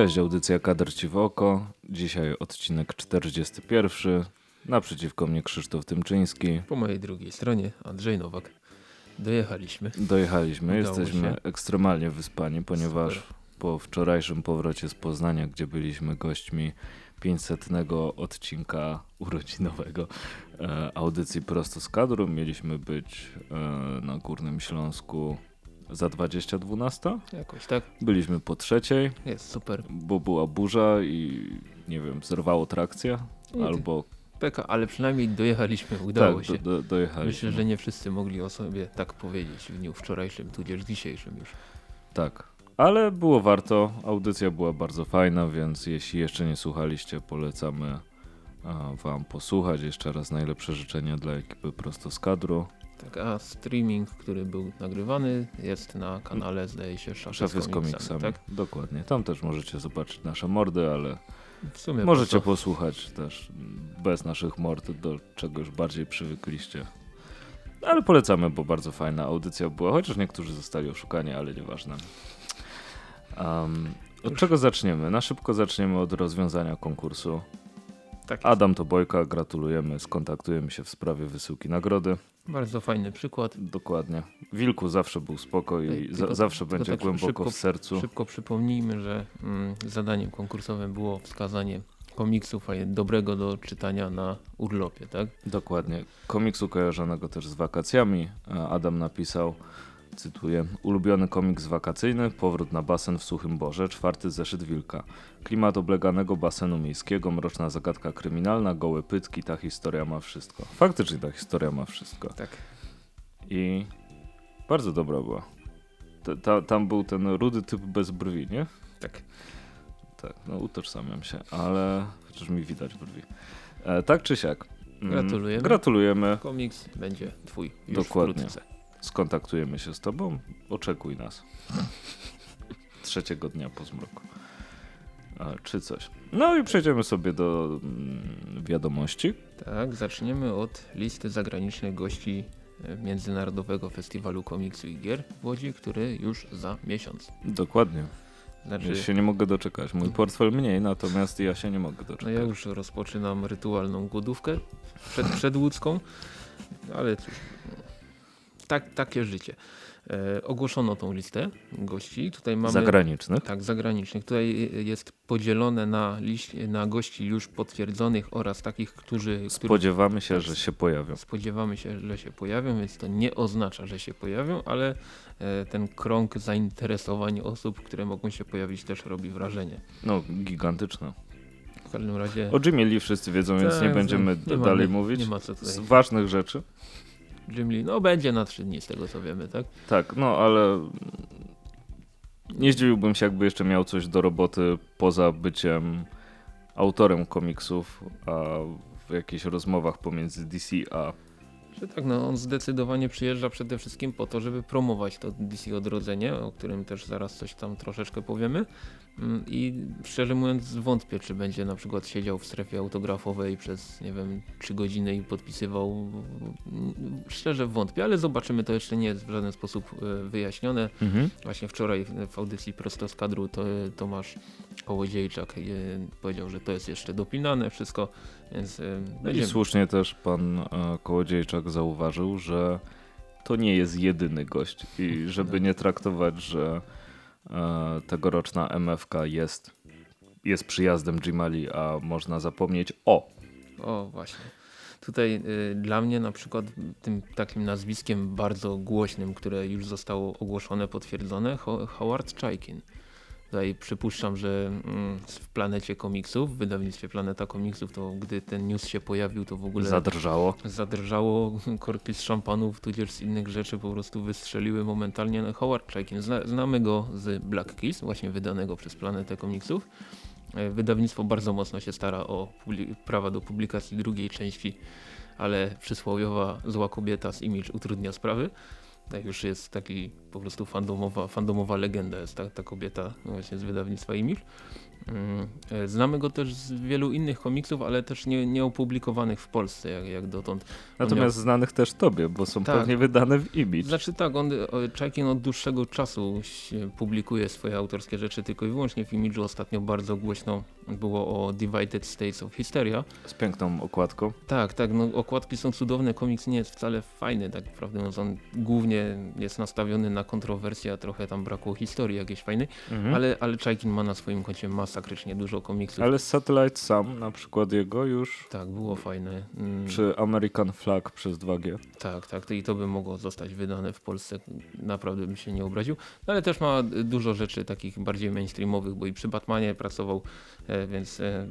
Cześć, audycja Kadr Ci w oko. Dzisiaj odcinek 41. Naprzeciwko mnie Krzysztof Tymczyński. Po mojej drugiej stronie Andrzej Nowak. Dojechaliśmy. Dojechaliśmy. Udało Jesteśmy się. ekstremalnie wyspani, ponieważ Super. po wczorajszym powrocie z Poznania, gdzie byliśmy gośćmi 500 odcinka urodzinowego e, audycji Prosto z kadru, mieliśmy być e, na Górnym Śląsku za 2012. Jakoś tak. Byliśmy po trzeciej, Jest super. bo była burza i nie wiem, zerwało trakcję. I Albo Peka, ale przynajmniej dojechaliśmy, udało tak, się. do, do, dojechaliśmy. Myślę, że nie wszyscy mogli o sobie tak powiedzieć w dniu wczorajszym, tudzież dzisiejszym już. Tak. Ale było warto. Audycja była bardzo fajna, więc jeśli jeszcze nie słuchaliście, polecamy wam posłuchać. Jeszcze raz najlepsze życzenia dla ekipy prosto z kadru. Tak, a streaming, który był nagrywany jest na kanale, zdaje się, Szafy, Szafy z z komiksami. komiksami. Tak? Dokładnie. Tam też możecie zobaczyć nasze mordy, ale możecie po posłuchać też bez naszych mord, do czego już bardziej przywykliście. Ale polecamy, bo bardzo fajna audycja była, chociaż niektórzy zostali oszukani, ale nieważne. Um, od czego zaczniemy? Na szybko zaczniemy od rozwiązania konkursu. Tak. Adam Tobojka, gratulujemy, skontaktujemy się w sprawie wysyłki nagrody. Bardzo fajny przykład. Dokładnie. Wilku zawsze był spoko i tylko- zawsze tylko będzie tak głęboko szybko- w sercu. Szybko przypomnijmy, że mm, zadaniem konkursowym było wskazanie komiksów, a je dobrego do czytania na urlopie, tak? Dokładnie. Komiksu kojarzonego też z wakacjami. Adam napisał, cytuję, ulubiony komiks wakacyjny, powrót na basen w Suchym Borze, czwarty zeszyt Wilka. Klimat obleganego basenu miejskiego, mroczna zagadka kryminalna, gołe pytki, ta historia ma wszystko. Faktycznie ta historia ma wszystko. Tak. I bardzo dobra była. Ta, ta, tam był ten rudy typ bez brwi, nie? Tak. Tak, no utożsamiam się, ale chociaż mi widać brwi. E, tak czy siak. mm, Gratulujemy. Gratulujemy. Komiks będzie twój już Dokładnie. wkrótce. Skontaktujemy się z tobą. Oczekuj nas. Trzeciego dnia po zmroku. Czy coś. No i przejdziemy sobie do mm, wiadomości. Tak, zaczniemy od listy zagranicznych gości e, Międzynarodowego Festiwalu Komiksu i Gier w Łodzi, który już za miesiąc. Dokładnie. Znaczy, Ja się nie mogę doczekać. Mój portfel mniej, natomiast ja się nie mogę doczekać. no ja już rozpoczynam rytualną głodówkę przed, przedłódzką, ale cóż, tak, takie życie. E, ogłoszono tą listę gości. Tutaj mamy Zagranicznych. Tak, zagranicznych. Tutaj jest podzielone na, liść, na gości już potwierdzonych oraz takich, którzy, Spodziewamy się, tak. że się pojawią. spodziewamy się, że się pojawią, więc to nie oznacza, że się pojawią, ale e, ten krąg zainteresowań osób, które mogą się pojawić też robi wrażenie. No, gigantyczne. W każdym razie O Jimmy Lee wszyscy wiedzą, więc Tak, nie tak, będziemy nie ma- dalej nie- mówić. nie ma co Z tutaj. ważnych rzeczy. Jim Lee, no będzie na trzy dni z tego co wiemy, tak? Tak, no ale nie zdziwiłbym się, jakby jeszcze miał coś do roboty poza byciem autorem komiksów, a w jakichś rozmowach pomiędzy DC a Że tak, no on zdecydowanie przyjeżdża przede wszystkim po to, żeby promować to DC Odrodzenie, o którym też zaraz coś tam troszeczkę powiemy. Mm, I szczerze mówiąc wątpię, czy będzie na przykład siedział w strefie autografowej przez, nie wiem, 3 godziny i podpisywał. Szczerze wątpię, ale zobaczymy, to jeszcze nie jest w żaden sposób e, wyjaśnione. Właśnie wczoraj w- audycji prosto z kadru to Tomasz Kołodziejczak e, powiedział, że to jest jeszcze dopinane wszystko, więc e, I będziemy, słusznie też pan e, Kołodziejczak zauważył, że to nie jest jedyny gość i żeby nie traktować, że e, tegoroczna MFK jest, jest przyjazdem Jimali, a można zapomnieć o O, właśnie. Tutaj y, dla mnie na przykład tym takim nazwiskiem bardzo głośnym, które już zostało ogłoszone, potwierdzone, Ho Howard Chaikin. Tutaj przypuszczam, że mm, w Planecie Komiksów, w wydawnictwie Planeta Komiksów, to gdy ten news się pojawił, to w ogóle zadrżało. zadrżało, korki z szampanów, tudzież z innych rzeczy po prostu wystrzeliły momentalnie. No, Howard Chaikin, zna, znamy go z Black Keys, właśnie wydanego przez Planetę Komiksów. E, Wydawnictwo bardzo mocno się stara o prawa do publikacji drugiej części, ale przysłowiowa zła kobieta z Image utrudnia sprawy. To już jest taki po prostu fandomowa, fandomowa legenda, jest ta, ta kobieta właśnie z wydawnictwa Image. Mm, e, Znamy go też z wielu innych komiksów, ale też nie, nie opublikowanych w Polsce jak, jak dotąd. Natomiast znanych też tobie, bo są Tak. pewnie wydane w Image. Znaczy tak, on, Chaikin od dłuższego czasu publikuje swoje autorskie rzeczy tylko i wyłącznie w Image'u. Ostatnio bardzo głośno było o Divided States of Hysteria. Z piękną okładką. Tak, tak, no okładki są cudowne, komiks nie jest wcale fajny, tak naprawdę mówiąc, on głównie jest nastawiony na kontrowersję, a trochę tam brakło historii jakiejś fajnej, Mhm. Ale, ale, Chaikin ma na swoim koncie masakrycznie dużo komiksów. Ale Satellite Sam, na przykład jego już, Tak, było fajne. Mm, czy American Flag przez 2G. Tak, tak, to i to by mogło zostać wydane w Polsce, naprawdę bym się nie obraził. No, ale też ma dużo rzeczy takich bardziej mainstreamowych, bo i przy Batmanie pracował, e, więc e,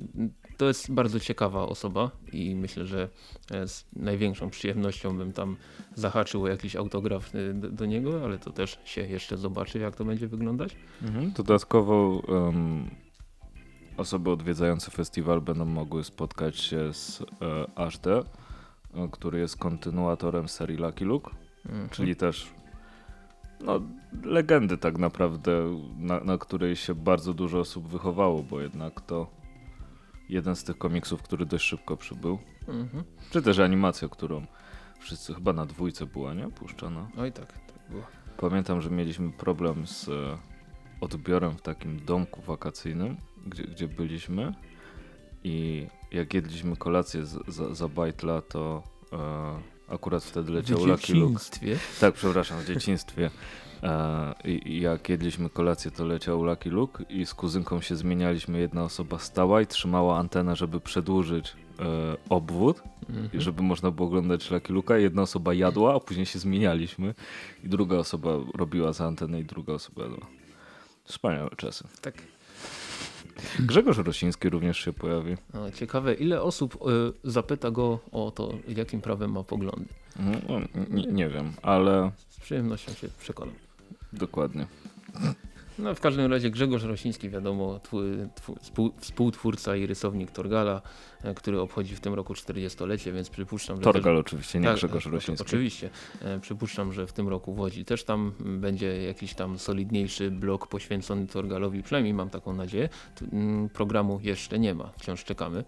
to jest bardzo ciekawa osoba i myślę, że e, z największą przyjemnością bym tam zahaczył o jakiś autograf do, do niego, ale to też się jeszcze zobaczy, jak to będzie wyglądać. Mhm. Dodatkowo em, osoby odwiedzające festiwal będą mogły spotkać się z e, HD, e, który jest kontynuatorem serii Lucky Luke, Mhm. czyli też no, legendy tak naprawdę, na, na której się bardzo dużo osób wychowało, bo jednak to jeden z tych komiksów, który dość szybko przybył. Mhm. Czy też animacja, którą wszyscy chyba na dwójce była, nie? Puszczana. Oj tak, tak było. Pamiętam, że mieliśmy problem z e, odbiorem w takim domku wakacyjnym, gdzie, gdzie byliśmy i jak jedliśmy kolację z, za, za bajtla, to e, akurat wtedy leciał Lucky Luke. dzieciństwie. Tak, przepraszam, w dzieciństwie. E, i, jak jedliśmy kolację, to leciał Lucky Luke i z kuzynką się zmienialiśmy. Jedna osoba stała i trzymała antenę, żeby przedłużyć e, obwód i żeby można było oglądać Lucky Luka. Jedna osoba jadła, a później się zmienialiśmy i druga osoba robiła za antenę i druga osoba jadła. Wspaniałe czasy. Tak. Grzegorz Rosiński również się pojawi. No, ciekawe, ile osób y, zapyta go o to, jakim prawem ma poglądy. Mhm, no, nie, nie wiem, ale Z przyjemnością się przekonam. dokładnie. No, w każdym razie Grzegorz Rosiński, wiadomo, współtwórca i rysownik Torgala, e, który obchodzi w tym roku 40-lecie, więc przypuszczam, że Torgal też, oczywiście, nie Tak, Grzegorz Rosiński. Oczywiście. E, Przypuszczam, że w tym roku w Łodzi też tam będzie jakiś tam solidniejszy blok poświęcony Torgalowi, przynajmniej mam taką nadzieję. Mm, Programu jeszcze nie ma, wciąż czekamy.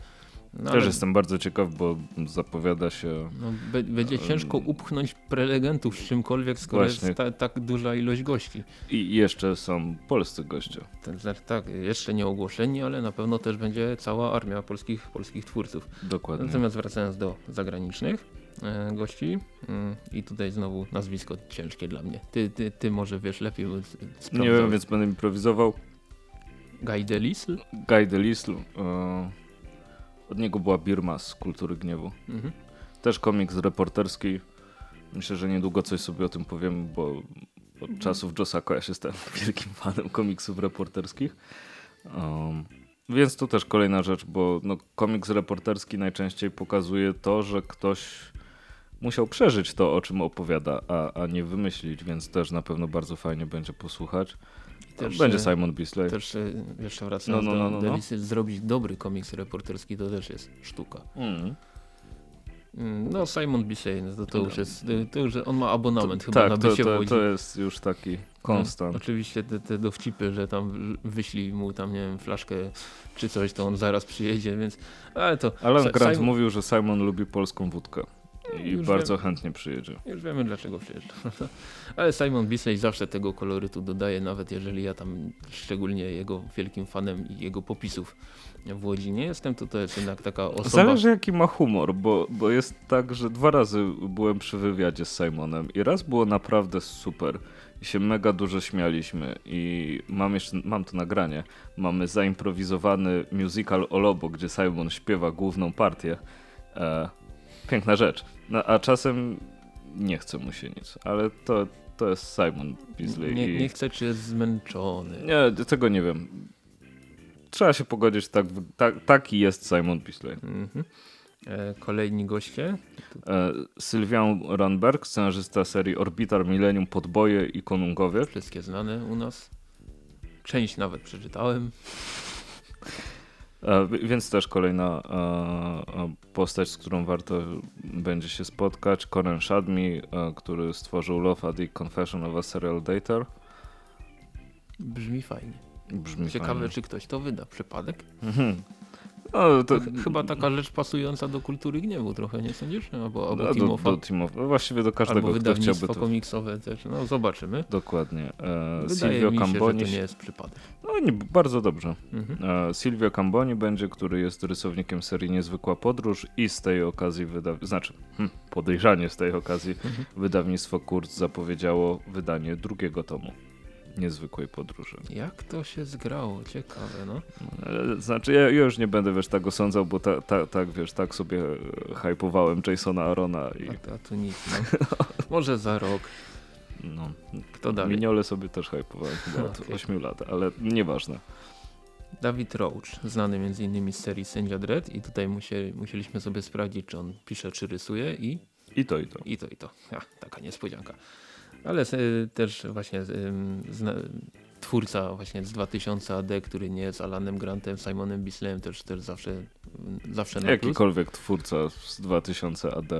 No, Też jestem bardzo ciekaw, bo zapowiada się No, będzie ciężko upchnąć prelegentów z czymkolwiek, skoro Właśnie. jest ta, tak duża ilość gości. i jeszcze są polscy goście. Znaczy, tak, jeszcze nie ogłoszeni, ale na pewno też będzie cała armia polskich, polskich twórców. Dokładnie. Natomiast wracając do zagranicznych e, gości mm, i tutaj znowu nazwisko ciężkie dla mnie. Ty, ty, ty może wiesz lepiej, z- Nie sprawdzam. wiem, więc będę improwizował. Guy Delisle? Guy. E, od niego była Birma z Kultury Gniewu. Mhm. Też komiks reporterski. Myślę, że niedługo coś sobie o tym powiem, bo od czasów Josako ja się stałem wielkim fanem komiksów reporterskich. Um, więc to też kolejna rzecz, bo no, komiks reporterski najczęściej pokazuje to, że ktoś musiał przeżyć to, o czym opowiada, a, a nie wymyślić, więc też na pewno bardzo fajnie będzie posłuchać. Też, będzie e, Simon Beasley. Też e, jeszcze wracając No, no, no, do no, no. Delisle, zrobić dobry komiks reporterski to też jest sztuka. Mm. Mm, No Simon Bisley, no to, to No. już jest, to już on ma abonament chyba tak, na to, bycie to, to jest już taki konstant. No, oczywiście te, te dowcipy, że tam wyślij mu tam, nie wiem, flaszkę czy coś, to on zaraz przyjedzie, więc, ale to... Alan Grant Simon- mówił, że Simon lubi polską wódkę i Już bardzo chętnie przyjedzie. Już wiemy dlaczego przyjeżdża. Ale Simon Bisley zawsze tego kolorytu dodaje, nawet jeżeli ja tam szczególnie jego wielkim fanem i jego popisów w Łodzi nie jestem, to to jest jednak taka osoba... Zależy jaki ma humor, bo, bo jest tak, że dwa razy byłem przy wywiadzie z Simonem i raz było naprawdę super i się mega dużo śmialiśmy i mam jeszcze, mam to nagranie, mamy zaimprowizowany musical o Lobo, gdzie Simon śpiewa główną partię. E, piękna rzecz, no, a czasem nie chce mu się nic, ale to, to jest Simon Beasley. Nie, i... nie chcę, czy jest zmęczony. Nie, tego nie wiem. Trzeba się pogodzić, tak, tak, taki jest Simon Beasley. Mhm. E, kolejni goście. E, Sylwian Ranberg, scenarzysta serii Orbitar, Millennium, Podboje i Konungowie. Wszystkie znane u nas. Część nawet przeczytałem. E, wi- więc też kolejna e, e, postać, z którą warto będzie się spotkać. Conan Shadmi, który stworzył Love Addict Confession of a Serial Dater. Brzmi fajnie. Brzmi Ciekawe, fajnie. czy ktoś to wyda. Przypadek? Mhm. No, to, To ch- chyba taka rzecz pasująca do kultury gniewu trochę, nie sądzisz? Albo, albo no, do, do. No, Właściwie do każdego, albo kto chciałby to. komiksowe też. No zobaczymy. Dokładnie. E, Wydaje Silvio mi się, Camboni. że to nie jest przypadek. No nie, bardzo dobrze. Mhm. E, Silvio Camboni będzie, który jest rysownikiem serii Niezwykła Podróż i z tej okazji, wyda... znaczy hm, podejrzanie z tej okazji, Mhm. wydawnictwo Kurz zapowiedziało wydanie drugiego tomu Niezwykłej Podróży. Jak to się zgrało? Ciekawe, no. E, Znaczy ja, już nie będę, wiesz, tak osądzał, bo tak, ta, tak, wiesz, tak sobie hypowałem Jasona Arona i A, a tu nic, no. Może za rok. no, Kto dalej? Miniole sobie też hypowałem chyba od Okej. 8 lat, ale nieważne. Dawid Roach, znany m.in. z serii Sędzia Dredd i tutaj musie, musieliśmy sobie sprawdzić, czy on pisze, czy rysuje i I to, i to. I to, i to. Ja, taka niespodzianka. Ale y, też właśnie zna, twórca właśnie z 2000 AD, który nie jest Alanem Grantem, Simonem Bisleyem, też, też zawsze, zawsze na plus. Jakikolwiek twórca z 2000 AD.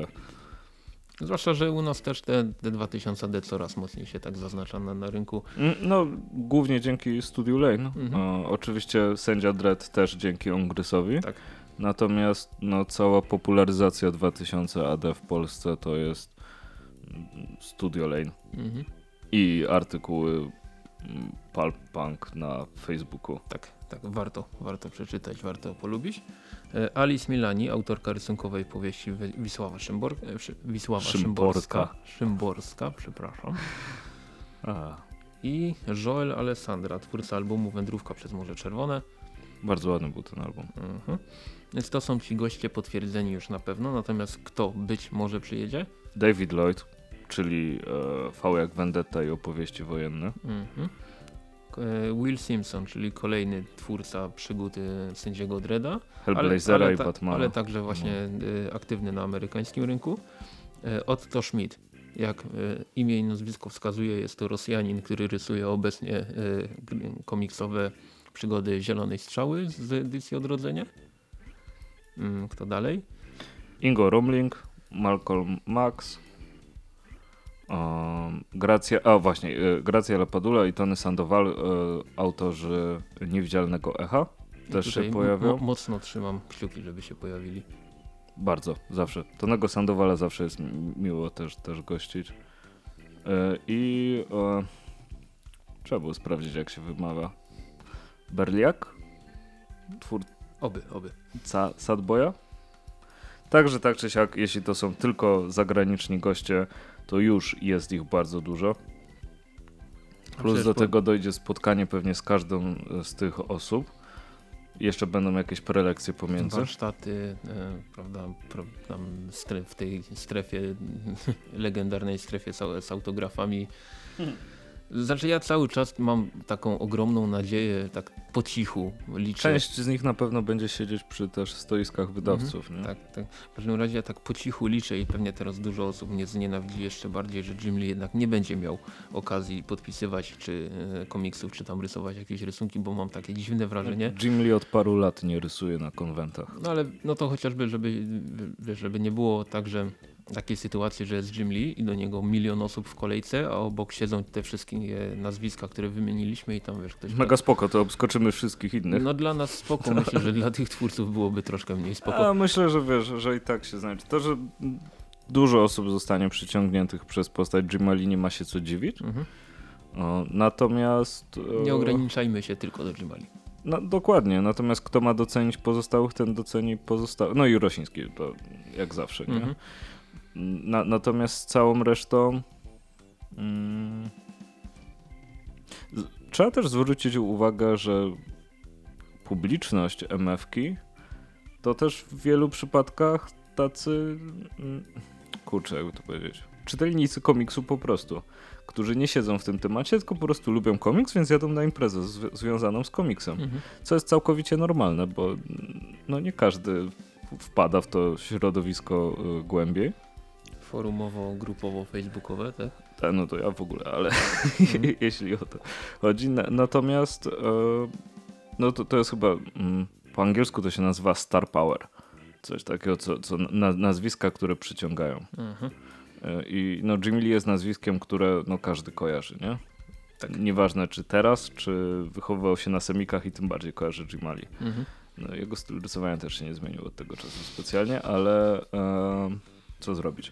Zwłaszcza, że u nas też te, te 2000 AD coraz mocniej się tak zaznacza na, na rynku. Mm, No, głównie dzięki Studiu Lane. Mhm. O, oczywiście Sędzia Dredd też dzięki Ongrysowi. Tak. Natomiast no, cała popularyzacja 2000 AD w Polsce to jest Studio Lane Mhm. i artykuły mm, Pulp Punk na Facebooku. Tak, tak, warto, warto przeczytać, warto polubić. E, Alice Milani, autorka rysunkowej powieści Wi- Wisława, Szymbor, e, Wisława Szymborska. Szymborska. Szymborska, przepraszam. A, I Joel Alessandra, twórca albumu Wędrówka przez Morze Czerwone. bardzo ładny był ten album. Mhm. Więc to są ci goście potwierdzeni już na pewno, natomiast kto być może przyjedzie? David Lloyd, czyli e, V jak Vendetta i opowieści wojenne. Mhm. E, Will Simpson, czyli kolejny twórca przygód e, sędziego Dreda. Hellblazera i ta- Batmana. ale także właśnie e, aktywny na amerykańskim rynku. Otto Schmidt. Jak imię i nazwisko wskazuje, jest to Rosjanin, który rysuje obecnie komiksowe przygody Zielonej Strzały z edycji Odrodzenia. Mm, Kto dalej? Ingo Rumling, Malcolm Max, Gracja, a właśnie, e, Gracja Lapadula i Tony Sandoval, e, autorzy Niewidzialnego Echa, też się pojawią. mo- mocno trzymam kciuki, żeby się pojawili. Bardzo, zawsze. Tonego Sandovala zawsze jest mi- miło też, też gościć. E, I e, trzeba było sprawdzić, jak się wymawia. Berliak? Twórca Oby, oby. Sadboya? Także tak czy siak, jeśli to są tylko zagraniczni goście, to już jest ich bardzo dużo. Plus do po- tego dojdzie spotkanie pewnie z każdą e, z tych osób. Jeszcze będą jakieś prelekcje pomiędzy. warsztaty, e, prawda, pro, tam stre, w tej strefie, legendarnej strefie z, z autografami. Znaczy ja cały czas mam taką ogromną nadzieję, tak po cichu liczę. Część z nich na pewno będzie siedzieć przy też stoiskach wydawców. Nie? Tak, tak. W każdym razie ja tak po cichu liczę i pewnie teraz dużo osób mnie znienawidzi jeszcze bardziej, że Jim Lee jednak nie będzie miał okazji podpisywać czy e, komiksów, czy tam rysować jakieś rysunki, bo mam takie dziwne wrażenie. Jim Lee od paru lat nie rysuje na konwentach. No ale no to chociażby, żeby, żeby nie było tak, że takiej sytuacji, że jest Jim Lee i do niego milion osób w kolejce, a obok siedzą te wszystkie nazwiska, które wymieniliśmy i tam wiesz, ktoś... Mega spoko, to obskoczymy wszystkich innych. No dla nas spoko, myślę, że dla tych twórców byłoby troszkę mniej spoko. A myślę, że wiesz, że i tak się znajdzie. To, że dużo osób zostanie przyciągniętych przez postać Jima Lee nie ma się co dziwić. Mhm. O, natomiast... e, Nie ograniczajmy się tylko do Jim Lee. No, dokładnie, natomiast kto ma docenić pozostałych, ten doceni pozostałych. No i Rosiński, to jak zawsze, nie? Mhm. Na, natomiast z całą resztą. Mm, trzeba też zwrócić uwagę, że publiczność MF-ki to też w wielu przypadkach tacy. Mm, kurczę, jakby to powiedzieć. Czytelnicy komiksu po prostu, którzy nie siedzą w tym temacie, tylko po prostu lubią komiks, więc jadą na imprezę zw- związaną z komiksem. Mhm. Co jest całkowicie normalne, bo mm, no nie każdy wpada w to środowisko y, głębiej. Forumowo, grupowo, facebookowe, tak? Ta, no to ja w ogóle, ale Mhm. jeśli o to chodzi. Na, natomiast e, no to, to jest chyba mm, po angielsku to się nazywa Star Power. Coś takiego, co, co na, nazwiska, które przyciągają. Mhm. E, I no, Jim Lee jest nazwiskiem, które no, każdy kojarzy, nie? Tak. Nieważne czy teraz, czy wychowywał się na semikach i tym bardziej kojarzy Jim Lee. Mhm. No, jego styl rysowania też się nie zmienił od tego czasu specjalnie, ale e, co zrobić?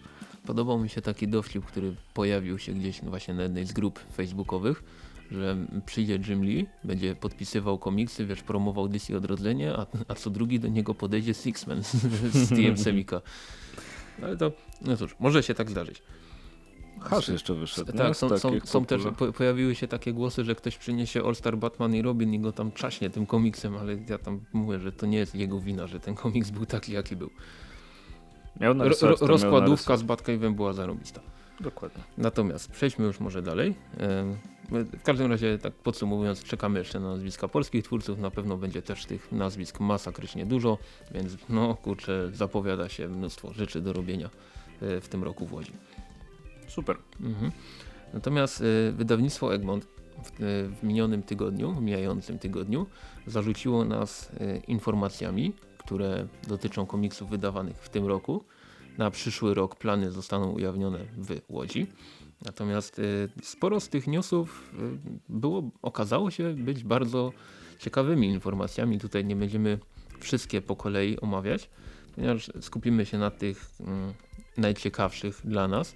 Podobał mi się taki dowcip, który pojawił się gdzieś właśnie na jednej z grup facebookowych, że przyjdzie Jim Lee, będzie podpisywał komiksy, wiesz, promował DC Odrodzenie, a, a co drugi do niego podejdzie Sixman z, z TM Semika. No ale to, no cóż, może się tak zdarzyć. Hasz jeszcze wyszedł. Tak, są, są, są też, po, pojawiły się takie głosy, że ktoś przyniesie All Star Batman i Robin i go tam czaśnie tym komiksem, ale ja tam mówię, że to nie jest jego wina, że ten komiks był taki, jaki był. Miał Ro, narysować, ro, miał rozkładówka narysować. z Batcave'em była zarobista. Dokładnie. Natomiast przejdźmy już może dalej. W każdym razie, tak podsumowując, czekamy jeszcze na nazwiska polskich twórców. Na pewno będzie też tych nazwisk masakrycznie dużo, więc no kurczę, zapowiada się mnóstwo rzeczy do robienia e, w tym roku w Łodzi. Super. Mhm. Natomiast e, wydawnictwo Egmont w, e, minionym tygodniu, w mijającym tygodniu, zarzuciło nas informacjami, które dotyczą komiksów wydawanych w tym roku. Na przyszły rok plany zostaną ujawnione w Łodzi. Natomiast y, sporo z tych newsów y, było, okazało się być bardzo ciekawymi informacjami. Tutaj nie będziemy wszystkie po kolei omawiać, ponieważ skupimy się na tych mm, najciekawszych dla nas.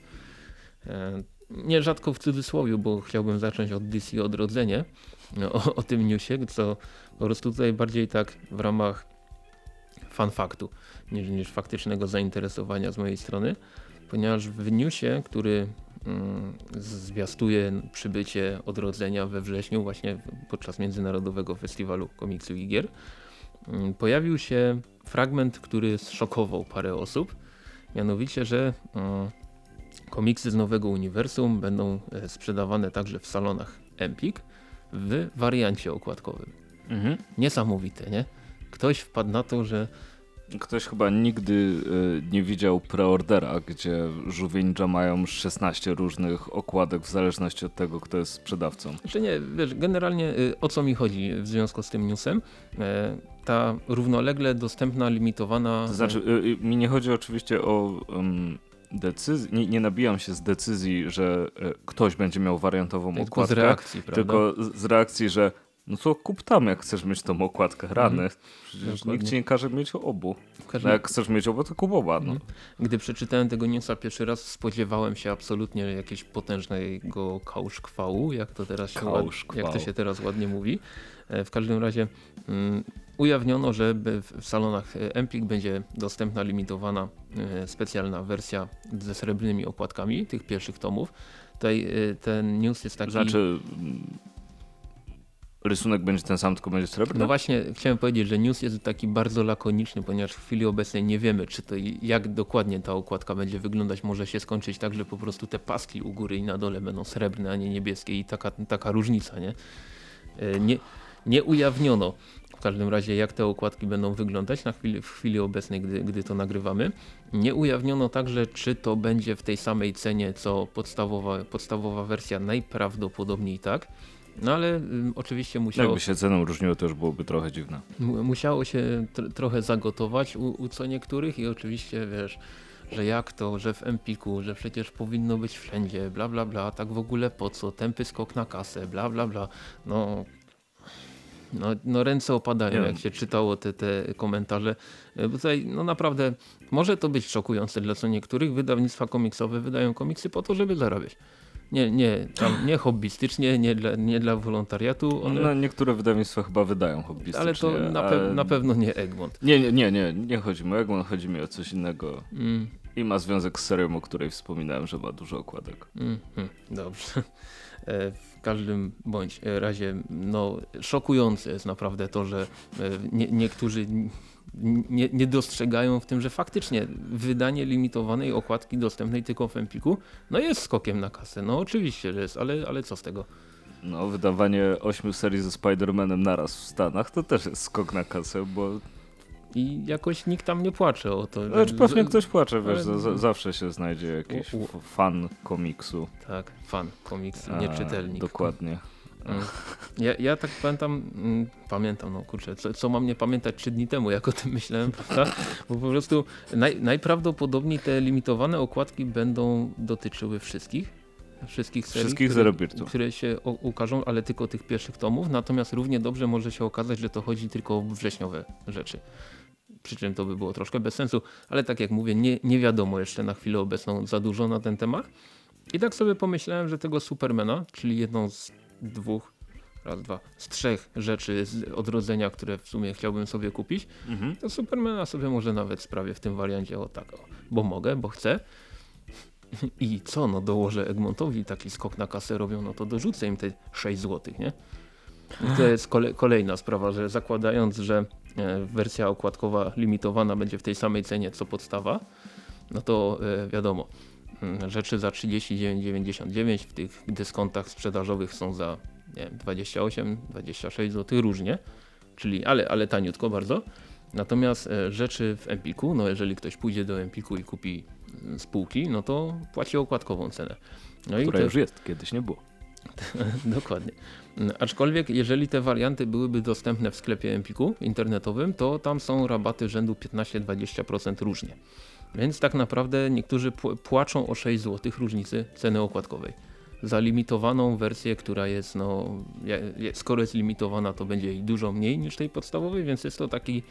E, Nierzadko w cudzysłowie, bo chciałbym zacząć od DC Odrodzenie, no, o, o tym newsie, co po prostu tutaj bardziej tak w ramach fan faktu niż, niż faktycznego zainteresowania z mojej strony, ponieważ w newsie, który mm, zwiastuje przybycie odrodzenia we wrześniu właśnie podczas Międzynarodowego Festiwalu Komiksu i Gier, mm, pojawił się fragment, który zszokował parę osób, mianowicie, że mm, komiksy z nowego uniwersum będą e, sprzedawane także w salonach Empik w wariancie okładkowym. Mhm. Niesamowite, nie? Ktoś wpadł na to, że Ktoś chyba nigdy y, nie widział preordera, gdzie żółwie mają 16 różnych okładek w zależności od tego, kto jest sprzedawcą. Że nie, wiesz, generalnie y, o co mi chodzi w związku z tym newsem? E, ta równolegle dostępna, limitowana... To znaczy, y, mi nie chodzi oczywiście o um, decyzję, nie, nie nabijam się z decyzji, że y, ktoś będzie miał wariantową e, tylko z okładkę, reakcji, prawda? tylko z, z reakcji, że no to kup tam, jak chcesz mieć tą okładkę. Rany. Mhm. Przecież Dokładnie. nikt ci nie każe mieć obu. Każdym- No jak chcesz mieć obu, to kup oba. No. Mhm. Gdy przeczytałem tego newsa pierwszy raz, spodziewałem się absolutnie jakiegoś potężnego kałszkwału, jak to teraz się, ład, jak to się teraz ładnie mówi. E, W każdym razie mm, ujawniono, że w salonach e, Empik będzie dostępna limitowana e, specjalna wersja ze srebrnymi opłatkami tych pierwszych tomów. Tutaj ten news jest taki... Znaczy, rysunek będzie ten sam, tylko będzie srebrny? No właśnie chciałem powiedzieć, że news jest taki bardzo lakoniczny, ponieważ w chwili obecnej nie wiemy, czy to jak dokładnie ta okładka będzie wyglądać. Może się skończyć tak, że po prostu te paski u góry i na dole będą srebrne, a nie niebieskie i taka, taka różnica, nie? E, Nie, nie ujawniono w każdym razie jak te okładki będą wyglądać na chwili, w chwili obecnej, gdy, gdy to nagrywamy. Nie ujawniono także, czy to będzie w tej samej cenie, co podstawowa, podstawowa wersja, najprawdopodobniej tak. No ale oczywiście musiało... Jakby się ceną różniło, to już byłoby trochę dziwne. Mu- Musiało się tr trochę zagotować u, u co niektórych i oczywiście wiesz, że jak to, że w Empiku, że przecież powinno być wszędzie, bla bla bla, tak w ogóle po co, tępy skok na kasę, bla bla bla. No, no, no ręce opadają, jak się czytało te, te komentarze. E, Bo tutaj no naprawdę może to być szokujące dla co niektórych. Wydawnictwa komiksowe wydają komiksy po to, żeby zarabiać. Nie, nie, tam, nie hobbystycznie, nie dla, nie dla wolontariatu, one, No, niektóre wydawnictwa chyba wydają hobbystycznie. ale to na, pe na pewno nie Egmont. Nie, nie, nie, nie, nie chodzi mi o Egmont, chodzi mi o coś innego. Mm, I ma związek z serią, o której wspominałem, że ma dużo okładek. mm, mm, dobrze. E, W każdym bądź razie no, szokujące jest naprawdę to, że e, nie, niektórzy nie, nie dostrzegają w tym, że faktycznie wydanie limitowanej okładki dostępnej tylko w Empiku no jest skokiem na kasę. No oczywiście, że jest, ale, ale co z tego? No, wydawanie ośmiu serii ze Spider-Manem naraz w Stanach to też jest skok na kasę, bo I jakoś nikt tam nie płacze o to. że- Lecz pewnie że- ktoś płacze, wiesz, ale- za, za, zawsze się znajdzie jakiś fan komiksu. Tak, fan komiksu, A, nie czytelnik. Dokładnie. Mm. Ja, ja tak pamiętam, mm, pamiętam, no kurczę, co, co mam nie pamiętać trzy dni temu, jak o tym myślałem, prawda? Bo po prostu naj, najprawdopodobniej te limitowane okładki będą dotyczyły wszystkich, wszystkich serii, Wszystkich które, które się ukażą, ale tylko tych pierwszych tomów, natomiast równie dobrze może się okazać, że to chodzi tylko o wrześniowe rzeczy. Przy czym to by było troszkę bez sensu, ale tak jak mówię, nie, nie wiadomo jeszcze na chwilę obecną za dużo na ten temat. I tak sobie pomyślałem, że tego Supermana, czyli jedną z dwóch, raz, dwa, z trzech rzeczy z odrodzenia, które w sumie chciałbym sobie kupić, Mhm. to Supermana sobie może nawet sprawię w tym wariancie o tak, o, bo mogę, bo chcę. I co, no dołożę Egmontowi taki skok na kasę robią, no to dorzucę im te 6 zł, nie? I to jest kole, kolejna sprawa, że zakładając, że e, wersja okładkowa limitowana będzie w tej samej cenie co podstawa, no to e, wiadomo, rzeczy za 39,99 w tych dyskontach sprzedażowych są za nie wiem, 28, 26 zł różnie, czyli ale, ale taniutko bardzo. Natomiast e, rzeczy w Empiku, no jeżeli ktoś pójdzie do Empiku i kupi mm, spółki, no to płaci okładkową cenę. No Która te- już jest, kiedyś nie było. Dokładnie. Mm, Aczkolwiek jeżeli te warianty byłyby dostępne w sklepie Empiku internetowym, to tam są rabaty rzędu 15-20% różnie. Więc tak naprawdę niektórzy pł- płaczą o 6 zł różnicy ceny okładkowej. Za limitowaną wersję, która jest, no, skoro jest limitowana, to będzie jej dużo mniej niż tej podstawowej, więc jest to taki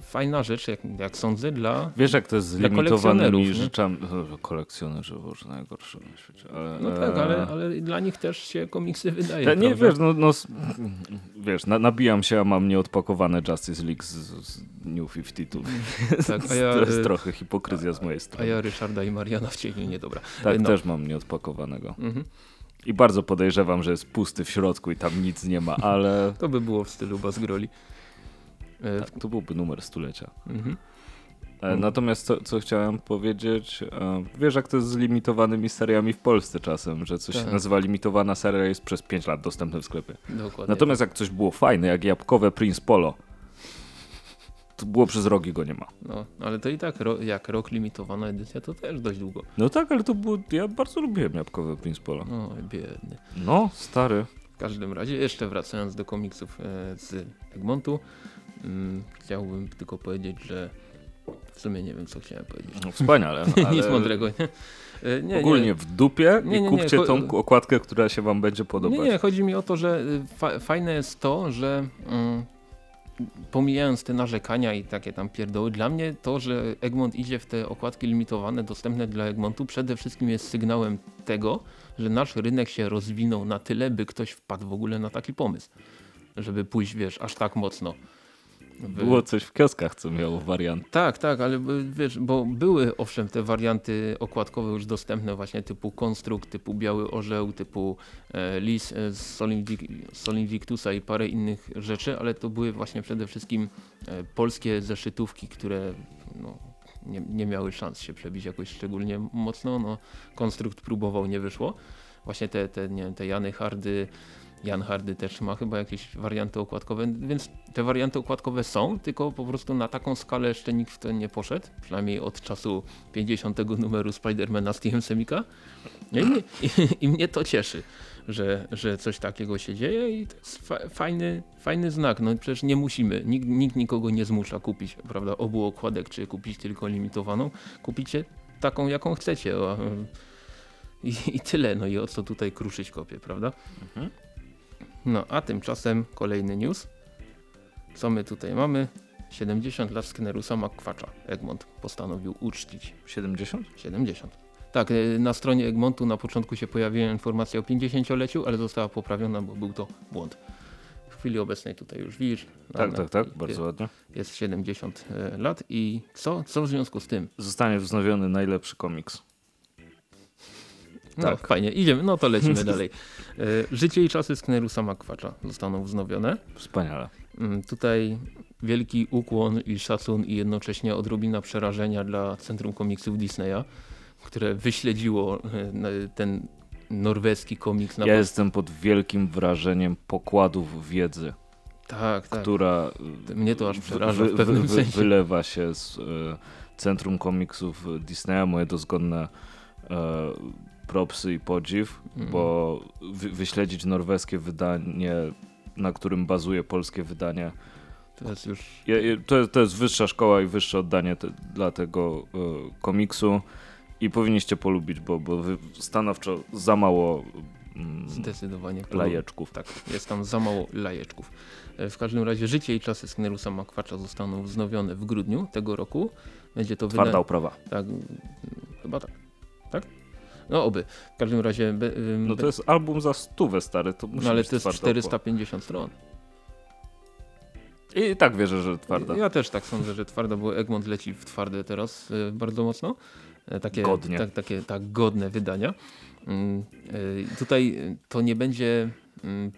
fajna rzecz, jak, jak sądzę, dla Wiesz jak to jest z limitowanymi rzeczami. Kolekcjonerzy, boże, najgorsze na świecie. Ale, No tak, ale, ale dla nich też się komiksy wydaje. Nie prawda? wiesz, no, no wiesz, na, nabijam się, a mam nieodpakowane Justice League z, z New 52. Tak, a ja, to jest trochę hipokryzja z mojej A strony. ja Ryszarda i Mariana w cieniu, niedobra. tak, no. też mam nieodpakowanego. Mhm. I bardzo podejrzewam, że jest pusty w środku i tam nic nie ma, ale To by było w stylu Bazgroli. E, tak, to byłby numer stulecia. mhm. E, Natomiast co, co chciałem powiedzieć, e, wiesz jak to jest z limitowanymi seriami w Polsce czasem, że coś Tak. się nazywa limitowana seria jest przez 5 lat dostępne w sklepie. Dokładnie. Natomiast jak coś było fajne, jak jabłkowe Prince Polo, to było przez rogi go nie ma. No, ale to i tak ro, jak rok limitowana edycja to też dość długo. No tak, ale to było, ja bardzo lubiłem jabłkowe Prince Polo. No, biedny. No, stary. W każdym razie, jeszcze wracając do komiksów z Egmontu, chciałbym tylko powiedzieć, że w sumie nie wiem, co chciałem powiedzieć. No, wspaniale. No, ale Nic mądrego, nie? E, nie ogólnie nie. w dupie Nie, nie, i nie, kupcie tą okładkę, która się wam będzie podobać. Nie, nie, chodzi mi o to, że y, fa fajne jest to, że mm, pomijając te narzekania i takie tam pierdoły, dla mnie to, że Egmont idzie w te okładki limitowane dostępne dla Egmontu przede wszystkim jest sygnałem tego, że nasz rynek się rozwinął na tyle, by ktoś wpadł w ogóle na taki pomysł, żeby pójść, wiesz, aż tak mocno. Było coś w kioskach, co miało wariant. tak, tak, ale wiesz, bo były owszem te warianty okładkowe już dostępne właśnie typu Konstrukt, typu Biały Orzeł, typu e, Lis e, z Sol Invictusa i parę innych rzeczy, ale to były właśnie przede wszystkim e, polskie zeszytówki, które no, nie, nie miały szans się przebić jakoś szczególnie mocno. No, Konstrukt próbował, nie wyszło. Właśnie te, te, nie wiem, te Jany Hardy, Jan Hardy też ma chyba jakieś warianty okładkowe, więc te warianty okładkowe są, tylko po prostu na taką skalę jeszcze nikt w to nie poszedł, przynajmniej od czasu 50 numeru Spidermana Steven Semika. I, i, I mnie to cieszy, że, że coś takiego się dzieje i to jest fa fajny, fajny znak. No przecież nie musimy, nikt, nikt nikogo nie zmusza kupić, prawda, obu okładek, czy kupić tylko limitowaną. Kupicie taką, jaką chcecie. I, I tyle, no i o co tutaj kruszyć kopie, prawda? Mhm. No, a tymczasem kolejny news. Co my tutaj mamy? 70 lat Sknerusa McQuacza. Egmont postanowił uczcić 70? 70. Tak, y, na stronie Egmontu na początku się pojawiła informacja o 50-leciu, ale została poprawiona, bo był to błąd. W chwili obecnej tutaj już widzisz. Tak, na- tak, tak, jest- bardzo ładnie. Jest 70 e, lat i co, co w związku z tym? Zostanie wznowiony najlepszy komiks. No Tak. fajnie, idziemy, no to lecimy dalej. E, Życie i czasy Sknerusa McQuacza zostaną wznowione. Wspaniale. Mm, Tutaj wielki ukłon i szacun i jednocześnie odrobina przerażenia dla Centrum Komiksów Disneya, które wyśledziło e, ten norweski komiks na Ja jestem pod wielkim wrażeniem pokładów wiedzy, Tak, tak. która Mnie to aż przeraża wy- w pewnym wy- sensie. wylewa się z e, Centrum Komiksów Disneya, moje dozgonne e, propsy i podziw, Mhm. bo wy, wyśledzić norweskie wydanie, na którym bazuje polskie wydanie, To jest już to, jest- to jest wyższa szkoła i wyższe oddanie te, dla tego e, komiksu i powinniście polubić, bo, bo stanowczo za mało mm, zdecydowanie lajeczków. Tak, jest tam za mało lajeczków. E, W każdym razie życie i czasy Sknerusa Makwacza zostaną wznowione w grudniu tego roku. Będzie to Twarda wydane. oprawa. Tak, mm, chyba. Tak? No oby. W każdym razie. Be, No be- to jest album za stówę stary, to musi no ale to jest twarda 450 stron. I tak wierzę, że twarda. Ja też tak sądzę, że twarda, bo Egmont leci w twarde teraz y, bardzo mocno. E, Takie, Godnie. Tak, takie tak godne wydania. Mm, y, tutaj y, to nie będzie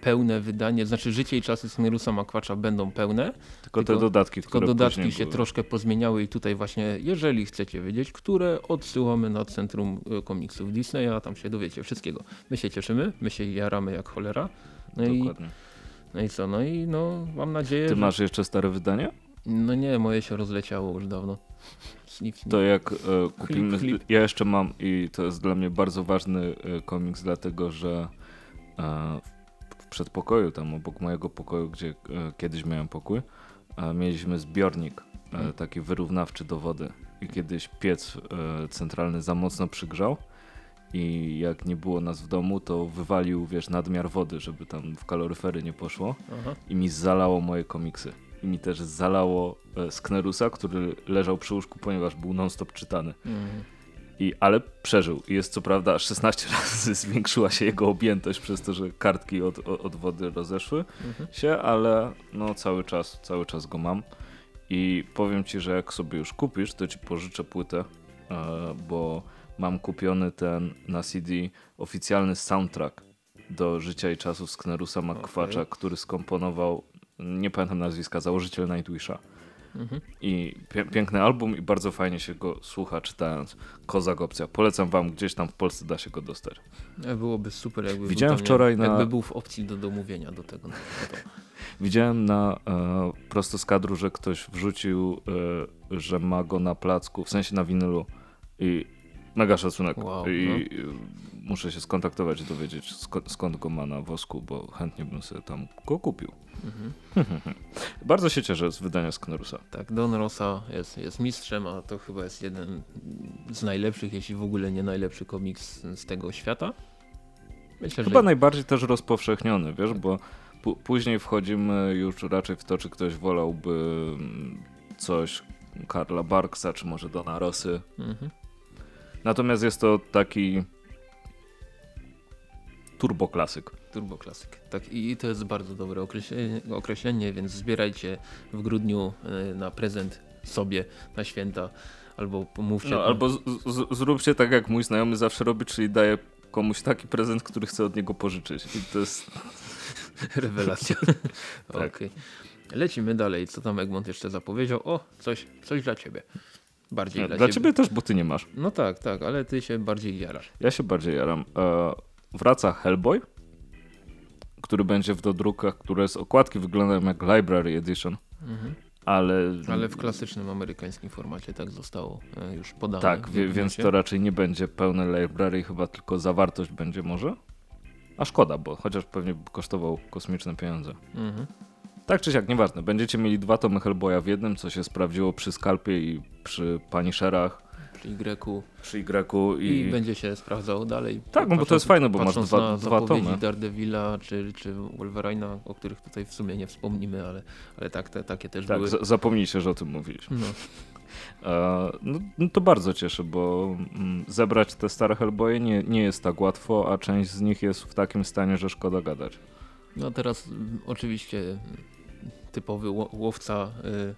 pełne wydanie, znaczy życie i czasy Sknerusa Makwacza będą pełne, tylko, te tylko- dodatki, tylko dodatki się były. troszkę pozmieniały i tutaj właśnie, jeżeli chcecie wiedzieć, które odsyłamy na Centrum y, Komiksów Disneya, tam się dowiecie wszystkiego. My się cieszymy, my się jaramy jak cholera. No i, Dokładnie. no i co, no i no mam nadzieję, Ty że... masz jeszcze stare wydanie? No nie, moje się rozleciało już dawno. To jak e, kupimy. chlip. Ja jeszcze mam i to jest dla mnie bardzo ważny e, komiks, dlatego że e, przedpokoju, tam obok mojego pokoju, gdzie e, kiedyś miałem pokój, e, mieliśmy zbiornik e, Mm. taki wyrównawczy do wody. I kiedyś piec centralny za mocno przygrzał. I jak nie było nas w domu, to wywalił, wiesz, nadmiar wody, żeby tam w kaloryfery nie poszło. Aha. i mi zalało moje komiksy. I mi też zalało Sknerusa, który leżał przy łóżku, ponieważ był non-stop czytany. Mhm. I, ale przeżył. Jest co prawda aż 16 razy zwiększyła się jego objętość przez to, że kartki od, od od wody rozeszły Mhm. się, ale no cały czas, cały czas go mam. I powiem ci, że jak sobie już kupisz, to ci pożyczę płytę, e, bo mam kupiony ten na CD oficjalny soundtrack do Życia i Czasów Sknerusa Makwacza, Okej. który skomponował, nie pamiętam nazwiska, założyciel Nightwisha. Mhm. I pie piękny album i bardzo fajnie się go słucha czytając. Kozak opcja. Polecam wam, gdzieś tam w Polsce da się go dostać. E, Byłoby super, jakby Widziałem był wczoraj nie, na- jakby był w opcji do domówienia do tego. No. Widziałem na e, prosto z kadru, że ktoś wrzucił, e, że ma go na placku, w sensie na winylu i mega szacunek. Wow, no. I e, muszę się skontaktować i dowiedzieć skąd, skąd go ma na wosku, bo chętnie bym sobie tam go kupił. Mhm. Bardzo się cieszę z wydania Sknerusa. Tak, Don Rosa jest, jest mistrzem, a to chyba jest jeden z najlepszych, jeśli w ogóle nie najlepszy komiks z tego świata. Myślę, Chyba że najbardziej też rozpowszechniony, wiesz, bo później wchodzimy już raczej w to, czy ktoś wolałby mm, coś Karla Barksa, czy może Dona Rosy. mhm. Natomiast jest to taki turboklasyk. turboklasyk. Tak, i to jest bardzo dobre określenie, określenie, więc zbierajcie w grudniu e, na prezent sobie na święta albo pomówcie. No, albo z, z, zróbcie tak, jak mój znajomy zawsze robi, czyli daje komuś taki prezent, który chce od niego pożyczyć. I to jest Rewelacja. Tak. Okej. Lecimy dalej. Co tam Egmont jeszcze zapowiedział? O, coś, coś dla ciebie. Bardziej dla, dla, dla ciebie też, bo ty nie masz. No tak, tak, ale ty się bardziej jarasz. Ja się bardziej jaram. E, wraca Hellboy, który będzie w dodrukach, które z okładki wyglądają jak Library Edition, Mhm. ale... Ale w klasycznym amerykańskim formacie tak zostało e, już podane. Tak, więc to raczej nie będzie pełne library, chyba tylko zawartość będzie może. A szkoda, bo chociaż pewnie by kosztował kosmiczne pieniądze. Mhm. Tak czy siak, nieważne. Będziecie mieli dwa tomy Hellboya w jednym, co się sprawdziło przy Skalpie i przy Punisherach, Przy Y przy Y i, i... będzie się sprawdzał dalej. Tak, no bo to jest fajne, bo masz patrząc dwa- na dwa tomy. Daredevila czy, czy Wolverina, o których tutaj w sumie nie wspomnimy, ale, ale tak, te, takie też Tak, były. za- zapomnijcie, że o tym mówiliśmy. No, no, no to bardzo cieszę, bo mm, zebrać te stare Hellboye nie, nie jest tak łatwo, a część z nich jest w takim stanie, że szkoda gadać. no teraz mm, oczywiście typowy ło- łowca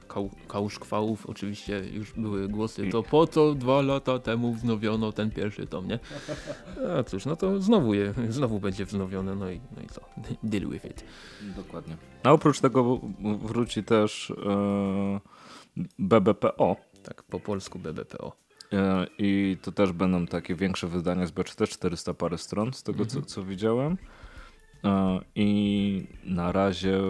y, kał, kałszkwałów, oczywiście już były głosy, to po co dwa lata temu wznowiono ten pierwszy tom, nie? A cóż, no to znowu, je, znowu będzie wznowione, no i, no i co? Deal with it. Dokładnie. A oprócz tego wróci też e, BBPO. Tak, po polsku BBPO. E, I to też będą takie większe wydania z B4, 400 parę stron z tego, co, co widziałem. E, I na razie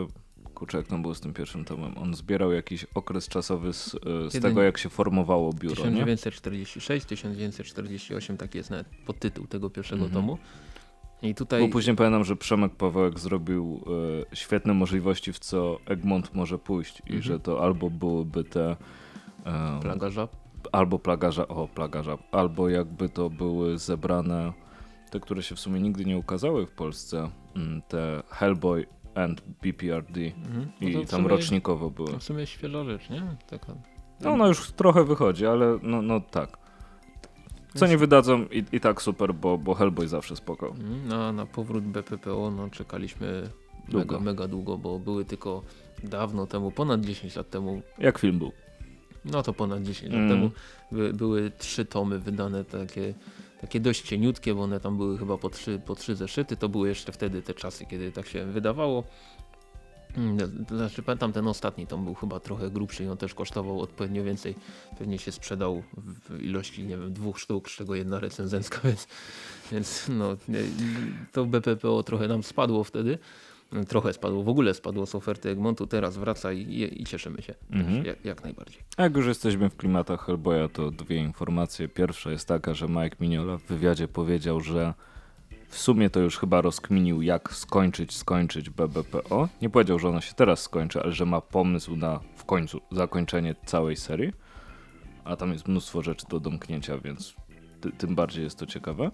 Kurczę, jak tam było z tym pierwszym tomem? On zbierał jakiś okres czasowy z, e, z Jeden- tego, jak się formowało biuro, nie? 1946, 1948, taki jest nawet podtytuł tego pierwszego Mhm. tomu. I tutaj Bo później pamiętam, że Przemek Pawełek zrobił e, świetne możliwości, w co Egmont może pójść i Mhm. że to albo byłyby te... E, Plaga Żab. albo plagarza, o plagarza, albo jakby to były zebrane te, które się w sumie nigdy nie ukazały w Polsce, mm, te Hellboy and BPRD Mhm. No i tam sumie- rocznikowo były. W sumie świeża rzecz, nie? Taka, No ona już trochę wychodzi, ale no, no tak. Co nie wydadzą i, i tak super, bo, bo Hellboy zawsze spoko. Mhm, Na, na powrót BPPO no, czekaliśmy Długo. mega, mega długo, bo były tylko dawno temu, ponad 10 lat temu, Jak film był. no to ponad 10 Mm. lat temu, by, były trzy tomy wydane takie, takie dość cieniutkie, bo one tam były chyba po trzy, po trzy zeszyty, to były jeszcze wtedy te czasy, kiedy tak się wydawało. Mm, Znaczy pamiętam ten ostatni tom był chyba trochę grubszy i on też kosztował odpowiednio więcej. Pewnie się sprzedał w ilości, nie wiem, dwóch sztuk, z czego jedna recenzencka, więc, więc no, to BPPO trochę nam spadło wtedy. Trochę spadło, w ogóle spadło z oferty Egmontu, teraz wraca i, i, cieszymy się. Mhm. Jak, jak najbardziej. A Jak już jesteśmy w klimatach Hellboya, to dwie informacje. Pierwsza jest taka, że Mike Mignola w wywiadzie powiedział, że w sumie to już chyba rozkminił, jak skończyć, skończyć BBPO. Nie powiedział, że ono się teraz skończy, ale że ma pomysł na w końcu zakończenie całej serii. A tam jest mnóstwo rzeczy do domknięcia, więc ty, tym bardziej jest to ciekawe.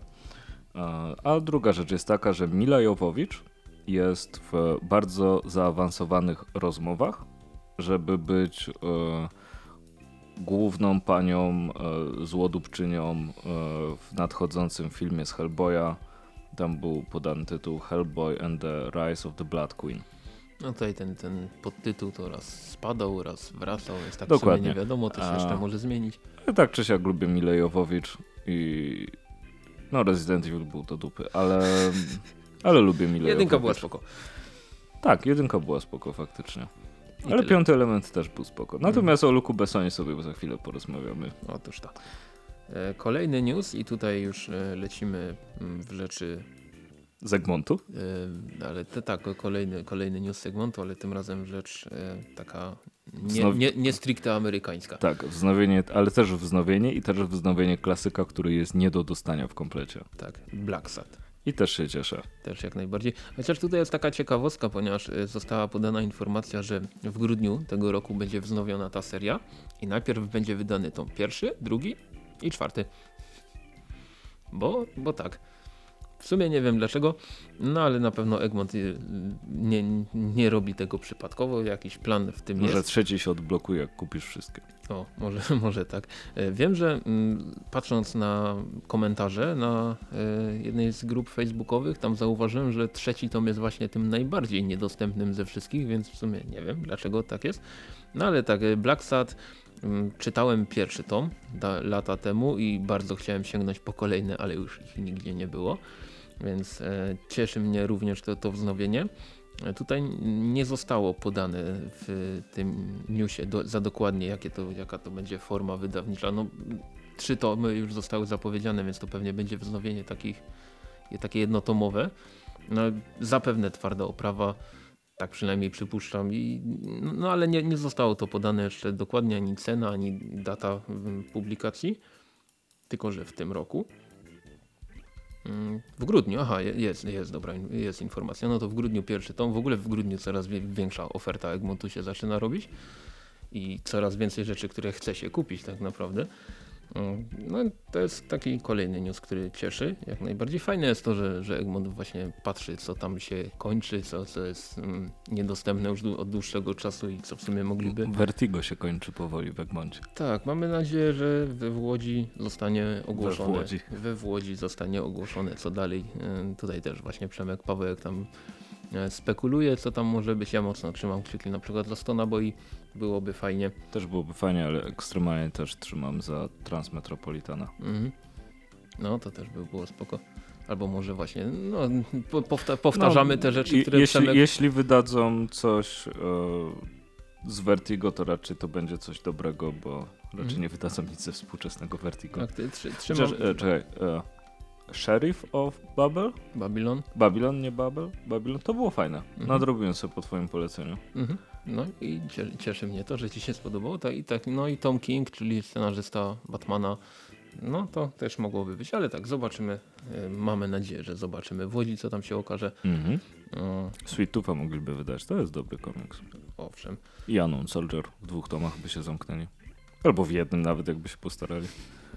A, a druga rzecz jest taka, że Mila Jowowicz jest w bardzo zaawansowanych rozmowach, żeby być e, główną panią e, złodupczynią e, w nadchodzącym filmie z Hellboya. Tam był podany tytuł Hellboy and the Rise of the Blood Queen. No tutaj ten, ten podtytuł to raz spadał, raz wracał, jest tak Dokładnie. Dokładnie. nie wiadomo, to się A- jeszcze może zmienić. Tak czy siak lubię Milę Jowowicz i no Resident Evil był do dupy, ale, ale lubię Milę Jedynka była Jowowicz. spoko. Tak, jedynka była spoko faktycznie. I Ale tyle. piąty element też był spoko. Natomiast o Luku Bessonie sobie za chwilę porozmawiamy. Otóż to. E, Kolejny news i tutaj już e, lecimy mm, w rzeczy, Z Egmontu? e, ale te, tak, kolejny, kolejny news segmentu, ale tym razem rzecz taka nie, nie, nie stricte amerykańska. Tak, wznowienie, ale też wznowienie i też wznowienie klasyka, który jest nie do dostania w komplecie. Tak, Black Sat. I też się cieszę. Też jak najbardziej. Chociaż tutaj jest taka ciekawostka, ponieważ e, została podana informacja, że w grudniu tego roku będzie wznowiona ta seria i najpierw będzie wydany tom pierwszy, drugi i czwarty. Bo, bo tak. W sumie nie wiem dlaczego, no ale na pewno Egmont y, nie, nie robi tego przypadkowo, jakiś plan w tym Może jest. trzeci się odblokuje, jak kupisz wszystkie. O, może, może tak. E, Wiem, że mm, patrząc na komentarze na e, jednej z grup facebookowych, tam zauważyłem, że trzeci tom jest właśnie tym najbardziej niedostępnym ze wszystkich, więc w sumie nie wiem dlaczego tak jest. No ale tak, e, Black Sat mm, czytałem pierwszy tom da, lata temu i bardzo chciałem sięgnąć po kolejne, ale już ich nigdzie nie było. Więc e, cieszy mnie również to, to wznowienie. E, Tutaj nie zostało podane w tym newsie do, za dokładnie jakie to, jaka to będzie forma wydawnicza. No, trzy tomy już zostały zapowiedziane, więc to pewnie będzie wznowienie takich, takie jednotomowe. No, zapewne twarda oprawa, tak przynajmniej przypuszczam. I, no ale nie, nie zostało to podane jeszcze dokładnie ani cena, ani data mm, publikacji, tylko że w tym roku. Mm, W grudniu, aha, je- jest, jest dobra, jest informacja. No to w grudniu pierwszy tom. W ogóle w grudniu coraz większa oferta Egmontu się zaczyna robić i coraz więcej rzeczy, które chce się kupić tak naprawdę. Mm, No to jest taki kolejny news, który cieszy. Jak najbardziej fajne jest to, że, że Egmont właśnie patrzy, co tam się kończy, co, co jest mm, niedostępne już od dłuższego czasu i co w sumie mogliby. Vertigo się kończy powoli w Egmoncie. Tak, mamy nadzieję, że we Łodzi zostanie ogłoszone. Łodzi. We Łodzi zostanie ogłoszone, co dalej. E, Tutaj też właśnie Przemek Pawełek tam e, spekuluje, co tam może być. Ja mocno trzymam kciuki na przykład dla Stona, bo i byłoby fajnie. Też byłoby fajnie, ale ekstremalnie też trzymam za Transmetropolitana. Mhm. No, to też by było spoko. Albo może właśnie, no, po- powta powtarzamy No, te rzeczy, które jeśli, jeśli wydadzą coś e, z Vertigo, to raczej to będzie coś dobrego, bo raczej Mhm. nie wydadzą nic ze współczesnego Vertigo. Tak, ty, trzy, trzymam... Chociaż, e, czekaj, e, Sheriff of Babel? Babylon. Babylon, nie Babel? Babylon? To było fajne. Mhm. Nadrobiłem sobie po twoim poleceniu. Mhm. No i cie- cieszy mnie to, że ci się spodobało. Tak, i tak, no i Tom King, czyli scenarzysta Batmana, no to też mogłoby być, ale tak, zobaczymy. E, Mamy nadzieję, że zobaczymy w Łodzi, co tam się okaże. Mhm. O, Sweet Tootha mogliby wydać, to jest dobry komiks. owszem. I Unknown Soldier w dwóch tomach by się zamknęli. Albo w jednym nawet, jakby się postarali.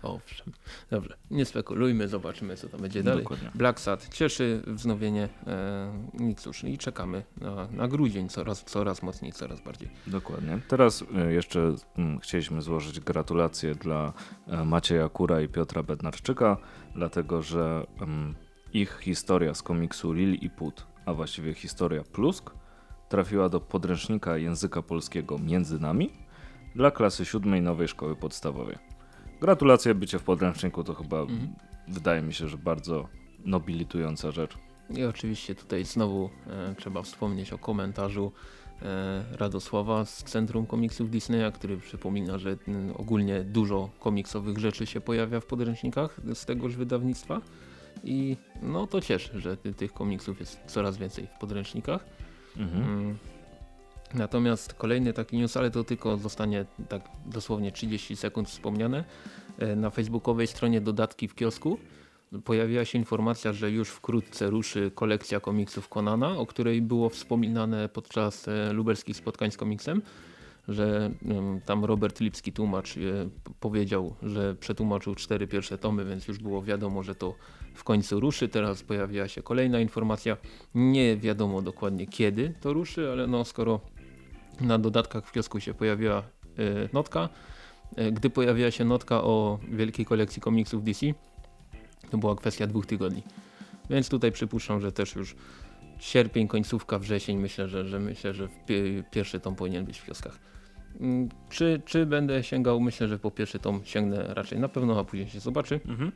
Owszem. Dobrze, nie spekulujmy, zobaczymy co tam będzie dalej. Dokładnie. Black Sad cieszy wznowienie, e, i cóż, i czekamy na, na grudzień coraz, coraz mocniej, coraz bardziej. Dokładnie. Teraz e, jeszcze mm, chcieliśmy złożyć gratulacje dla e, Macieja Kura i Piotra Bednarczyka, dlatego że em, ich historia z komiksu Lil i Put, a właściwie historia Plusk, trafiła do podręcznika języka polskiego Między Nami dla klasy siódmej nowej szkoły podstawowej. Gratulacje, bycie w podręczniku to chyba Mhm. wydaje mi się, że bardzo nobilitująca rzecz. I oczywiście tutaj znowu e, trzeba wspomnieć o komentarzu e, Radosława z Centrum Komiksów Disneya, który przypomina, że mm, ogólnie dużo komiksowych rzeczy się pojawia w podręcznikach z tegoż wydawnictwa. I no to cieszy, że ty, tych komiksów jest coraz więcej w podręcznikach. Mhm. Natomiast kolejny taki news, ale to tylko zostanie tak dosłownie 30 sekund wspomniane. E, Na facebookowej stronie dodatki w kiosku pojawiła się informacja, że już wkrótce ruszy kolekcja komiksów Konana, o której było wspominane podczas e, lubelskich spotkań z komiksem, że tam Robert Lipski tłumacz e, powiedział, że przetłumaczył cztery pierwsze tomy, więc już było wiadomo, że to w końcu ruszy. Teraz pojawiła się kolejna informacja. Nie wiadomo dokładnie kiedy to ruszy, ale no skoro na dodatkach w kiosku się pojawiła e, notka, e, gdy pojawiła się notka o wielkiej kolekcji komiksów DC, to była kwestia dwóch tygodni. Więc tutaj przypuszczam, że też już sierpień, końcówka, wrzesień, myślę, że, że myślę, że pierwszy tom powinien być w kioskach. Mm, Czy, czy będę sięgał? Myślę, że po pierwszy tom sięgnę raczej na pewno, a później się zobaczy. Mhm.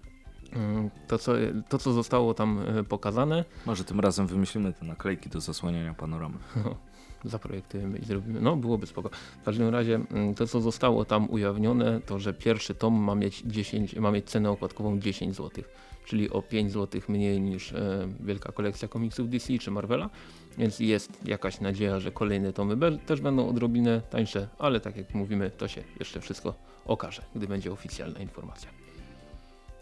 Mm, To co, to, co zostało tam e, pokazane, Może tym razem wymyślimy te naklejki do zasłaniania panoramy. zaprojektujemy i zrobimy. No, byłoby spoko. W każdym razie mm, to, co zostało tam ujawnione, to że pierwszy tom ma mieć, 10, ma mieć cenę okładkową 10 zł, czyli o 5 zł mniej niż e, wielka kolekcja komiksów DC czy Marvela, więc jest jakaś nadzieja, że kolejne tomy też będą odrobinę tańsze, ale tak jak mówimy, to się jeszcze wszystko okaże, gdy będzie oficjalna informacja.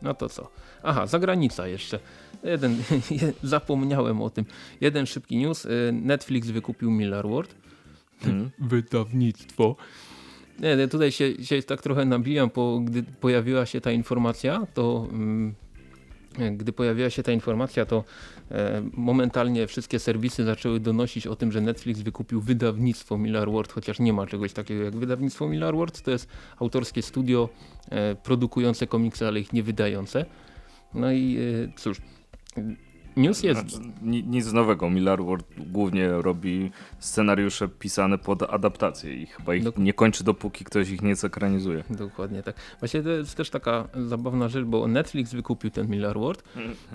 No to co? Aha, zagranica jeszcze. Jeden, zapomniałem o tym. Jeden szybki news. Y, Netflix wykupił Miller World. Mhm. Wydawnictwo. Nie, tutaj się, się tak trochę nabijam, bo gdy pojawiła się ta informacja, to mm, gdy pojawiła się ta informacja, to e, momentalnie wszystkie serwisy zaczęły donosić o tym, że Netflix wykupił wydawnictwo Miller World, chociaż nie ma czegoś takiego jak wydawnictwo Miller World. To jest autorskie studio e, produkujące komiksy, ale ich nie wydające. No i e, cóż, news jest... Znaczy, ni- nic nowego. Miller World głównie robi scenariusze pisane pod adaptacje i chyba ich Dok- nie kończy dopóki ktoś ich nie zekranizuje. Dokładnie tak. Właśnie to jest też taka zabawna rzecz, bo Netflix wykupił ten Miller World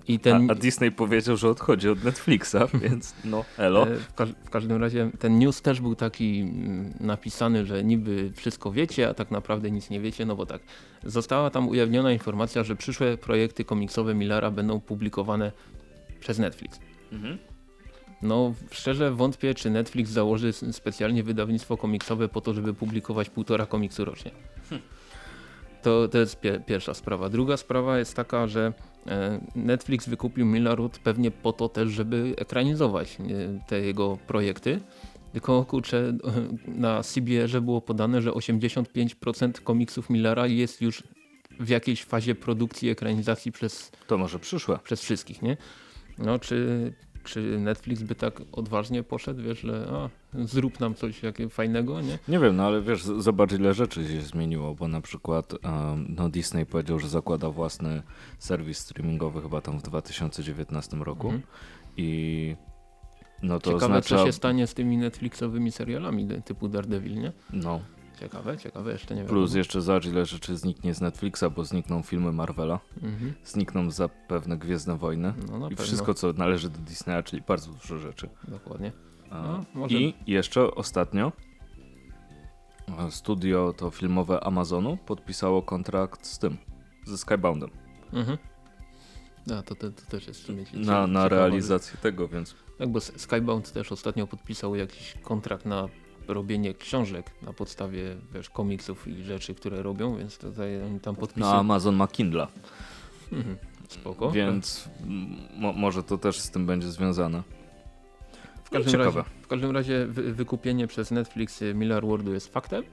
i ten... Mm. A, a Disney powiedział, że odchodzi od Netflixa, więc no elo. E, W, każ w każdym razie ten news też był taki mm, napisany, że niby wszystko wiecie, a tak naprawdę nic nie wiecie, no bo tak, została tam ujawniona informacja, że przyszłe projekty komiksowe Millera będą publikowane przez Netflix. Mhm. No szczerze wątpię, czy Netflix założy specjalnie wydawnictwo komiksowe po to, żeby publikować półtora komiksu rocznie. To, to jest pie pierwsza sprawa. Druga sprawa jest taka, że e, Netflix wykupił Millarwood pewnie po to też, żeby ekranizować e, te jego projekty. Tylko kurczę, na CBR było podane, że 85% komiksów Millara jest już w jakiejś fazie produkcji ekranizacji przez To może przyszłe. przez wszystkich, nie? No, czy, czy Netflix by tak odważnie poszedł, wiesz, że a, zrób nam coś jakie fajnego, nie? Nie wiem, no ale wiesz, zobacz ile rzeczy się zmieniło, bo na przykład no Disney powiedział, że zakłada własny serwis streamingowy chyba tam w 2019 roku Mhm. i no to Ciekawe, oznacza... co się stanie z tymi Netflixowymi serialami typu Daredevil, nie? No, Ciekawe, ciekawe, jeszcze nie wiem. plus jeszcze zobacz ile rzeczy zniknie z Netflixa, bo znikną filmy Marvela, Mhm. znikną zapewne Gwiezdne Wojny No i wszystko co należy do Disneya, czyli bardzo dużo rzeczy. dokładnie. No, może- I jeszcze ostatnio studio to filmowe Amazonu podpisało kontrakt z tym, ze Skyboundem. Mhm. A, to, to, to też jest w sumie na, na realizację tego, więc Tak, bo Skybound też ostatnio podpisał jakiś kontrakt na robienie książek na podstawie wiesz, komiksów i rzeczy, które robią, więc tutaj oni tam no, podpisują. Amazon ma Kindle, Mhm, spoko. więc mo, może to też z tym będzie związane. w każdym, ciekawe. razie, w każdym razie wy, wykupienie przez Netflix y, Miller Worldu jest faktem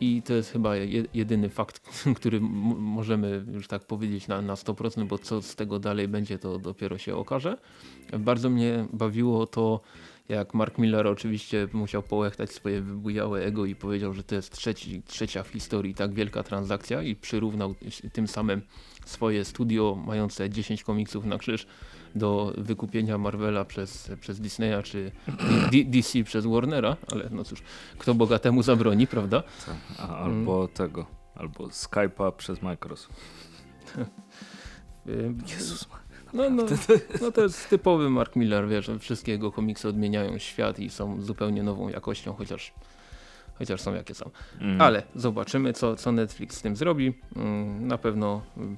i to jest chyba je, jedyny fakt, który możemy już tak powiedzieć na, na 100%, bo co z tego dalej będzie, to dopiero się okaże. Bardzo mnie bawiło to, jak Mark Miller oczywiście musiał połechtać swoje wybujałe ego i powiedział, że to jest trzeci, trzecia w historii tak wielka transakcja i przyrównał tym samym swoje studio mające 10 komiksów na krzyż do wykupienia Marvela przez, przez Disneya czy DC przez Warnera, ale no cóż, kto bogatemu zabroni, prawda? A, albo tego, albo Skype'a przez Microsoft. Ym, Jezus, No, no, no to jest typowy Mark Miller, wiesz, że wszystkie jego komiksy odmieniają świat i są zupełnie nową jakością, chociaż, chociaż są jakie są. mm. Ale zobaczymy, co, co Netflix z tym zrobi. Mm, Na pewno, mm,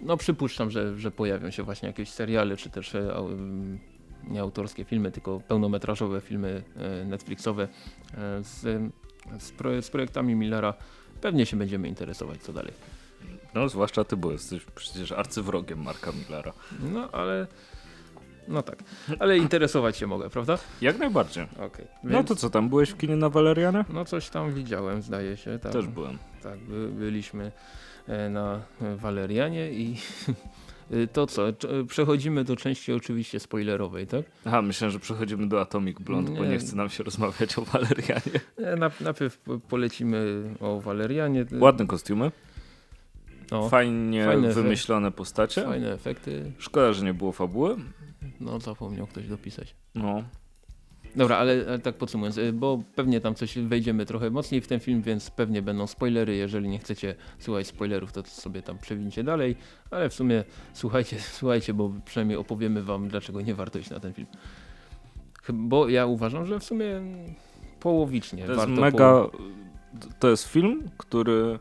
no przypuszczam, że, że pojawią się właśnie jakieś seriale, czy też e, mm, nie autorskie filmy, tylko pełnometrażowe filmy e, Netflixowe e, z, z projektami Millera. Pewnie się będziemy interesować, co dalej. No zwłaszcza ty, bo jesteś przecież arcywrogiem Marka Millera. No ale, no tak, ale interesować się mogę, prawda? Jak najbardziej. Okej. No to co, tam byłeś w kinie na Walerianie? No coś tam widziałem, zdaje się. Tak. Też byłem. Tak, by, byliśmy e, na Walerianie i e, to co, przechodzimy do części oczywiście spoilerowej, tak? Aha, myślałem, że przechodzimy do Atomic Blonde, bo Nie. nie chce nam się rozmawiać o Walerianie. E, Na, najpierw po- polecimy o Walerianie. Ładne kostiumy, no, fajnie fajne wymyślone postacie. fajne efekty. Szkoda, że nie było fabuły. No zapomniał ktoś dopisać. No, Dobra, ale, ale tak podsumując, y, bo pewnie tam coś wejdziemy trochę mocniej w ten film, więc pewnie będą spoilery. Jeżeli nie chcecie słuchać spoilerów, to sobie tam przewincie dalej, ale w sumie słuchajcie, słuchajcie, bo przynajmniej opowiemy wam, dlaczego nie warto iść na ten film. Bo ja uważam, że w sumie połowicznie to jest warto. mega... To jest film, który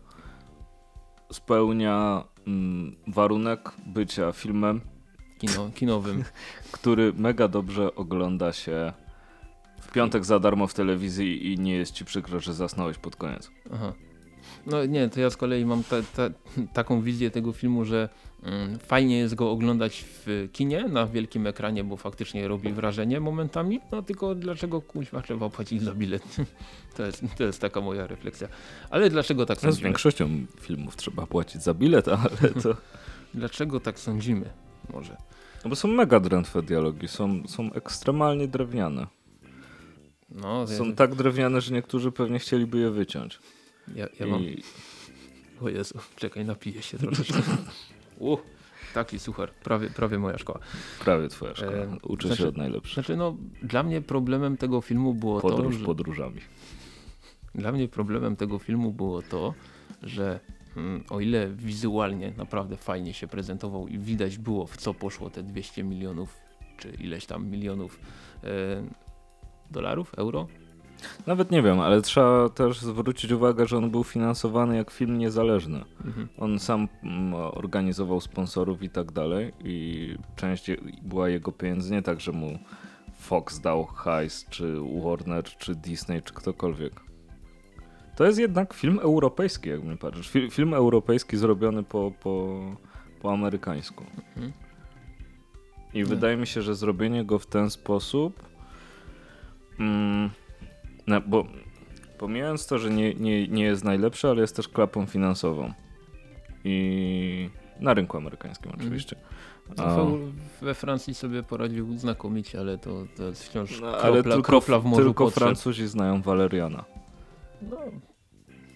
spełnia mm, warunek bycia filmem, kino, kinowym. który mega dobrze ogląda się w piątek za darmo w telewizji i nie jest ci przykro, że zasnąłeś pod koniec. Aha. No nie, to ja z kolei mam ta, ta, taką wizję tego filmu, że mm, fajnie jest go oglądać w kinie, na wielkim ekranie, bo faktycznie robi wrażenie momentami, no tylko dlaczego kuźwa trzeba płacić za bilet? To jest, to jest taka moja refleksja. Ale dlaczego tak No, z sądzimy? większością filmów trzeba płacić za bilet, ale to... Dlaczego tak sądzimy? Może. No bo są mega drętwe dialogi, są, są ekstremalnie drewniane. No, Są tak drewniane, że niektórzy pewnie chcieliby je wyciąć. Ja, ja mam... I O Jezu, czekaj, napiję się troszeczkę. Uh, taki suchar, prawie, prawie moja szkoła. prawie twoja szkoła. Uczę znaczy- się od najlepszych. Znaczy no, dla mnie problemem tego filmu było Podróż to, że... podróżami. Dla mnie problemem tego filmu było to, że mm, o ile wizualnie naprawdę fajnie się prezentował i widać było w co poszło te 200 milionów czy ileś tam milionów e, dolarów, euro. Nawet nie wiem, ale trzeba też zwrócić uwagę, że on był finansowany jak film niezależny. Mhm. On sam mm, organizował sponsorów i tak dalej i część była jego pieniędzy, nie tak, że mu Fox dał hajs, czy Warner, czy Disney, czy ktokolwiek. To jest jednak film europejski, jak mnie patrzysz. Fil- film europejski zrobiony po, po, po amerykańsku. Mhm. I Nie. wydaje mi się, że zrobienie go w ten sposób. Mm, no, bo pomijając to, że nie, nie, nie jest najlepszy, ale jest też klapą finansową. I na rynku amerykańskim Mhm. oczywiście. A- we- Francji sobie poradził znakomicie, ale to, to jest wciąż No, kropla, ale tylko, kropla w morzu tylko potrzeb. Francuzi znają Waleriana. No,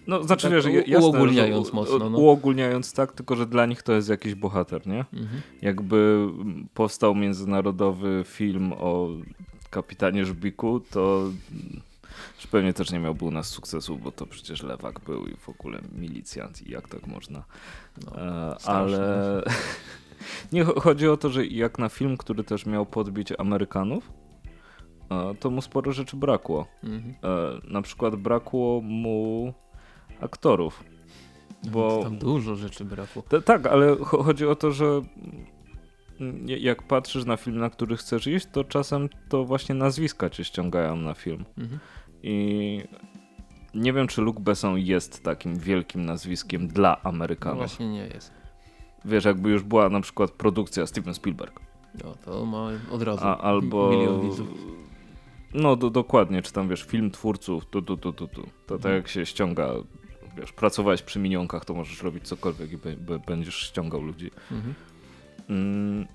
No, znaczy Tak wiesz, jasne, uogólniając że, mocno, no. Uogólniając tak, tylko że dla nich to jest jakiś bohater, nie? mhm. Jakby powstał międzynarodowy film o kapitanie Żbiku, to że pewnie też nie miałby u nas sukcesu, bo to przecież lewak był i w ogóle milicjant i jak tak można. no. E, ale nie cho- chodzi o to, że jak na film, który też miał podbić Amerykanów, e, to mu sporo rzeczy brakło. Mhm. E, na przykład brakło mu aktorów. Bo Tam dużo rzeczy brakło. T- tak, ale cho- chodzi o to, że jak patrzysz na film, na który chcesz iść, to czasem to właśnie nazwiska cię ściągają na film. Mhm. I nie wiem, czy Luc Besson jest takim wielkim nazwiskiem dla Amerykanów. właśnie nie jest. Wiesz, jakby już była na przykład produkcja Steven Spielberg. No, to ma od razu A, albo. milion widzów. No do, dokładnie, czy tam wiesz, film twórców, tu, tu, tu, tu, tu. To tak jak się ściąga, wiesz, pracowałeś przy minionkach, to możesz robić cokolwiek i będziesz ściągał ludzi. Mhm. Mm,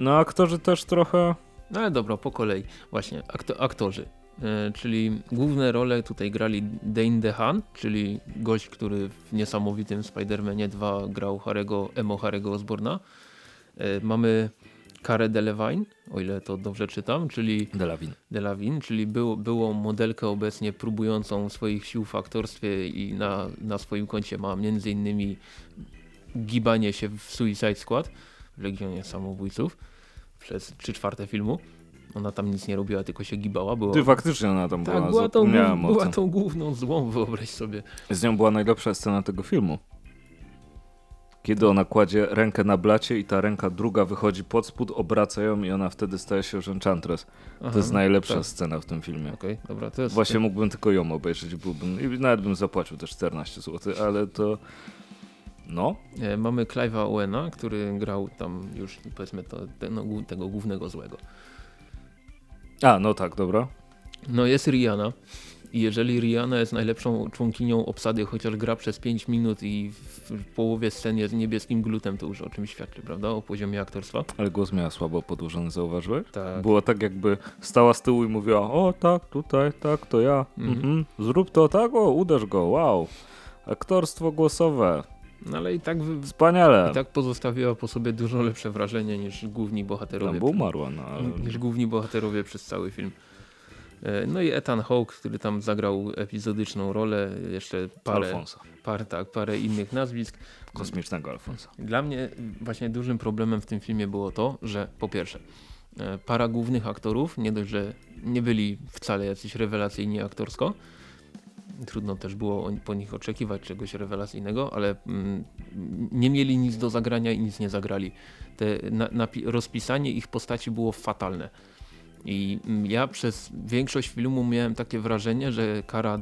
no aktorzy też trochę. No ale dobra, po kolei. Właśnie, akto aktorzy. E, czyli główne role tutaj grali Dane DeHaan, czyli gość, który w niesamowitym Spider-Manie 2 grał Harego, emo Harego Osborna. E, mamy Carę Delevingne, o ile to dobrze czytam, czyli Delavin. Delavin, czyli był, byłą modelkę obecnie próbującą swoich sił w aktorstwie i na, na swoim koncie ma między innymi gibanie się w Suicide Squad, w Legionie Samobójców przez trzy czwarte filmu. Ona tam nic nie robiła, tylko się gibała. Była, Ty faktycznie ona tam tak, była, była, tą, głów- była tą główną złą, wyobraź sobie. Z nią była najlepsza scena tego filmu. Kiedy ona kładzie rękę na blacie i ta ręka druga wychodzi pod spód, obraca ją i ona wtedy staje się już Enchantress. Aha, To jest najlepsza tak. scena w tym filmie. Okej, dobra, to jest... Właśnie mógłbym tylko ją obejrzeć, byłbym, i nawet bym zapłacił też 14 zł, ale to... No, E, Mamy Clive'a Owena, który grał tam już powiedzmy to, te, no, tego głównego złego. A no tak, dobra. No jest Rihanna i jeżeli Rihanna jest najlepszą członkinią obsady, chociaż gra przez 5 minut i w połowie scen jest niebieskim glutem, to już o czymś świadczy, prawda? O poziomie aktorstwa. Ale głos miała słabo podłużony, zauważyłeś? Tak. Było tak jakby stała z tyłu i mówiła, o tak, tutaj, tak, to ja. Mhm. Mhm. Zrób to, tak, o, uderz go, wow. Aktorstwo głosowe, No ale i tak, wspaniale. i tak pozostawiła po sobie dużo lepsze wrażenie niż główni bohaterowie. No, bo umarła, no ale... niż główni bohaterowie przez cały film. E, No i Ethan Hawke, który tam zagrał epizodyczną rolę, jeszcze parę, Alfonsa, parę, tak, parę innych nazwisk. kosmicznego Alfonsa. Dla mnie właśnie dużym problemem w tym filmie było to, że po pierwsze e, para głównych aktorów nie dość, że nie byli wcale jacyś rewelacyjni aktorsko, trudno też było po nich oczekiwać czegoś rewelacyjnego, ale mm, nie mieli nic do zagrania i nic nie zagrali. Te rozpisanie ich postaci było fatalne. I mm, ja przez większość filmu miałem takie wrażenie, że Cara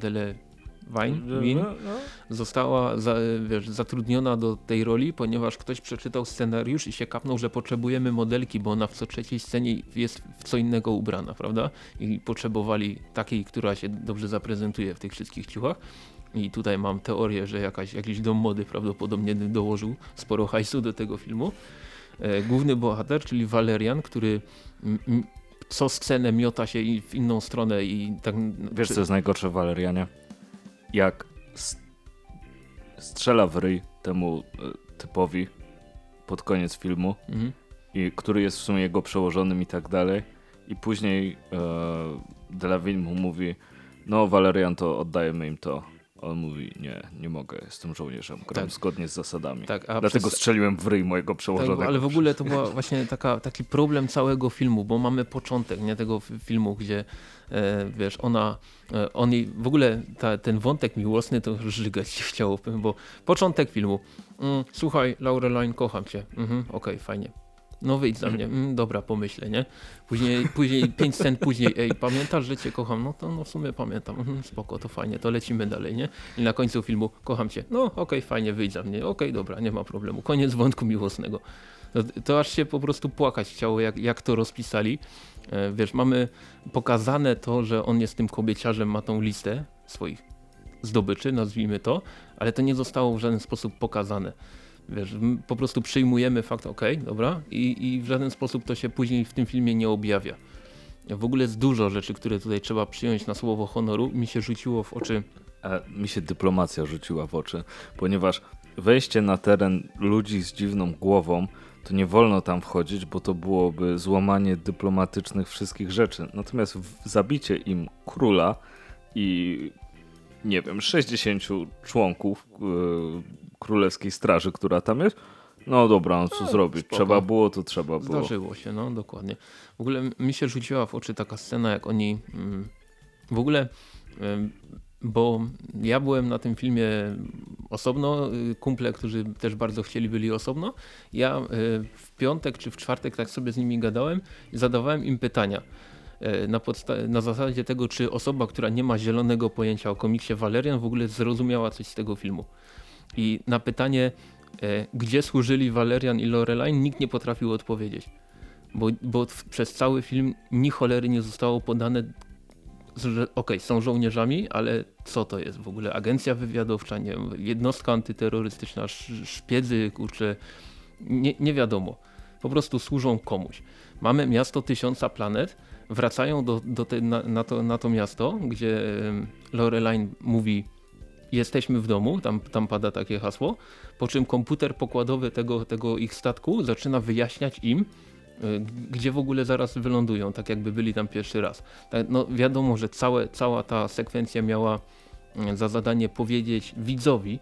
Delevingne Win, No, została za, wiesz, zatrudniona do tej roli, ponieważ ktoś przeczytał scenariusz i się kapnął, że potrzebujemy modelki, bo ona w co trzeciej scenie jest w co innego ubrana, prawda? I potrzebowali takiej, która się dobrze zaprezentuje w tych wszystkich ciuchach. I tutaj mam teorię, że jakaś, jakiś dom mody prawdopodobnie dołożył sporo hajsu do tego filmu. E, główny bohater, czyli Valerian, który co scenę miota się w inną stronę i tak... Wiesz co jest najgorsze w Valerianie? Jak strzela w ryj temu e, typowi pod koniec filmu, Mhm. i który jest w sumie jego przełożonym i tak dalej. I później e, Delavin mu mówi, no Valerian to oddajemy im to. On mówi, nie, nie mogę, jestem żołnierzem, gram Tak. zgodnie z zasadami. Tak, a Dlatego przez- strzeliłem w ryj mojego Tak, przełożonego. ale w ogóle to była właśnie taka, taki problem całego filmu, bo mamy początek nie tego filmu, gdzie e, wiesz, ona, e, on jej, w ogóle ta, ten wątek miłosny to żygać się chciało, bo początek filmu, mm, słuchaj Laureline, kocham cię, mhm, okej, fajnie. No wyjdź za mnie, mm, dobra, pomyślę, nie? Później, później pięć scen później, ej, pamiętasz, że cię kocham? No to no w sumie pamiętam, mhm, spoko, to fajnie, to lecimy dalej, nie? I na końcu filmu, kocham cię, no okej, fajnie, wyjdź za mnie, okej, dobra, nie ma problemu, koniec wątku miłosnego. To, to aż się po prostu płakać chciało, jak, jak to rozpisali. E, wiesz, mamy pokazane to, że on jest tym kobieciarzem, ma tą listę swoich zdobyczy, nazwijmy to, ale to nie zostało w żaden sposób pokazane. Wiesz, po prostu przyjmujemy fakt, okej, dobra, i, i w żaden sposób to się później w tym filmie nie objawia. W ogóle jest dużo rzeczy, które tutaj trzeba przyjąć na słowo honoru. Mi się rzuciło w oczy A mi się dyplomacja rzuciła w oczy, ponieważ wejście na teren ludzi z dziwną głową, to nie wolno tam wchodzić, bo to byłoby złamanie dyplomatycznych wszystkich rzeczy. Natomiast zabicie im króla i nie wiem, 60 członków yy, królewskiej straży, która tam jest, no dobra, no co No, zrobić? spoko. Trzeba było, to trzeba było. Zdarzyło się, no dokładnie. W ogóle mi się rzuciła w oczy taka scena, jak oni mm, w ogóle bo ja byłem na tym filmie osobno, y, kumple, którzy też bardzo chcieli byli osobno. Ja y, w piątek czy w czwartek tak sobie z nimi gadałem i zadawałem im pytania y, na, na zasadzie tego, czy osoba, która nie ma zielonego pojęcia o komiksie Valerian w ogóle zrozumiała coś z tego filmu. I na pytanie, gdzie służyli Valerian i Loreline, nikt nie potrafił odpowiedzieć. Bo, bo przez cały film ni cholery nie zostało podane, że okej, okay, są żołnierzami, ale co to jest w ogóle? Agencja wywiadowcza, nie jednostka antyterrorystyczna, szpiedzy, kurczę, nie, nie wiadomo. Po prostu służą komuś. Mamy miasto tysiąca planet, wracają do, do te, na, na, to, na to miasto, gdzie Loreline mówi jesteśmy w domu, tam, tam pada takie hasło, po czym komputer pokładowy tego, tego ich statku zaczyna wyjaśniać im, Y, gdzie w ogóle zaraz wylądują, tak jakby byli tam pierwszy raz. Tak, no wiadomo, że całe, cała ta sekwencja miała y, za zadanie powiedzieć widzowi,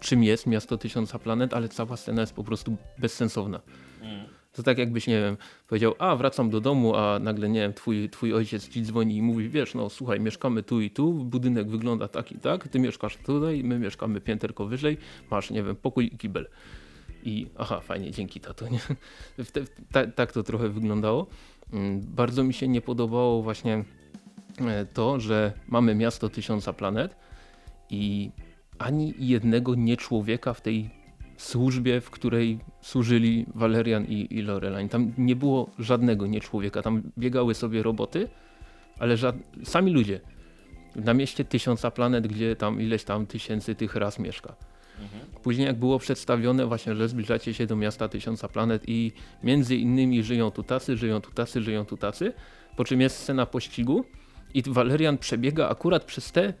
czym jest Miasto Tysiąca Planet, ale cała scena jest po prostu bezsensowna. Mm. To tak jakbyś, nie wiem, powiedział, a wracam do domu, a nagle, nie wiem, twój, twój ojciec ci dzwoni i mówi, wiesz, no słuchaj, mieszkamy tu i tu, budynek wygląda tak i tak, ty mieszkasz tutaj, my mieszkamy pięterko wyżej, masz, nie wiem, pokój i kibel i aha, fajnie, dzięki tato. Nie? Ta, tak to trochę wyglądało. Mm, bardzo mi się nie podobało właśnie e, to, że mamy miasto tysiąca planet i ani jednego nie człowieka w tej służbie, w której służyli Valerian i, i. Tam nie było żadnego nie człowieka. Tam biegały sobie roboty, ale sami ludzie. Na mieście tysiąca planet, gdzie tam ileś tam tysięcy tych ras mieszka. Później jak było przedstawione właśnie, że zbliżacie się do miasta tysiąca planet i między innymi żyją tu tacy, żyją tu tacy, żyją tu tacy, po czym jest scena pościgu i Valerian przebiega akurat przez te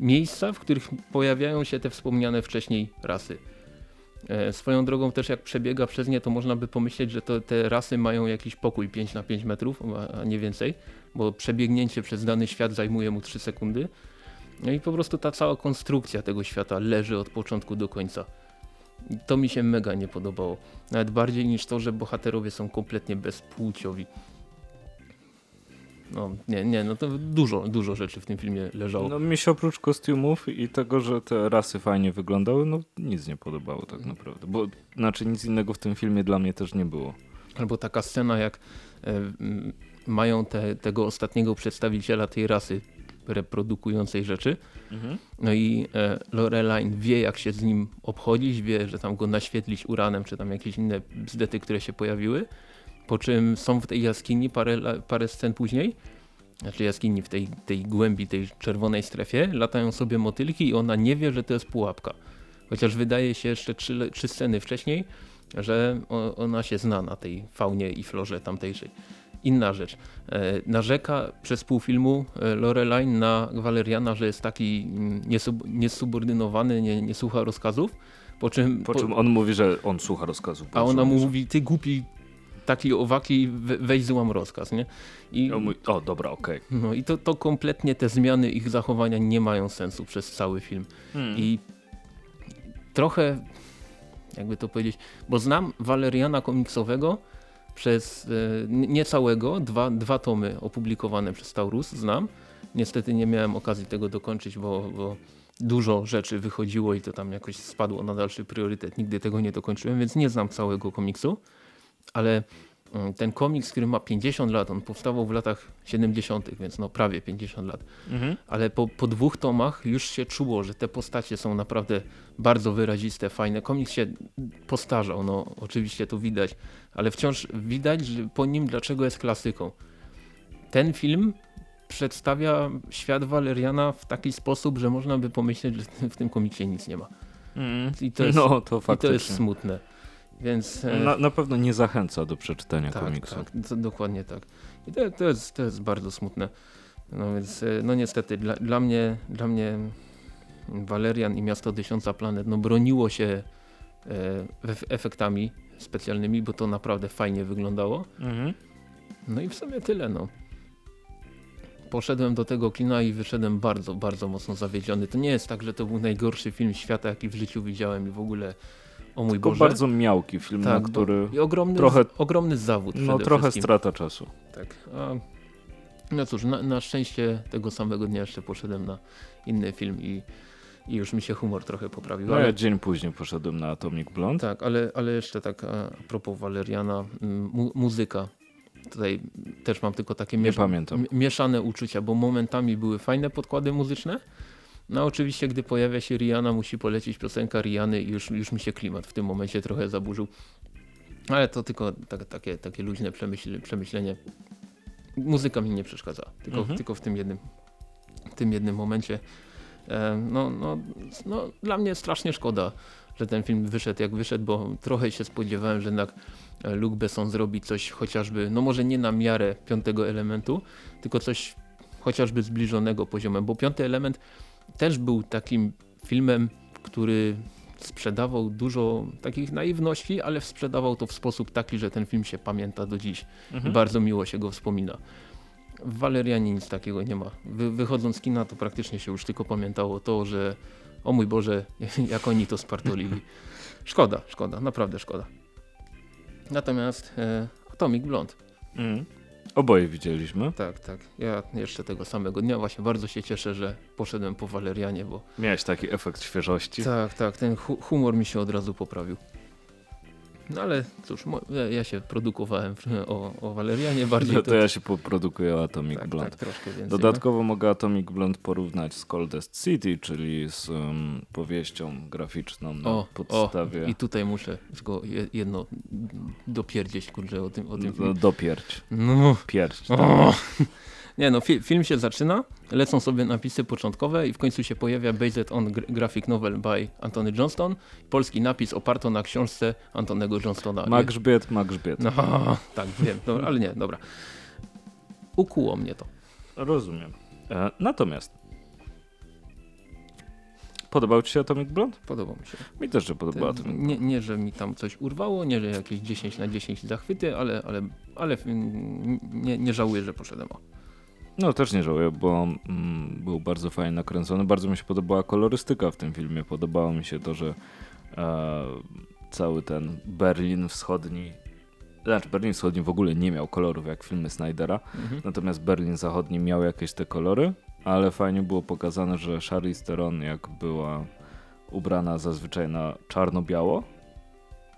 miejsca, w których pojawiają się te wspomniane wcześniej rasy. E, swoją drogą też jak przebiega przez nie, to można by pomyśleć, że to, te rasy mają jakiś pokój 5 na 5 metrów, a nie więcej, bo przebiegnięcie przez dany świat zajmuje mu 3 sekundy. No i po prostu ta cała konstrukcja tego świata leży od początku do końca. To mi się mega nie podobało. Nawet bardziej niż to, że bohaterowie są kompletnie bezpłciowi. No nie, nie, no to dużo, dużo rzeczy w tym filmie leżało. No mi się oprócz kostiumów i tego, że te rasy fajnie wyglądały, no nic nie podobało tak naprawdę. Bo znaczy nic innego w tym filmie dla mnie też nie było. Albo taka scena jak e, mają te, tego ostatniego przedstawiciela tej rasy reprodukującej rzeczy. Mhm. No i e, Loreline wie jak się z nim obchodzić, wie, że tam go naświetlić uranem, czy tam jakieś inne bzdety, które się pojawiły. Po czym są w tej jaskini parę, parę scen później, znaczy jaskini w tej, tej głębi, tej czerwonej strefie, latają sobie motylki i ona nie wie, że to jest pułapka. Chociaż wydaje się jeszcze trzy, trzy sceny wcześniej, że ona się zna na tej faunie i florze tamtejszej. Inna rzecz. E, narzeka przez pół filmu e, Loreline na Valeriana, że jest taki mm, niesubordynowany, nie, nie słucha rozkazów. Po czym, po czym on mówi, że on słucha rozkazów. A ona mówi, ty głupi taki owaki, weź złam rozkaz, nie? I, o, mój, o dobra, okej. Okay. No i to, to kompletnie te zmiany ich zachowania nie mają sensu przez cały film. Hmm. I trochę, jakby to powiedzieć, bo znam Valeriana komiksowego, przez e, nie całego, dwa, dwa tomy opublikowane przez Taurus, znam. Niestety nie miałem okazji tego dokończyć, bo, bo dużo rzeczy wychodziło i to tam jakoś spadło na dalszy priorytet. Nigdy tego nie dokończyłem, więc nie znam całego komiksu, ale Mm, ten komiks, który ma 50 lat, on powstawał w latach 70., więc no prawie 50 lat. Mhm. Ale po, po dwóch tomach już się czuło, że te postacie są naprawdę bardzo wyraziste, fajne. Komiks się postarzał, no oczywiście to widać, ale wciąż widać że po nim dlaczego jest klasyką. Ten film przedstawia świat Waleriana w taki sposób, że można by pomyśleć, że w tym komiksie nic nie ma. Mm. I, to jest, no, to I to jest smutne. Więc, e, na, na pewno nie zachęca do przeczytania tak, komiksu. Tak, to, dokładnie tak. I to, to, jest, to jest bardzo smutne. No więc, e, no niestety, dla, dla mnie, dla mnie Valerian i Miasto Tysiąca Planet no broniło się e, efektami specjalnymi, bo to naprawdę fajnie wyglądało. Mhm. No i w sumie tyle, no. Poszedłem do tego kina i wyszedłem bardzo, bardzo mocno zawiedziony. To nie jest tak, że to był najgorszy film świata, jaki w życiu widziałem i w ogóle o mój Tylko Boże. bardzo miałki film, tak, na który i ogromny, trochę, ogromny zawód No trochę wszystkim. strata czasu. Tak. A, no cóż, na, na, szczęście tego samego dnia jeszcze poszedłem na inny film i, i już mi się humor trochę poprawił. No ale, ja dzień później poszedłem na Atomic Blonde. tak, ale, ale jeszcze tak a propos Waleriana, mu, muzyka. Tutaj też mam tylko takie miesza- mieszane uczucia, bo momentami były fajne podkłady muzyczne. No oczywiście, gdy pojawia się Rihanna, musi polecić piosenka Rihanny i już, już mi się klimat w tym momencie trochę zaburzył. Ale to tylko tak, takie, takie luźne przemyśl, przemyślenie. Muzyka mi nie przeszkadza, tylko, Mhm. tylko w tym jednym, tym jednym momencie. E, no, no, no, dla mnie strasznie szkoda, że ten film wyszedł jak wyszedł, bo trochę się spodziewałem, że jednak e, Luc Besson zrobi coś chociażby, no może nie na miarę piątego elementu, tylko coś chociażby zbliżonego poziomem, bo piąty element też był takim filmem, który sprzedawał dużo takich naiwności, ale sprzedawał to w sposób taki, że ten film się pamięta do dziś i Mhm. bardzo miło się go wspomina. W Walerianie nic takiego nie ma. Wy, wychodząc z kina to praktycznie się już tylko pamiętało to, że o mój Boże, jak oni to spartolili. Szkoda, szkoda, naprawdę szkoda. Natomiast e, Atomic Blonde, Mhm. Oboje widzieliśmy. tak, tak. Ja jeszcze tego samego dnia właśnie bardzo się cieszę, że poszedłem po Walerianie, bo Miałeś taki efekt świeżości. tak, tak, ten hu humor mi się od razu poprawił. No ale cóż, mo- ja- się produkowałem o, o Walerianie bardziej. No to ja się poprodukuję o Atomic tak, Blonde. tak, więcej. Dodatkowo mogę Atomic Blonde porównać z Coldest City, czyli z um, powieścią graficzną na O, podstawie... o, i tutaj muszę tylko je- jedno dopierdzieć, kurczę, o tym, o tym no, filmie. dopierć. No, Pierć. tak. Nie no, fi film się zaczyna, lecą sobie napisy początkowe i w końcu się pojawia Based on Gra- Graphic Novel by Antony Johnston. Polski napis oparto na książce Antonego Johnstona. Ma grzbiet, ma grzbiet. No, tak, wiem, dobra, ale nie, dobra. Ukuło mnie to. Rozumiem. E, natomiast podobał ci się Atomic Blonde? Podobał mi się. Mi też się podobał Atomic Blonde. Nie, nie, że mi tam coś urwało, nie, że jakieś 10 na 10 zachwyty, ale, ale, ale mm, nie, nie żałuję, że poszedłem. No też nie żałuję, bo mm, był bardzo fajnie nakręcony. Bardzo mi się podobała kolorystyka w tym filmie. Podobało mi się to, że e, cały ten Berlin wschodni, znaczy Berlin wschodni w ogóle nie miał kolorów jak filmy Snydera, Mhm. natomiast Berlin zachodni miał jakieś te kolory, ale fajnie było pokazane, że Charlize Theron jak była ubrana zazwyczaj na czarno-biało,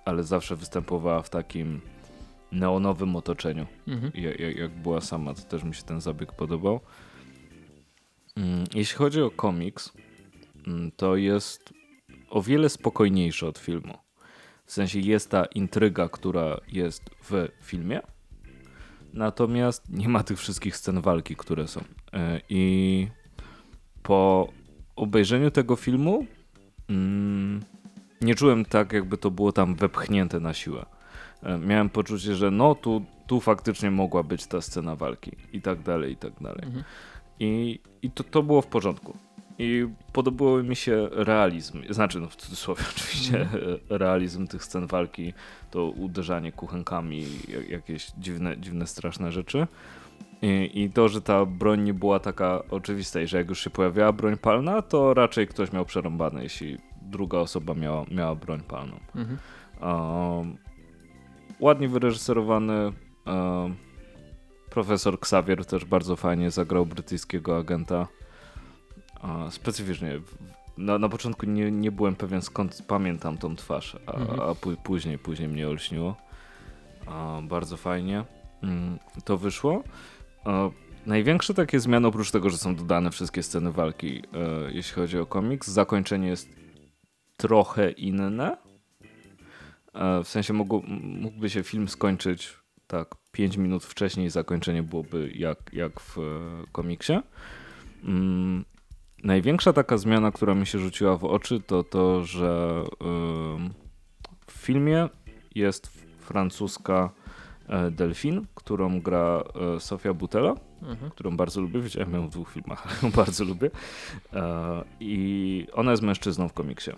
ale zawsze występowała w takim neonowym otoczeniu Mhm. jak, była sama, to też mi się ten zabieg podobał. Mm, Jeśli chodzi o komiks, mm, to jest o wiele spokojniejszy od filmu. W sensie jest ta intryga, która jest w filmie, natomiast nie ma tych wszystkich scen walki, które są. E, I po obejrzeniu tego filmu mm, nie czułem tak, jakby to było tam wepchnięte na siłę. E, Miałem poczucie, że no tu, tu faktycznie mogła być ta scena walki i tak dalej, i tak dalej. Mhm. I, i to, to było w porządku. I podobało mi się realizm, znaczy no w cudzysłowie oczywiście realizm tych scen walki, to uderzanie kuchenkami, ja- jakieś dziwne, dziwne straszne rzeczy. I, I to, że ta broń nie była taka oczywista i że jak już się pojawiała broń palna, to raczej ktoś miał przerąbane, jeśli druga osoba miała, miała broń palną. Mhm. Um, ładnie wyreżyserowany. Um, profesor Xavier też bardzo fajnie zagrał brytyjskiego agenta. A, specyficznie. Na, na początku nie, nie byłem pewien skąd pamiętam tą twarz, a, Mhm. a pó- później, później mnie olśniło. A, bardzo fajnie mm, to wyszło. Największe takie zmiany, oprócz tego, że są dodane wszystkie sceny walki, e, jeśli chodzi o komiks, zakończenie jest trochę inne. E, W sensie mógł, mógłby się film skończyć tak 5 minut wcześniej, zakończenie byłoby jak, jak w e, komiksie. Mm, największa taka zmiana, która mi się rzuciła w oczy, to to, że w filmie jest francuska e, Delfin, którą gra Sofia Butela Mhm. którą bardzo lubię. Widziałem ją w dwóch filmach, ale ją bardzo lubię. I ona jest mężczyzną w komiksie.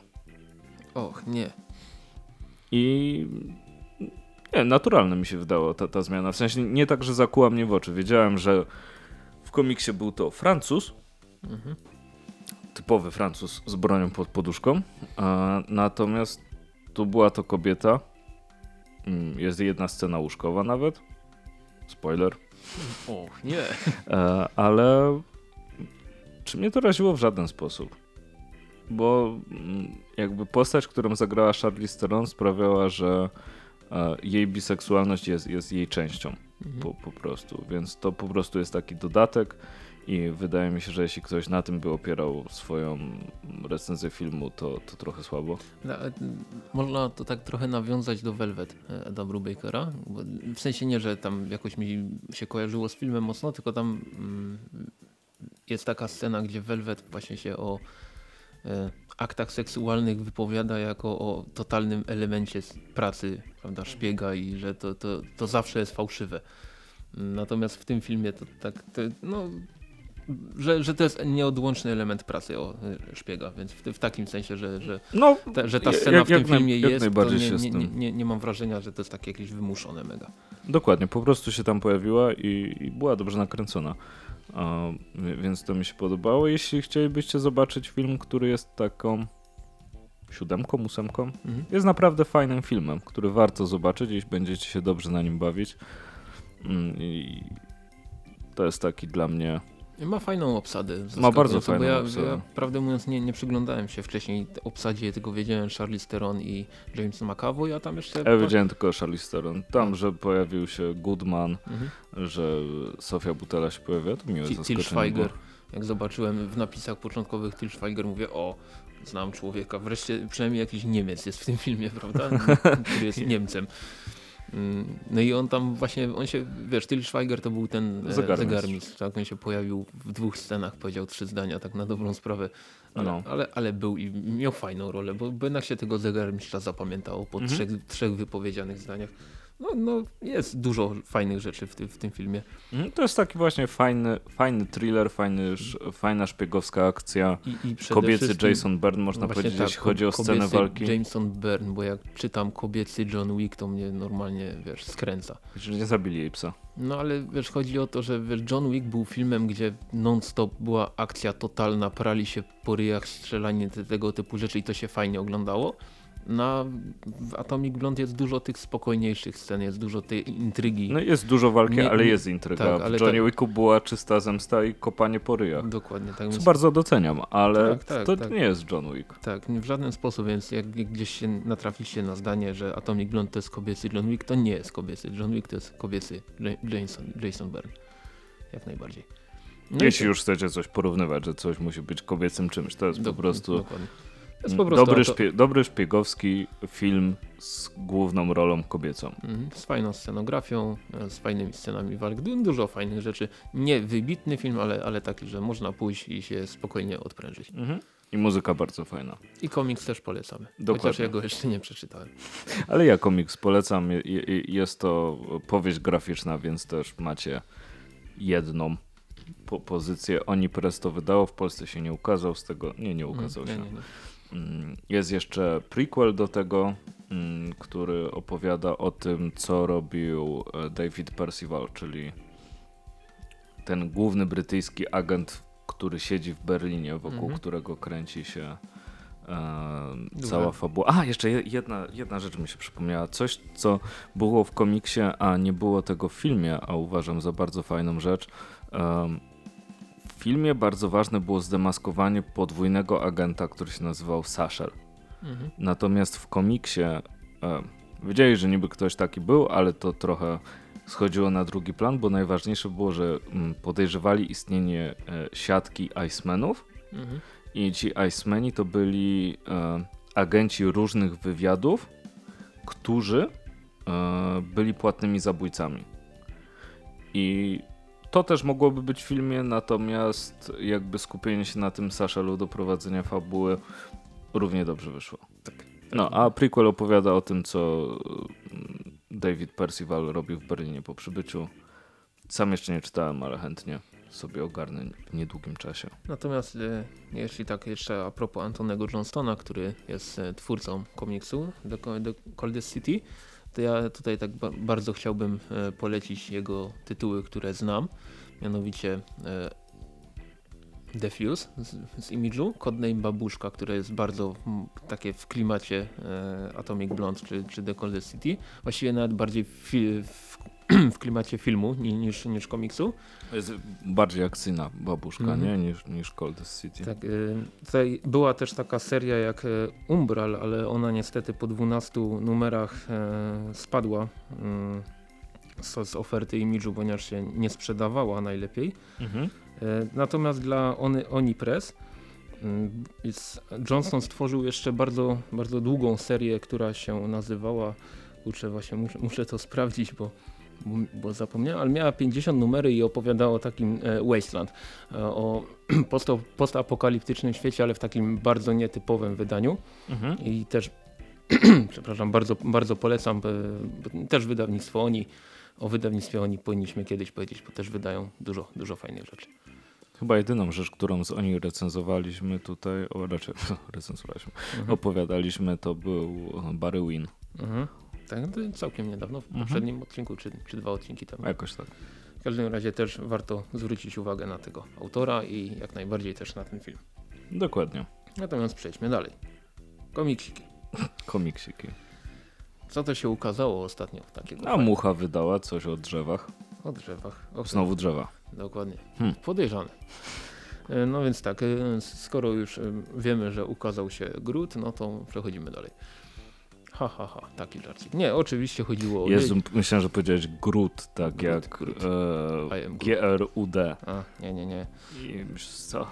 Och, nie. I nie, naturalne mi się wydało ta, ta zmiana. W sensie nie tak, że zakuła mnie w oczy. Wiedziałem, że w komiksie był to Francuz, Mhm. typowy Francuz z bronią pod poduszką. E, natomiast tu była to kobieta. Mm, Jest jedna scena łóżkowa nawet. Spoiler. Och, nie. E, ale Czy mnie to raziło w żaden sposób? Bo mm, jakby postać, którą zagrała Charlize Theron sprawiała, że e, jej biseksualność jest, jest jej częścią Mhm. po, po prostu, więc to po prostu jest taki dodatek i wydaje mi się, że jeśli ktoś na tym by opierał swoją recenzję filmu, to, to trochę słabo. No, e, Można to tak trochę nawiązać do Velvet Eda Brubakera. W sensie nie, że tam jakoś mi się kojarzyło z filmem mocno, tylko tam mm, jest taka scena, gdzie Velvet właśnie się o aktach seksualnych wypowiada jako o totalnym elemencie pracy prawda, szpiega i że to, to, to zawsze jest fałszywe. Natomiast w tym filmie to tak, to, no, że, że to jest nieodłączny element pracy o e, szpiega, więc w, w takim sensie, że, że No, ta, że ta Jak- scena w tym jak filmie jak jest, to nie, nie, nie, nie, nie mam wrażenia, że to jest takie jakieś wymuszone mega. Dokładnie, po prostu się tam pojawiła i, i była dobrze nakręcona. A, wi- więc to mi się podobało. Jeśli chcielibyście zobaczyć film, który jest taką siódemką, ósemką, Mhm. jest naprawdę fajnym filmem, który warto zobaczyć, jeśli będziecie się dobrze na nim bawić. Mm, I to jest taki dla mnie. Ma fajną obsadę. bardzo zaskakującą, fajną bo ja, obsadę. Ja prawdę mówiąc nie, nie przyglądałem się wcześniej obsadzie, tylko wiedziałem Charlize Theron i James McAvoy, a tam jeszcze... Ja wiedziałem tylko Charlize Theron. Tam, No. że pojawił się Goodman, Mhm. że Sofia Butela się pojawia, to miłe Til- Til zaskoczenie. Schweiger. było. Jak zobaczyłem w napisach początkowych Til Schweiger, mówię o, znam człowieka. Wreszcie przynajmniej jakiś Niemiec jest w tym filmie, prawda? Który jest Niemcem. Mm, No i on tam właśnie, on się, wiesz, Til Schweiger to był ten e, Zegarmistrz. zegarmistrz, tak? On się pojawił w dwóch scenach, powiedział trzy zdania, tak na dobrą sprawę. Ale, No. ale, ale był i miał fajną rolę, bo, bo jednak się tego zegarmistrza zapamiętało po Mhm. trzech, trzech wypowiedzianych zdaniach. No, no, jest dużo fajnych rzeczy w, ty, w tym filmie. Mhm, To jest taki właśnie fajny, fajny thriller, fajny, fajna szpiegowska akcja. I, i Kobiecy Jason Bourne, można No powiedzieć, tak, jeśli chodzi o scenę walki. Jameson Byrne, bo jak czytam kobiecy John Wick, to mnie normalnie, wiesz, skręca. Że nie zabili jej psa. No ale wiesz, chodzi o to, że wiesz, John Wick był filmem, gdzie non-stop była akcja totalna, prali się po ryjach, strzelanie, te, tego typu rzeczy i to się fajnie oglądało. Na w Atomic Blonde jest dużo tych spokojniejszych scen, jest dużo tej intrygi. No jest dużo walki, Nie- ale jest intryga. tak, ale w Johnny tak- Wicku była czysta zemsta i kopanie po ryjach. Dokładnie, tak Co więc bardzo doceniam, ale Tak, tak, to tak. nie jest John Wick. Tak, w żaden sposób, więc jak gdzieś się natraficie na zdanie, że Atomic Blonde to jest kobiecy John Wick, to nie jest kobiecy John Wick, to jest kobiecy Ja- Jason, Jason Bourne. Jak najbardziej. No Jeśli już chcecie coś porównywać, że coś musi być kobiecym czymś, to jest do- po prostu Dokładnie. To jest po prostu dobry, ato- szpie dobry szpiegowski film z główną rolą kobiecą. Mhm, z fajną scenografią, e, z fajnymi scenami walk, Du- dużo fajnych rzeczy. Nie wybitny film, ale, ale taki, że można pójść i się spokojnie odprężyć. I muzyka bardzo fajna. I komiks też polecamy, Dokładnie. chociaż ja go jeszcze nie przeczytałem. Ale ja komiks polecam. Je- je- Jest to powieść graficzna, więc też macie jedną po pozycję. Oni Press to wydało, w Polsce się nie ukazał z tego. Nie, nie ukazał Mm, się. nie, nie, Jest jeszcze prequel do tego, mm, który opowiada o tym, co robił e, David Percival, czyli ten główny brytyjski agent, który siedzi w Berlinie, wokół Mhm. którego kręci się e, cała fabuła. A, jeszcze je- jedna, jedna rzecz mi się przypomniała. Coś, co było w komiksie, a nie było tego w filmie, a uważam za bardzo fajną rzecz. Filmie bardzo ważne było zdemaskowanie podwójnego agenta, który się nazywał Sasher. Mhm. Natomiast w komiksie e, wiedzieli, że niby ktoś taki był, ale to trochę schodziło na drugi plan, bo najważniejsze było, że mm, podejrzewali istnienie e, siatki Icemanów Mhm. i ci Icemeni to byli e, agenci różnych wywiadów, którzy e, byli płatnymi zabójcami. I to też mogłoby być w filmie, natomiast jakby skupienie się na tym Saszelu do prowadzenia fabuły równie dobrze wyszło. No, a prequel opowiada o tym, co mm, David Percival robił w Berlinie po przybyciu. Sam jeszcze nie czytałem, ale chętnie sobie ogarnę w niedługim czasie. Natomiast e, jeśli tak jeszcze a propos Antonego Johnstona, który jest e, twórcą komiksu The, The Coldest City, ja tutaj tak ba bardzo chciałbym e, polecić jego tytuły, które znam, mianowicie e, The Fuse z, z Image'u, Codename Babuszka, które jest bardzo takie w klimacie e, Atomic Blonde czy, czy The Coldest City, właściwie nawet bardziej w, w, w klimacie filmu niż, niż komiksu. Jest bardziej akcyjna babuszka, Mhm. nie? Niż, niż Cold City. Tak, y, była też taka seria jak y, Umbral, ale ona niestety po 12 numerach y, spadła y, z, z oferty imidżu, ponieważ się nie sprzedawała najlepiej. Mhm. Y, Natomiast dla Oni, Oni Press y, Johnson stworzył jeszcze bardzo, bardzo długą serię, która się nazywała, kurczę właśnie muszę, muszę to sprawdzić, bo, bo, zapomniałem, ale miała 50 numery i opowiadała o takim e, Wasteland, e, o postapokaliptycznym świecie, ale w takim bardzo nietypowym wydaniu Mhm. i też, przepraszam, bardzo, bardzo polecam, e, bo też wydawnictwo Oni, o wydawnictwie Oni powinniśmy kiedyś powiedzieć, bo też wydają dużo, dużo fajnych rzeczy. Chyba jedyną rzecz, którą z oni recenzowaliśmy tutaj, o raczej recenzowaliśmy, Mhm. opowiadaliśmy, to był Barry Win. Mhm. Tak, no całkiem niedawno, w Mhm. poprzednim odcinku, czy, czy dwa odcinki temu. Jakoś tak. W każdym razie też warto zwrócić uwagę na tego autora i jak najbardziej też na ten film. Dokładnie. Natomiast przejdźmy dalej. Komiksiki. Komiksiki. Co to się ukazało ostatnio takiego? A fajnego? mucha wydała coś o drzewach. O drzewach. O, Znowu drzewa. Dokładnie. Hmm. Podejrzane. E, No więc tak, e, skoro już e, wiemy, że ukazał się Groot, no to przechodzimy dalej. Ha, ha, ha, taki żarcik. Nie, oczywiście chodziło o... Jezu, myślałem, że powiedziałeś Groot, tak jak e. G-R-U-D. A, nie, nie, nie. I co?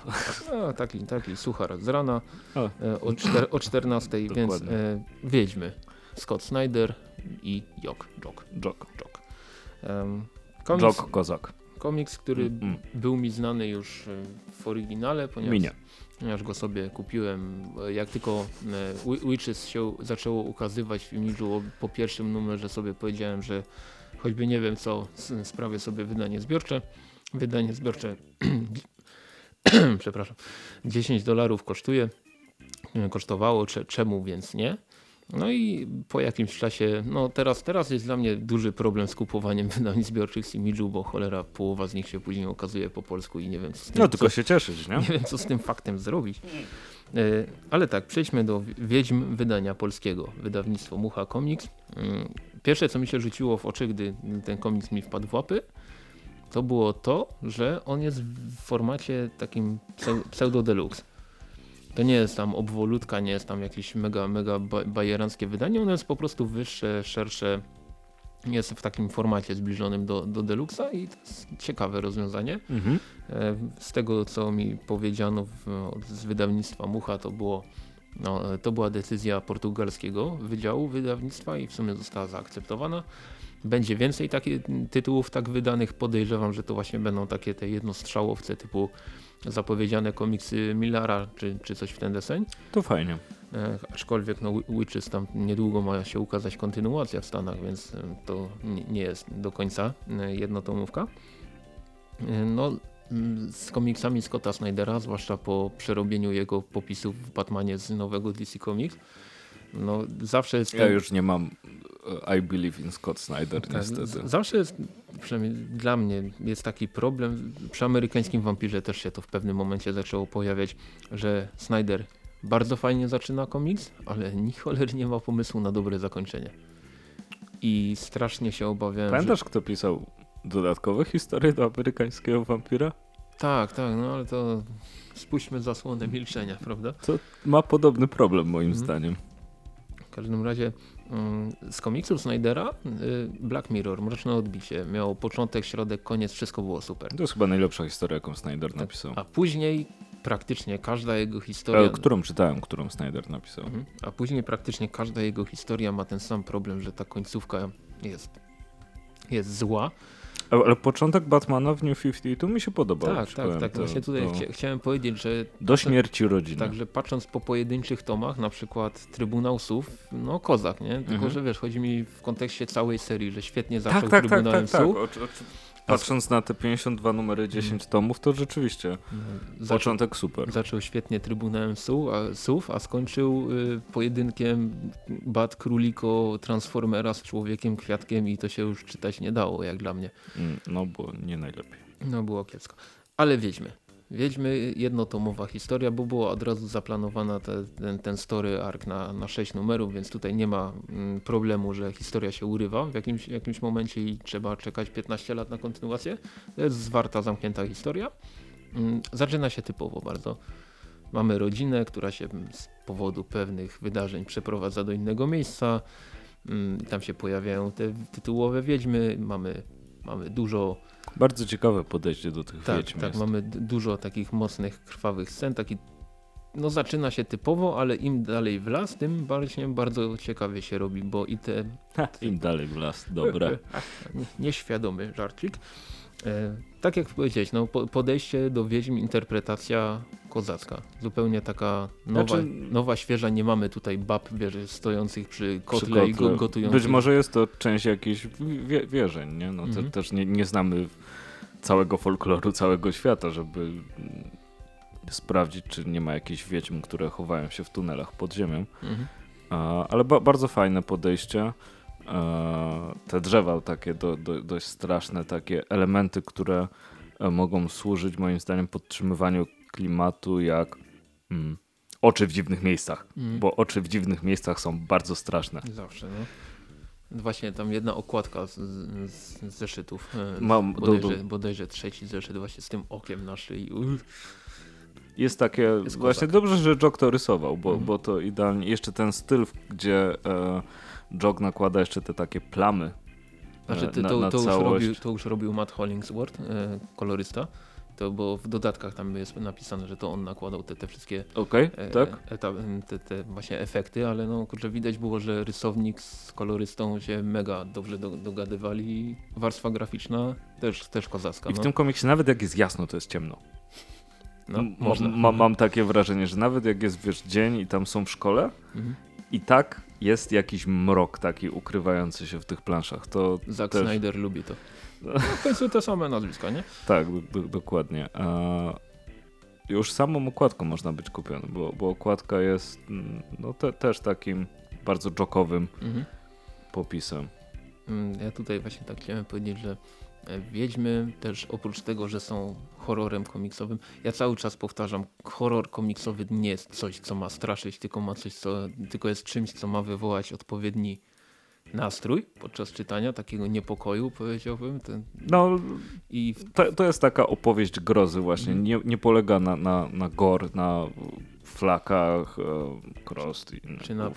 No, taki, taki suchar z rana O. e, o, czter, o 14, więc e, wiedźmy. Scott Snyder i Jock. Jock. Jock. Jock. Um, komiks, Jock Kozak. komiks, który Mm. był mi znany już e, w oryginale, ponieważ, Minie. Ponieważ go sobie kupiłem. e, Jak tylko e, Wi- Witches się zaczęło ukazywać w imidżu po pierwszym numerze, sobie powiedziałem, że choćby nie wiem co, sprawię sobie wydanie zbiorcze. Wydanie zbiorcze, przepraszam, 10 dolarów kosztuje, kosztowało, cze- czemu więc nie? No i po jakimś czasie, no teraz, teraz jest dla mnie duży problem z kupowaniem wydań zbiorczych z imidżu, bo cholera połowa z nich się później okazuje po polsku i nie wiem co z tym, No tylko co, się cieszyć, nie? nie wiem co z tym faktem zrobić. E, Ale tak, przejdźmy do Wiedźm wydania polskiego, wydawnictwo Mucha Comics. Mm, Pierwsze co mi się rzuciło w oczy, gdy ten komiks mi wpadł w łapy, to było to, że on jest w formacie takim pseu- pseudo deluxe. To nie jest tam obwolutka, nie jest tam jakieś mega, mega ba- bajeranckie wydanie, ono jest po prostu wyższe, szersze, jest w takim formacie zbliżonym do, do deluxa i to jest ciekawe rozwiązanie. Mhm. E, Z tego co mi powiedziano w, z wydawnictwa Mucha to było no, to była decyzja portugalskiego wydziału wydawnictwa i w sumie została zaakceptowana. Będzie więcej takich tytułów tak wydanych. Podejrzewam, że to właśnie będą takie te jednostrzałowce typu zapowiedziane komiksy Millara czy, czy coś w ten deseń. To fajnie. E, aczkolwiek no, Wi- Witches tam niedługo ma się ukazać kontynuacja w Stanach, więc e, to nie, jest do końca e, jednotomówka. E, no, z komiksami Scotta Snydera, zwłaszcza po przerobieniu jego popisów w Batmanie z nowego DC Comics, no zawsze jest... Ja już nie mam e, I believe in Scott Snyder, tak, niestety. zawsze jest, przynajmniej dla mnie jest taki problem, przy amerykańskim wampirze też się to w pewnym momencie zaczęło pojawiać, że Snyder bardzo fajnie zaczyna komiks, ale ni cholery nie ma pomysłu na dobre zakończenie. I strasznie się obawiałem, Pamiętasz, kto pisał dodatkowe historie do amerykańskiego wampira? że... Tak, tak, no ale to spuśćmy zasłonę milczenia, prawda? Ma podobny problem moim Mhm. zdaniem. W każdym razie mm, z komiksów Snydera y, Black Mirror, Mroczne Odbicie miało początek, środek, koniec, wszystko było super. To jest chyba najlepsza historia, jaką Snyder napisał. A później praktycznie każda jego historia. E, którą czytałem, którą Snyder napisał. Mhm. A później praktycznie każda jego historia ma ten sam problem, że ta końcówka jest, jest zła. Ale, początek Batmana w New 52 mi się podobał. tak, tak, tak. to- Właśnie tutaj to chcia, chciałem powiedzieć, że Do śmierci rodziny. także patrząc po pojedynczych tomach, na przykład Trybunał Słów, no kozak, nie? Tylko, Mhm. że wiesz, chodzi mi w kontekście całej serii, że świetnie tak, zaczął tak, tak, Trybunałem tak, tak. Oczy- Patrząc na te 52 numery 10 tomów, to rzeczywiście No, Zaczął, początek super. zaczął świetnie Trybunałem Słów, a, skończył y, pojedynkiem Bat Króliko Transformera z Człowiekiem Kwiatkiem i to się już czytać nie dało, jak dla mnie. Mm, No, bo nie najlepiej. No było kiepsko. Ale wiedźmy. Wiedźmy jednotomowa historia, bo była od razu zaplanowana te, ten, ten story arc na, na 6 numerów, więc tutaj nie ma mm, problemu, że historia się urywa w jakimś, jakimś momencie i trzeba czekać 15 lat na kontynuację. To jest zwarta, zamknięta historia. Mm, zaczyna się typowo bardzo. Mamy rodzinę, która się z powodu pewnych wydarzeń przeprowadza do innego miejsca. Mm, tam się pojawiają te tytułowe wiedźmy, mamy, mamy dużo Bardzo ciekawe podejście do tych tak, tak, mamy dużo takich mocnych, krwawych scen, taki no zaczyna się typowo, ale im dalej w las, tym właśnie bardzo ciekawie się robi, bo i te Ha, Im dalej w las, dobre. nie- nieświadomy żarcik. Tak jak powiedziałeś, no, po, podejście do wiedźm, interpretacja kozacka. Zupełnie taka nowa, Znaczy- nowa świeża, nie mamy tutaj bab wiesz, stojących przy kotle, i go, kotle. gotujących. Być może jest to część jakichś wie, wierzeń, nie? No, te, Mhm. Też nie, nie znamy całego folkloru, całego świata, żeby sprawdzić, czy nie ma jakichś wiedźm, które chowają się w tunelach pod ziemią. Mhm. A, ale ba bardzo fajne podejście. E, te drzewa takie do, do, dość straszne, takie elementy, które e, mogą służyć moim zdaniem podtrzymywaniu klimatu jak mm, oczy w dziwnych miejscach, Mhm. bo oczy w dziwnych miejscach są bardzo straszne. Zawsze, no. Właśnie tam jedna okładka z, z, z zeszytów. e, Mam- bodajże, do- bodajże trzeci zeszyt właśnie z tym okiem na szyi. Jest takie, Jest właśnie dobrze, że Jog to rysował, bo, Mhm. bo to idealnie, jeszcze ten styl, gdzie e, Jog nakłada jeszcze te takie plamy Znaczy ty, na, to, na to, już robił, to już robił Matt Hollingsworth, e, kolorysta. To, bo w dodatkach tam jest napisane, że to on nakładał te, te wszystkie Okej, e, tak? eta, te, te właśnie efekty, ale no kurczę, widać było, że rysownik z kolorystą się mega dobrze do, dogadywali warstwa graficzna też, też kozacka. I w no. tym komiksie nawet jak jest jasno, to jest ciemno. no, można. ma- mam takie wrażenie, że nawet jak jest wiesz, dzień i tam są w szkole, Mhm. I tak jest jakiś mrok taki ukrywający się w tych planszach. To Zack też, Snyder lubi to. No, w końcu te same nazwiska, nie? Tak, do, do, dokładnie. A już samą okładką można być kupiony, bo, bo okładka jest mm, no, te, też takim bardzo jokowym Mhm. popisem. Mm, Ja tutaj właśnie tak chciałem powiedzieć, że Wiedźmy też oprócz tego, że są horrorem komiksowym, ja cały czas powtarzam, horror komiksowy nie jest coś, co ma straszyć, tylko ma coś, co tylko jest czymś, co ma wywołać odpowiedni nastrój podczas czytania, takiego niepokoju powiedziałbym. Ten, No, I w, to, to jest taka opowieść grozy właśnie. Nie, nie polega na, na, na gore, na flakach, e, krost i inne czy na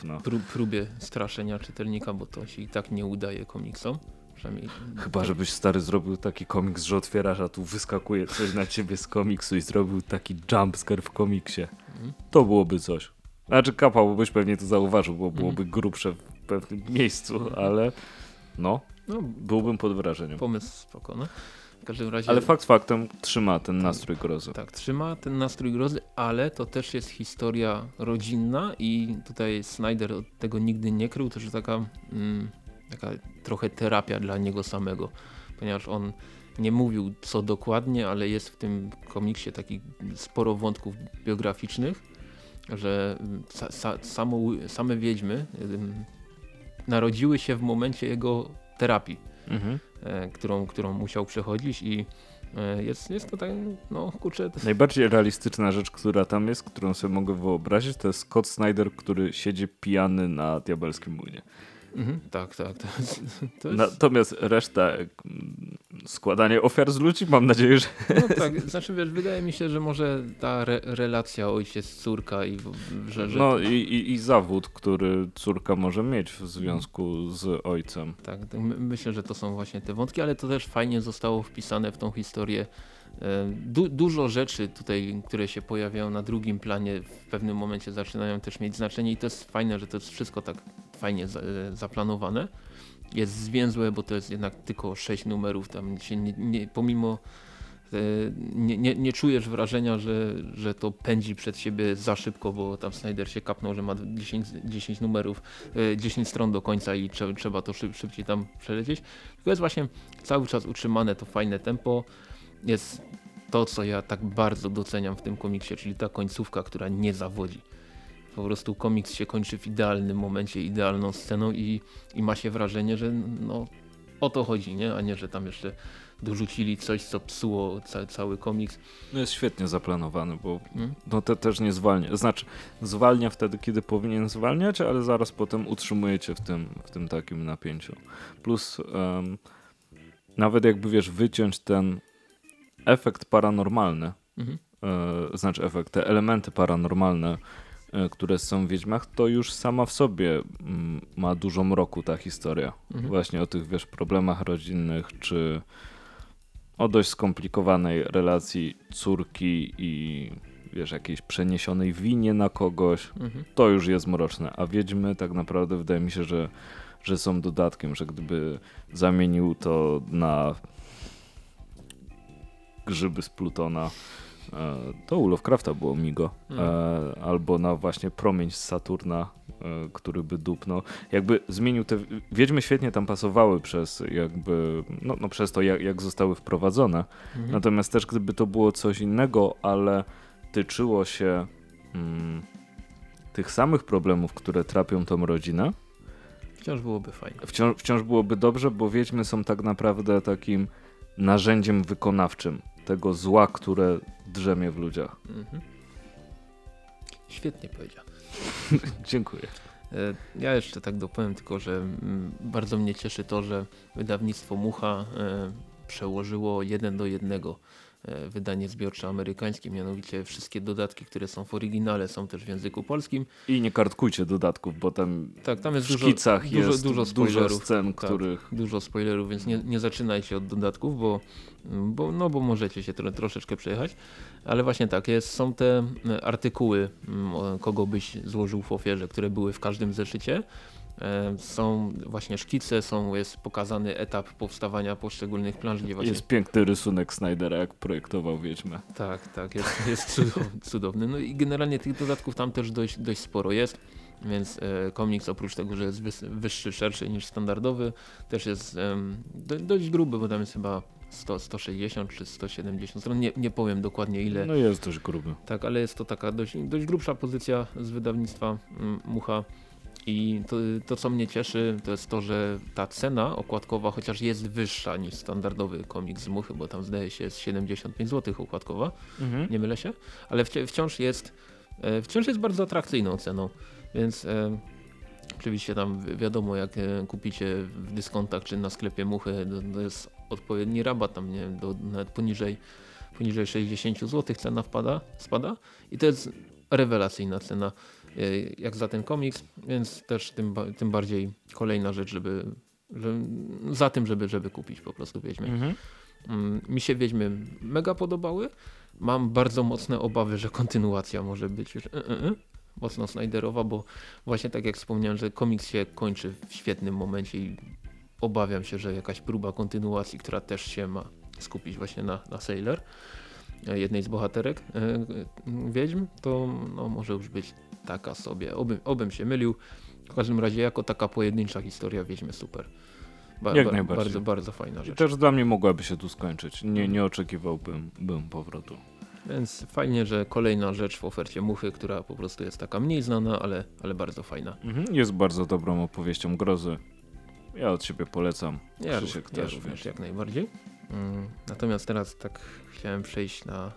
próbie straszenia czytelnika, bo to się i tak nie udaje komiksom. Przynajmniej Chyba, żebyś stary zrobił taki komiks, że otwierasz, a tu wyskakuje coś na ciebie z komiksu i zrobił taki jumpscare w komiksie. Mhm. To byłoby coś. Znaczy kapał, byś pewnie to zauważył, bo Mhm. byłoby grubsze w pewnym miejscu, ale no, No, byłbym pod wrażeniem. pomysł spoko, no. W każdym razie... Ale fakt faktem trzyma ten nastrój grozy. Tak, trzyma ten nastrój grozy, ale to też jest historia rodzinna i tutaj Snyder tego nigdy nie krył, to jest taka, mm, taka trochę terapia dla niego samego, ponieważ on nie mówił co dokładnie, ale jest w tym komiksie takich sporo wątków biograficznych, że sa, sa, samo, same wiedźmy narodziły się w momencie jego terapii Mhm. e, którą, którą musiał przechodzić i e, jest, jest to tak, no kurczę, Najbardziej realistyczna rzecz, która tam jest, którą sobie mogę wyobrazić, to jest Scott Snyder, który siedzi pijany na diabelskim młynie. Mhm, tak, tak, to jest, to jest Natomiast reszta, mm, składanie ofiar z ludzi, mam nadzieję, że no tak, znaczy wiesz, wydaje mi się, że może ta re, relacja ojciec-córka i że, że No i, i, i zawód, który córka może mieć w związku z ojcem. tak, tak, my, myślę, że to są właśnie te wątki, ale to też fajnie zostało wpisane w tą historię. E, Du, dużo rzeczy tutaj, które się pojawiają na drugim planie w pewnym momencie zaczynają też mieć znaczenie i to jest fajne, że to jest wszystko tak fajnie za, e, zaplanowane. Jest zwięzłe, bo to jest jednak tylko sześć numerów, tam się nie, nie, pomimo e, nie, nie, nie czujesz wrażenia, że, że to pędzi przed siebie za szybko, bo tam Snyder się kapnął, że ma 10, 10 numerów, e, 10 stron do końca i trze, trzeba to szyb, szybciej tam przelecieć. Tylko jest właśnie cały czas utrzymane to fajne tempo. Jest to, co ja tak bardzo doceniam w tym komiksie, czyli ta końcówka, która nie zawodzi. Po prostu komiks się kończy w idealnym momencie, idealną sceną i, i ma się wrażenie, że no, o to chodzi, nie? A nie, że tam jeszcze dorzucili coś, co psuło ca cały komiks. No jest świetnie zaplanowany, bo Hmm? no te też nie zwalnia. Znaczy, zwalnia wtedy, kiedy powinien zwalniać, ale zaraz potem utrzymuje cię w tym, w tym takim napięciu. Plus em, nawet jakby wiesz, wyciąć ten efekt paranormalny, Mhm. e, znaczy efekt, te elementy paranormalne, e, które są w Wiedźmach, to już sama w sobie mm, ma dużo mroku ta historia. Mhm. Właśnie o tych, wiesz, problemach rodzinnych, czy o dość skomplikowanej relacji córki i wiesz, jakiejś przeniesionej winie na kogoś. Mhm. To już jest mroczne, a Wiedźmy tak naprawdę wydaje mi się, że, że są dodatkiem, że gdyby zamienił to na grzyby z Plutona, e, to u Lovecrafta było Migo, Mhm. e, albo na właśnie promień z Saturna, e, który by dupnął. Jakby zmienił te... Wiedźmy świetnie tam pasowały przez jakby, no, no przez to jak, jak zostały wprowadzone, Mhm. Natomiast też gdyby to było coś innego, ale tyczyło się mm, tych samych problemów, które trapią tą rodzinę, Wciąż byłoby fajnie. wciąż, wciąż byłoby dobrze, bo Wiedźmy są tak naprawdę takim narzędziem wykonawczym tego zła, które drzemie w ludziach. Mhm. Świetnie powiedział. Dziękuję. E, Ja jeszcze tak dopowiem tylko, że mm, bardzo mnie cieszy to, że wydawnictwo Mucha e, przełożyło jeden do jednego wydanie zbiorcze amerykańskie, mianowicie wszystkie dodatki, które są w oryginale są też w języku polskim. I nie kartkujcie dodatków, bo tam Tak, tam jest w dużo, szkicach dużo, jest dużo dużo, spoilerów. scen, Tak. których... Dużo spoilerów, więc nie, nie zaczynajcie od dodatków, bo, bo, no, bo możecie się tro, troszeczkę przejechać. Ale właśnie tak, jest, są te e, artykuły, mm, kogo byś złożył w ofierze, które były w każdym zeszycie. E, Są właśnie szkice, są, jest pokazany etap powstawania poszczególnych planż, gdzie właśnie Jest piękny rysunek Snydera, jak projektował Wiedźmę. tak, tak, jest, jest cudowny. No i generalnie tych dodatków tam też dość, dość sporo jest, więc e, komiks oprócz tego, że jest wyższy, szerszy niż standardowy, też jest dość gruby, bo tam jest chyba 100, 160 czy 170 stron, nie, nie powiem dokładnie ile, No jest dość gruby. tak, ale jest to taka dość, dość grubsza pozycja z wydawnictwa Mucha. I to, to, co mnie cieszy, to jest to, że ta cena okładkowa chociaż jest wyższa niż standardowy komiks z Muchy, bo tam zdaje się jest 75 zł okładkowa, Mhm. nie mylę się, ale wci- wciąż jest, e, wciąż jest bardzo atrakcyjną ceną, więc e, oczywiście tam wi- wiadomo jak e, kupicie w dyskontach czy na sklepie muchy, to, to jest odpowiedni rabat, tam nie wiem, do, nawet poniżej, poniżej 60 zł cena wpada, spada. I to jest rewelacyjna cena jak za ten komiks, więc też tym, tym bardziej kolejna rzecz, żeby, że, za tym, żeby, żeby kupić po prostu Wiedźmy. Mhm. Mm, Mi się Wiedźmy mega podobały. Mam bardzo mocne obawy, że kontynuacja może być już y, y, y, mocno Snyderowa, bo właśnie tak jak wspomniałem, że komiks się kończy w świetnym momencie i obawiam się, że jakaś próba kontynuacji, która też się ma skupić właśnie na, na Sailor, e, jednej z bohaterek Wiedźm, to no, może już być taka sobie. Obym, obym się mylił. W każdym razie jako taka pojedyncza historia Wiedźmy super. Ba, Jak ba, najbardziej. Bardzo, bardzo fajna I rzecz. też dla mnie mogłaby się tu skończyć. Nie, nie oczekiwałbym bym powrotu. Więc fajnie, że kolejna rzecz w ofercie Muchy, która po prostu jest taka mniej znana, ale, ale bardzo fajna. Mhm. Jest bardzo dobrą opowieścią grozy. Ja od siebie polecam. Ja, Krzysiek ja też, również jak najbardziej. Mm, natomiast teraz tak chciałem przejść na,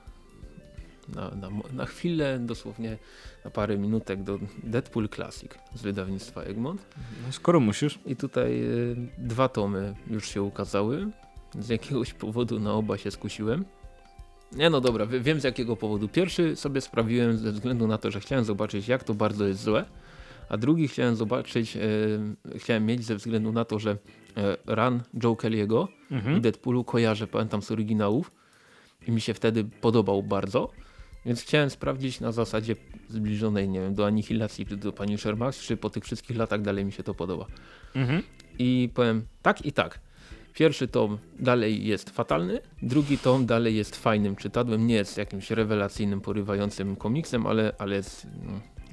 na, na, na chwilę, dosłownie na parę minutek do Deadpool Classic z wydawnictwa Egmont. No, skoro musisz. I tutaj y, dwa tomy już się ukazały. Z jakiegoś powodu na oba się skusiłem. Nie no dobra, wie- wiem z jakiego powodu. Pierwszy sobie sprawiłem ze względu na to, że chciałem zobaczyć jak to bardzo jest złe. A drugi chciałem zobaczyć, y, chciałem mieć ze względu na to, że y, run Joe Kelly'ego i Mhm. Deadpoolu kojarzę, pamiętam z oryginałów i mi się wtedy podobał bardzo. Więc chciałem sprawdzić na zasadzie zbliżonej, nie wiem, do Anihilacji do Punisher Max, czy po tych wszystkich latach dalej mi się to podoba. Mhm. I powiem tak i tak. Pierwszy tom dalej jest fatalny, drugi tom dalej jest fajnym czytadłem, nie jest jakimś rewelacyjnym, porywającym komiksem, ale, ale jest,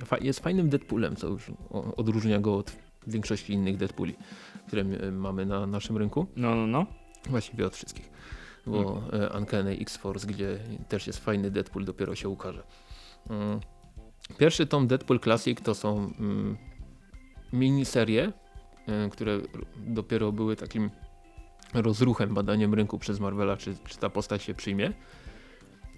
fa jest fajnym Deadpoolem, co już odróżnia go od większości innych Deadpooli, które mamy na naszym rynku. No, no, no. Właściwie od wszystkich. Bo e, Uncanny X-Force, gdzie też jest fajny Deadpool, dopiero się ukaże. Mm. Pierwszy tom Deadpool Classic to są mm, miniserie, e, które dopiero były takim rozruchem, badaniem rynku przez Marvela, czy, czy ta postać się przyjmie.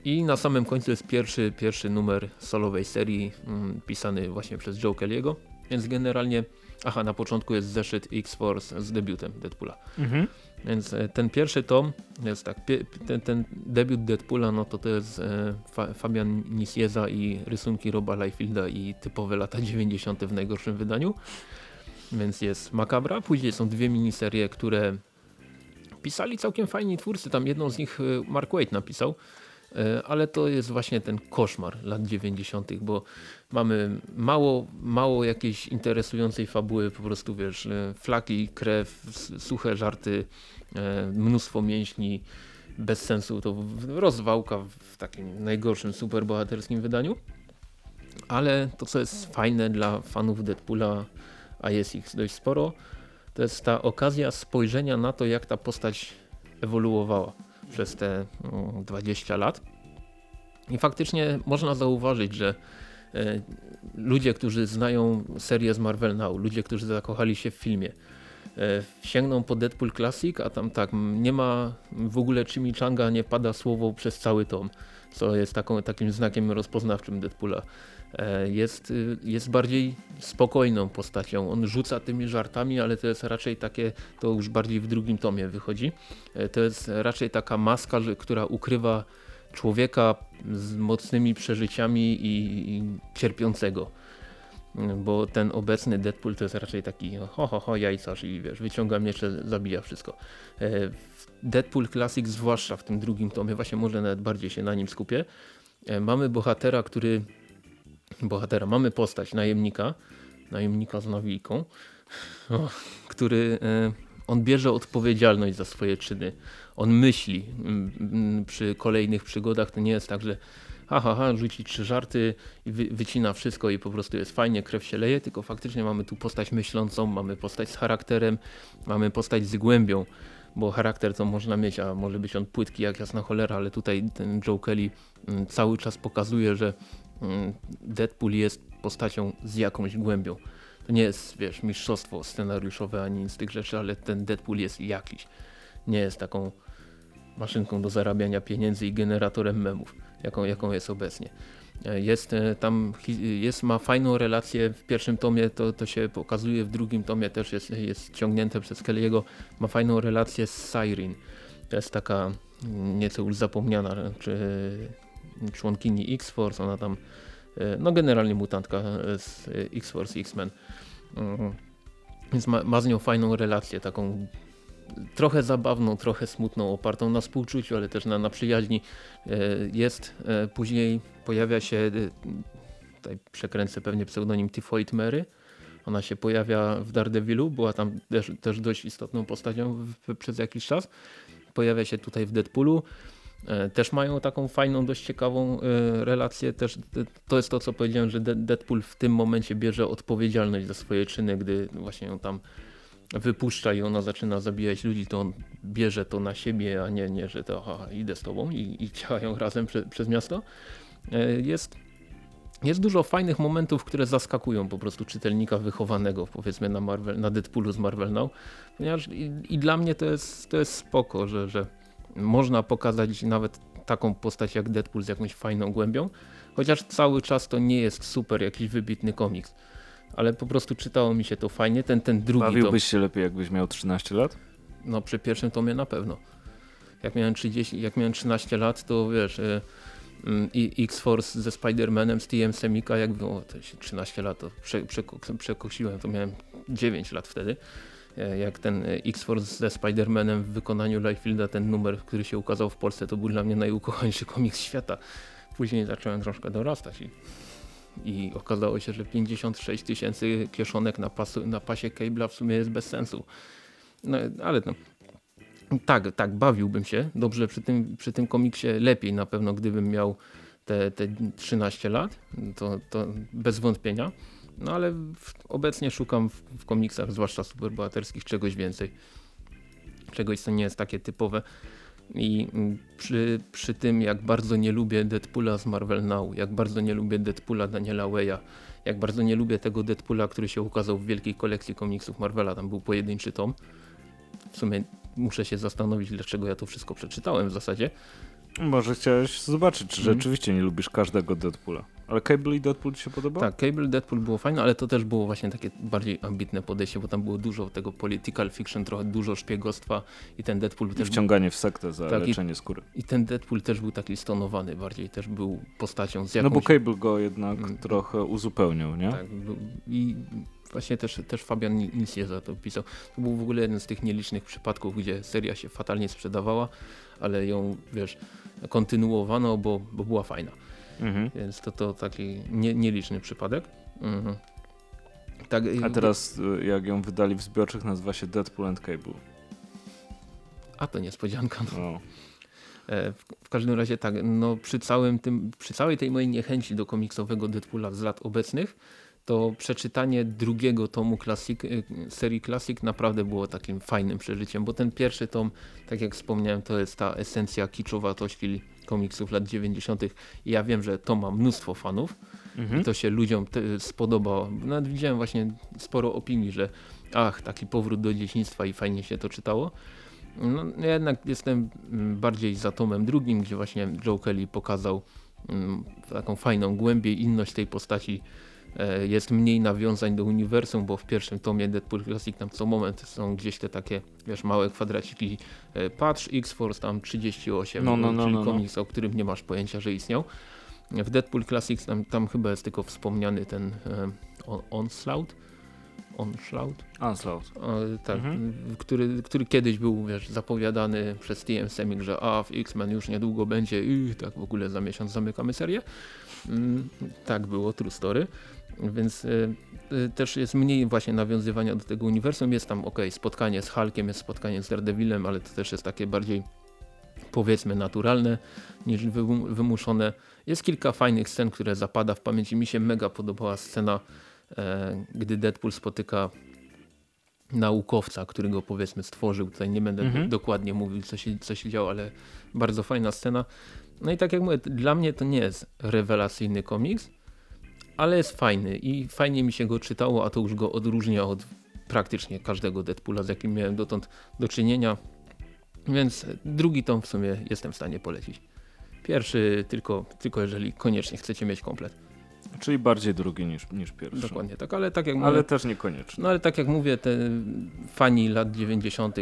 I na samym końcu jest pierwszy, pierwszy numer solowej serii mm, pisany właśnie przez Joe Kelly'ego, więc generalnie, aha, na początku jest zeszyt X-Force z debiutem Deadpoola. Mhm. Więc e, ten pierwszy tom jest tak, ten, ten debiut Deadpoola, no to to jest e, Fa, Fabian Nicieza i rysunki Roba Liefilda i typowe lata 90. w najgorszym wydaniu. Więc jest Makabra, później są dwie miniserie, które pisali całkiem fajni twórcy, tam jedną z nich e, Mark Waid napisał, ale to jest właśnie ten koszmar lat 90., bo mamy mało, mało jakiejś interesującej fabuły, po prostu wiesz, e, flaki, krew, suche żarty, e, mnóstwo mięśni, bez sensu, to rozwałka w takim najgorszym superbohaterskim wydaniu. Ale to, co jest fajne dla fanów Deadpoola, a jest ich dość sporo, to jest ta okazja spojrzenia na to, jak ta postać ewoluowała przez te mm, 20 lat. I faktycznie można zauważyć, że e, ludzie, którzy znają serię z Marvel Now, ludzie, którzy zakochali się w filmie, e, sięgną po Deadpool Classic, a tam tak, nie ma w ogóle chimichanga, nie pada słowo przez cały tom, co jest taką, takim znakiem rozpoznawczym Deadpoola. E, Jest, y, jest bardziej spokojną postacią. On rzuca tymi żartami, ale to jest raczej takie, to już bardziej w drugim tomie wychodzi. E, To jest raczej taka maska, która ukrywa człowieka z mocnymi przeżyciami i, i cierpiącego. Mm, Bo ten obecny Deadpool to jest raczej taki ho ho ho jajcarz i wiesz, wyciąga miecze, zabija wszystko. E, Deadpool Classic zwłaszcza w tym drugim tomie, właśnie może nawet bardziej się na nim skupię. E, Mamy bohatera, który bohatera, mamy postać najemnika, najemnika z nawijką, o, który e, on bierze odpowiedzialność za swoje czyny. On myśli mm, przy kolejnych przygodach. To nie jest tak, że ha, ha, ha rzuci trzy żarty wy, wycina wszystko i po prostu jest fajnie, krew się leje, tylko faktycznie mamy tu postać myślącą, mamy postać z charakterem, mamy postać z głębią, bo charakter to można mieć, a może być on płytki jak jasna cholera, ale tutaj ten Joe Kelly mm, cały czas pokazuje, że Deadpool jest postacią z jakąś głębią. To nie jest, wiesz, mistrzostwo scenariuszowe ani nic z tych rzeczy, ale ten Deadpool jest jakiś. Nie jest taką maszynką do zarabiania pieniędzy i generatorem memów, jaką, jaką jest obecnie. E, Jest e, tam, jest, ma fajną relację w pierwszym tomie, to, to się pokazuje w drugim tomie, też jest, jest ciągnięte przez Kelly'ego, ma fajną relację z Siren. To jest taka mm, nieco już zapomniana, czy członkini X-Force, ona tam, e, no generalnie mutantka e, z e, X-Force, X-Men. Mhm. Więc ma, ma z nią fajną relację, taką trochę zabawną, trochę smutną, opartą na współczuciu, ale też na, na przyjaźni. Jest, później pojawia się, tutaj przekręcę pewnie pseudonim Typhoid Mary. Ona się pojawia w Daredevilu, była tam też, też dość istotną postacią w, przez jakiś czas. Pojawia się tutaj w Deadpoolu. E, Też mają taką fajną, dość ciekawą e, relację. Też, to jest to, co powiedziałem, że De- Deadpool w tym momencie bierze odpowiedzialność za swoje czyny, gdy właśnie ją tam wypuszcza i ona zaczyna zabijać ludzi, to on bierze to na siebie, a nie, nie że to aha, idę z tobą i, i działają razem prze, przez miasto. E, Jest, jest dużo fajnych momentów, które zaskakują po prostu czytelnika wychowanego powiedzmy na, Marvel, na Deadpoolu z Marvel Now, ponieważ i, i dla mnie to jest, to jest spoko, że, że można pokazać nawet taką postać jak Deadpool z jakąś fajną głębią, chociaż cały czas to nie jest super jakiś wybitny komiks. Ale po prostu czytało mi się to fajnie. Ten, ten drugi tom, Bawiłbyś się lepiej, jakbyś miał 13 lat? no przy pierwszym tomie na pewno. Jak miałem 30, jak miałem 13 lat, to wiesz, y, y, i X-Force ze Spider-Manem, z TM Semika, jak było, to się 13 lat, to prze, przeko- przekosiłem, to miałem 9 lat wtedy. E, Jak ten y, X-Force ze Spider-Manem w wykonaniu Liefilda, ten numer, który się ukazał w Polsce, to był dla mnie najukochańszy komiks świata. Później zacząłem troszkę dorastać i, i okazało się, że 56 tysięcy kieszonek na, pasu, na pasie Cable'a w sumie jest bez sensu. No, ale no. Tak, tak, bawiłbym się dobrze przy tym, przy tym komiksie, lepiej na pewno, gdybym miał te, te 13 lat, to, to bez wątpienia. No ale w, obecnie szukam w, w komiksach, zwłaszcza superbohaterskich, czegoś więcej. Czegoś, co nie jest takie typowe. I mm, przy, przy tym, jak bardzo nie lubię Deadpoola z Marvel Now, jak bardzo nie lubię Deadpoola Daniela Waya, jak bardzo nie lubię tego Deadpoola, który się ukazał w wielkiej kolekcji komiksów Marvela, tam był pojedynczy tom. W sumie muszę się zastanowić, dlaczego ja to wszystko przeczytałem w zasadzie. Może chciałeś zobaczyć, czy Mhm. rzeczywiście nie lubisz każdego Deadpoola. Ale Cable i Deadpool ci się podobał? Tak, Cable Deadpool było fajne, ale to też było właśnie takie bardziej ambitne podejście, bo tam było dużo tego political fiction, trochę dużo szpiegostwa i ten Deadpool I też był, wciąganie w sektę za Tak, i- leczenie skóry. i ten Deadpool też był taki stonowany bardziej, też był postacią z No jakąś... bo Cable go jednak Mm. trochę uzupełniał, nie? Tak, był- i właśnie też, też Fabian Ni- nic nie za to pisał. To był w ogóle jeden z tych nielicznych przypadków, gdzie seria się fatalnie sprzedawała, ale ją, wiesz, kontynuowano, bo, bo była fajna. Mhm. Więc to, to taki nie, nieliczny przypadek. Mhm. Tak, A teraz y, jak ją wydali w zbiorczych nazywa się Deadpool and Cable. A to niespodzianka. No. O. E, W, w każdym razie tak, no przy, całym tym, przy całej tej mojej niechęci do komiksowego Deadpoola z lat obecnych, to przeczytanie drugiego tomu klasik, y, serii Classic naprawdę było takim fajnym przeżyciem, bo ten pierwszy tom, tak jak wspomniałem, to jest ta esencja kiczowatości komiksów lat 90. I ja wiem, że to ma mnóstwo fanów Mhm. i to się ludziom te, spodoba. Nawet widziałem właśnie sporo opinii, że ach, taki powrót do dzieciństwa i fajnie się to czytało. No, ja jednak jestem mm, bardziej za tomem drugim, gdzie właśnie Joe Kelly pokazał mm, taką fajną głębię, inność tej postaci. E, Jest mniej nawiązań do uniwersum, bo w pierwszym tomie Deadpool Classic tam co moment są gdzieś te takie, wiesz, małe kwadraciki. E, Patrz, X-Force tam 38, No, no, no, czyli no, no. komiks, o którym nie masz pojęcia, że istniał. W Deadpool Classics tam, tam chyba jest tylko wspomniany ten e, on, Onslaught. Onslaught? Onslaught. E, tak, Mhm. który, który kiedyś był wiesz, zapowiadany przez TM Semik, że a w X-Men już niedługo będzie i tak w ogóle za miesiąc zamykamy serię. Mm, tak było, true story. Więc e, e, też jest mniej właśnie nawiązywania do tego uniwersum. Jest tam ok, spotkanie z Hulkiem, jest spotkanie z Daredevilem, ale to też jest takie bardziej powiedzmy naturalne niż wymu- wymuszone. Jest kilka fajnych scen, które zapada w pamięci. Mi się mega podobała scena, e, gdy Deadpool spotyka naukowca, który go powiedzmy stworzył. Tutaj nie będę Mhm. dokładnie mówił, co się, co się działo, ale bardzo fajna scena. No i tak jak mówię, dla mnie to nie jest rewelacyjny komiks, ale jest fajny i fajnie mi się go czytało, a to już go odróżnia od praktycznie każdego Deadpoola, z jakim miałem dotąd do czynienia. Więc drugi tom w sumie jestem w stanie polecić. Pierwszy tylko, tylko jeżeli koniecznie chcecie mieć komplet. Czyli bardziej drugi niż, niż pierwszy. Dokładnie tak, ale tak jak mówię, Ale też niekoniecznie. no ale tak jak mówię, te fani lat 90.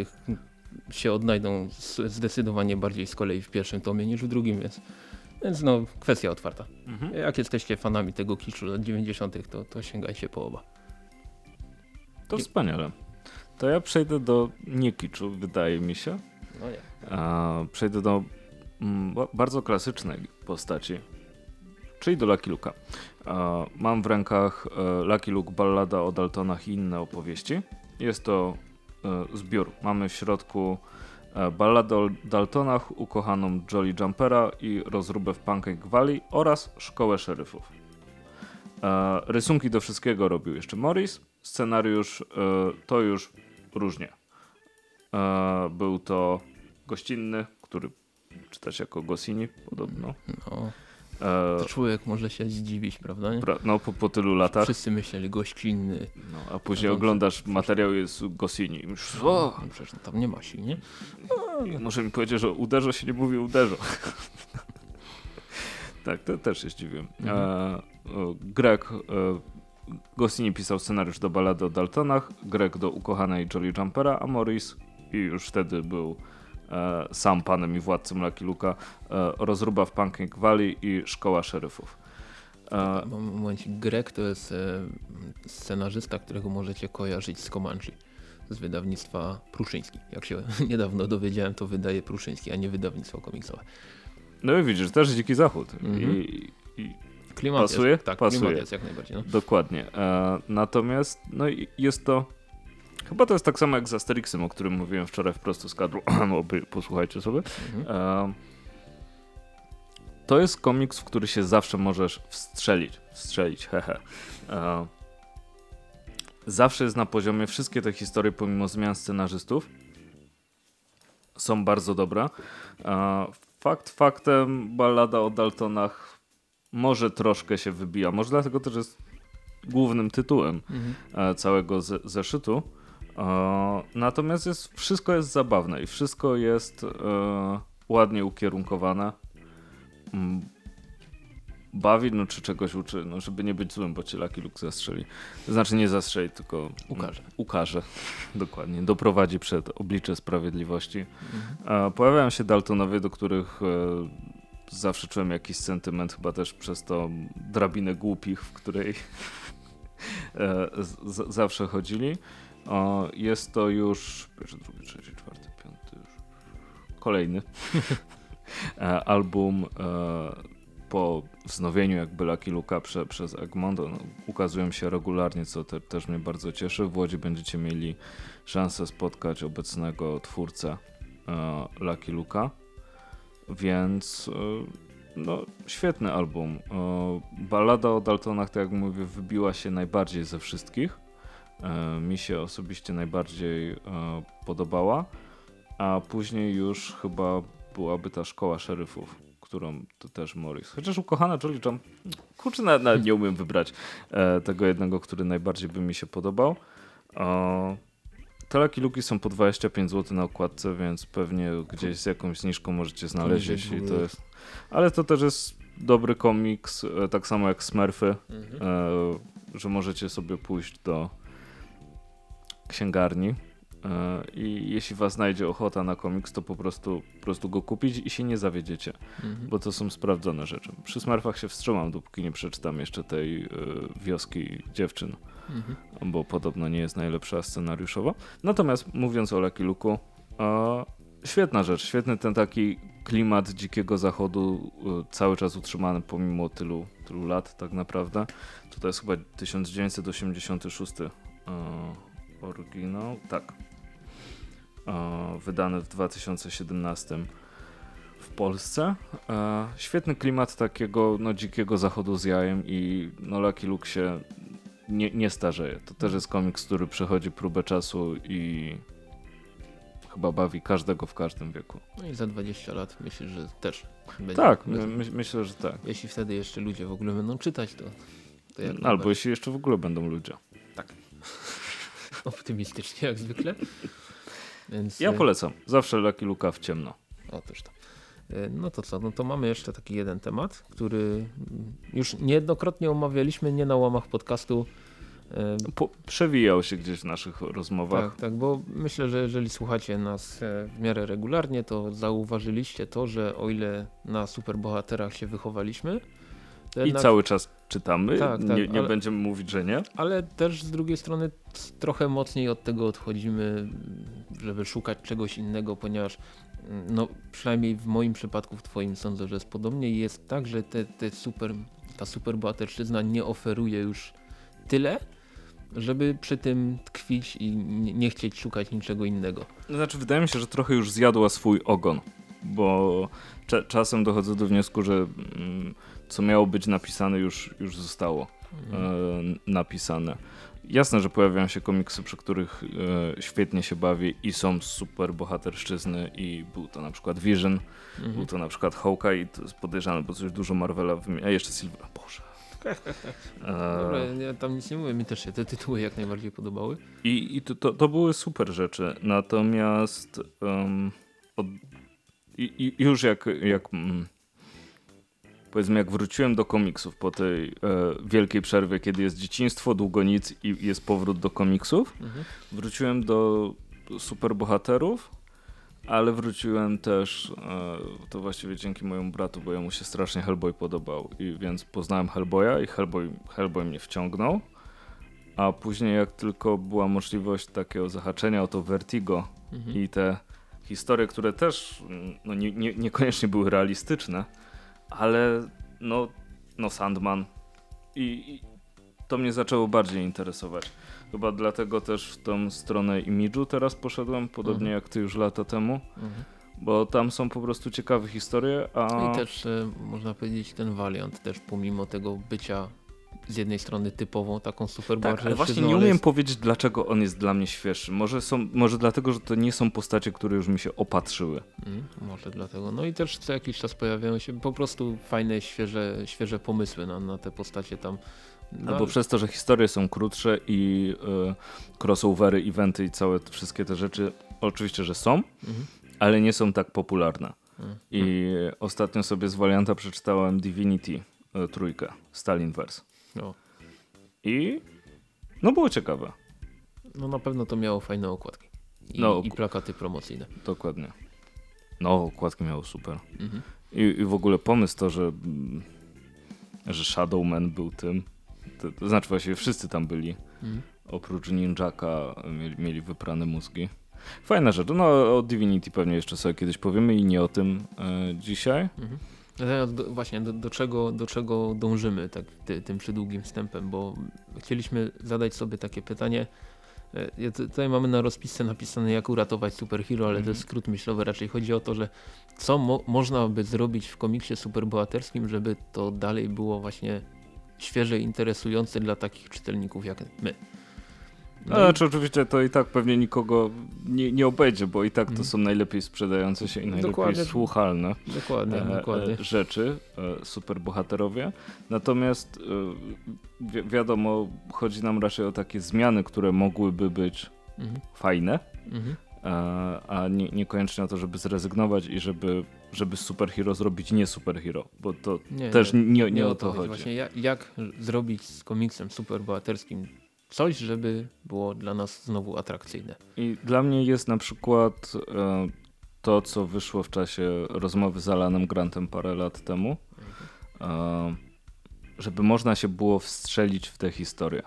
się odnajdą zdecydowanie bardziej z kolei w pierwszym tomie niż w drugim, więc, więc no kwestia otwarta. Mhm. Jak jesteście fanami tego kiczu lat 90. to, to sięgajcie po oba. To wspaniale. To ja przejdę do nie kiczu, wydaje mi się. No nie. A, przejdę do mm, ba- bardzo klasycznej postaci, czyli do Lucky Luke'a. Mam w rękach e, Lucky Luke, ballada o Daltonach i inne opowieści. Jest to e, zbiór. Mamy w środku balladę o Daltonach, ukochaną Jolly Jumpera i rozróbę w Pancake Valley oraz szkołę szeryfów. E, rysunki do wszystkiego robił jeszcze Morris. Scenariusz e, to już różnie. E, był to gościnny, który czytać jako Gosini podobno. No, E, to człowiek może się zdziwić, prawda? Nie? no po, po tylu latach. Wszyscy myśleli gościnny. No, a później No, oglądasz materiał jest Gosini. i myślisz, o, No, Przecież tam nie ma si, nie? może mi powiedzieć, że uderzo się nie mówi uderzo. tak, to też się zdziwiłem. Mhm. E, Greg e, Gosini pisał scenariusz do balady o Daltonach, Greg do ukochanej Jolly Jumpera, a Morris i już wtedy był e, sam panem i władcą Lucky Luka, e, rozruba w Pancake Valley i szkoła szeryfów. E, momencik, Greg to jest e, scenarzysta, którego możecie kojarzyć z Comanche. Z wydawnictwa Pruszyński. Jak się niedawno dowiedziałem, to wydaje Pruszyński, a nie wydawnictwo komiksowe. no i widzisz, też Dziki Zachód. Mhm. I, i Klimat Pasuje? Jest, tak, Pasuje. klimat jest jak najbardziej. No. Dokładnie. E, natomiast no jest to. Chyba to jest tak samo jak z Asterixem, o którym mówiłem wczoraj wprost z kadru. Posłuchajcie sobie. Mhm. E, to jest komiks, w który się zawsze możesz wstrzelić. Wstrzelić, hehe. E, zawsze jest na poziomie. Wszystkie te historie, pomimo zmian scenarzystów, są bardzo dobre. E, fakt faktem, ballada o Daltonach może troszkę się wybija. Może dlatego też jest głównym tytułem Mhm. całego ze zeszytu. Natomiast jest, wszystko jest zabawne i wszystko jest e, ładnie ukierunkowane. Mm, bawi, no czy czegoś uczy, no żeby nie być złym, bo cię Lucky Luke zastrzeli. Znaczy nie zastrzeli, tylko Ukaże. ukaże, dokładnie, doprowadzi przed oblicze sprawiedliwości. Mhm. Pojawiają się Daltonowie, do których e, zawsze czułem jakiś sentyment, chyba też przez to drabinę głupich, w której e, zawsze chodzili. O, jest to już pierwszy, drugi, trzeci, czwarty, piąty, już kolejny e, album e, po wznowieniu jakby Lucky Luka prze, przez Egmondo. No, ukazują się regularnie, co te, też mnie bardzo cieszy. W Łodzi będziecie mieli szansę spotkać obecnego twórcę e, Lucky Luka, więc e, no, świetny album. E, Ballada o Daltonach, tak jak mówię, wybiła się najbardziej ze wszystkich. E, mi się osobiście najbardziej e, podobała, a później już chyba byłaby ta szkoła szeryfów, którą to też Morris. Chociaż ukochana Jolly Jump, kurczę, nawet, nawet nie umiem wybrać e, tego jednego, który najbardziej by mi się podobał. Te Luki są po 25 zł na okładce, więc pewnie gdzieś z jakąś zniżką możecie znaleźć, jeśli to jest. Ale to też jest dobry komiks, tak samo jak Smurfy, Mhm. że możecie sobie pójść do księgarni e, i jeśli was znajdzie ochota na komiks, to po prostu, po prostu go kupić i się nie zawiedziecie, Mhm. bo to są sprawdzone rzeczy. Przy Smurfach się wstrzymam, dopóki nie przeczytam jeszcze tej e, wioski dziewczyn Mhm. bo podobno nie jest najlepsza scenariuszowo. Natomiast mówiąc o Lucky Luke'u, e, świetna rzecz, świetny ten taki klimat dzikiego zachodu, e, cały czas utrzymany pomimo tylu, tylu lat tak naprawdę. To jest chyba 1986 e, oryginał, tak. E, wydany w 2017 w Polsce. E, świetny klimat takiego no, dzikiego zachodu z jajem i no, Lucky Luke się nie, nie starzeje. To też jest komiks, który przechodzi próbę czasu i chyba bawi każdego w każdym wieku. No i za 20 lat myślę, że też będzie. Tak, będzie. my, myślę, że tak. Jeśli wtedy jeszcze ludzie w ogóle będą czytać, to, to jak Albo jeśli jeszcze w ogóle będą ludzie. Optymistycznie jak zwykle. Więc, Ja e, polecam. Zawsze Lucky Luka w ciemno. Otóż to. E, No to co, no to mamy jeszcze taki jeden temat, który już niejednokrotnie omawialiśmy, nie na łamach podcastu. E, Po, przewijał się gdzieś w naszych rozmowach. Tak, tak, bo myślę, że jeżeli słuchacie nas w miarę regularnie, to zauważyliście to, że o ile na superbohaterach się wychowaliśmy, I jednak- cały czas czytamy. Tak, tak, nie nie ale- będziemy mówić, że nie. ale też z drugiej strony trochę mocniej od tego odchodzimy, żeby szukać czegoś innego, ponieważ mm, no, przynajmniej w moim przypadku, w twoim sądzę, że jest podobnie jest tak, że te, te super, ta superbohaterszczyzna nie oferuje już tyle, żeby przy tym tkwić i nie, chcieć szukać niczego innego. Znaczy, wydaje mi się, że trochę już zjadła swój ogon, bo cza czasem dochodzę do wniosku, że mm, co miało być napisane już, już zostało e, napisane. Jasne, że pojawiają się komiksy, przy których e, świetnie się bawi i są super bohaterszczyzny i był to na przykład Vision, Mhm. był to na przykład Hawkeye i to jest podejrzane, bo coś dużo Marvela wymienia, a jeszcze Silvera, Boże. Dobra, E, ja tam nic nie mówię, mi też się te tytuły jak najbardziej podobały. I, i to, to, to były super rzeczy. Natomiast em, od, i, i już jak, jak mm, powiedzmy, jak wróciłem do komiksów po tej e, wielkiej przerwie, kiedy jest dzieciństwo, długo nic i jest powrót do komiksów, Mhm. wróciłem do superbohaterów, ale wróciłem też, e, to właściwie dzięki mojemu bratu, bo jemu się strasznie Hellboy podobał i więc poznałem Hellboya i Hellboy, Hellboy mnie wciągnął. A później jak tylko była możliwość takiego zahaczenia o to Vertigo Mhm. i te historie, które też mm, no, nie, nie, niekoniecznie były realistyczne, ale no, no Sandman i, i to mnie zaczęło bardziej interesować. Chyba dlatego też w tą stronę imidżu teraz poszedłem, podobnie Mhm. jak ty już lata temu, Mhm. bo tam są po prostu ciekawe historie, a... I też e, można powiedzieć ten Valiant też pomimo tego bycia z jednej strony typową, taką super Tak, ale właśnie nie umiem jest- powiedzieć, dlaczego on jest dla mnie świeższy. Może, są, może dlatego, że to nie są postacie, które już mi się opatrzyły. Mm, może dlatego. No i też co jakiś czas pojawiają się po prostu fajne, świeże, świeże pomysły na, na te postacie tam. No, Albo przez to, że historie są krótsze i y, crossovery, eventy i całe wszystkie te rzeczy oczywiście, że są, Mhm. ale nie są tak popularne. Mhm. I ostatnio sobie z Valianta przeczytałem Divinity y, trójkę, Stalinverse. No. I no było ciekawe, no na pewno to miało fajne okładki. I, No, i plakaty promocyjne. dokładnie. No, okładki miało super. Mhm. I, I w ogóle pomysł to, że, że Shadowman był tym, to, to znaczy właściwie wszyscy tam byli, Mhm. oprócz Ninjaka mieli, mieli wyprane mózgi. Fajna rzecz. No o Divinity pewnie jeszcze sobie kiedyś powiemy i nie o tym e, dzisiaj. Mhm. Właśnie do, do, czego, do czego dążymy tak, ty, tym przydługim wstępem, bo chcieliśmy zadać sobie takie pytanie. E, ja tu- Tutaj mamy na rozpisce napisane jak uratować superhero, ale to Mhm. jest skrót myślowy. Raczej chodzi o to, że co mo można by zrobić w komiksie superbohaterskim, żeby to dalej było właśnie świeże interesujące dla takich czytelników jak my. No, znaczy oczywiście to i tak pewnie nikogo nie, nie obejdzie, bo i tak to Mhm. są najlepiej sprzedające się i najlepiej Dokładnie. słuchalne dokładnie, e, dokładnie. e, rzeczy, e, superbohaterowie. Natomiast e, wi wiadomo, chodzi nam raczej o takie zmiany, które mogłyby być Mhm. fajne, Mhm. a, a nie, niekoniecznie o to, żeby zrezygnować i żeby, żeby superhero zrobić nie superhero, bo to Nie, też nie. nie, nie, o to chodzi. Właśnie jak, jak zrobić z komiksem superbohaterskim coś, żeby było dla nas znowu atrakcyjne. I dla mnie jest na przykład e, to, co wyszło w czasie rozmowy z Alanem Grantem parę lat temu, e, żeby można się było wstrzelić w tę historię.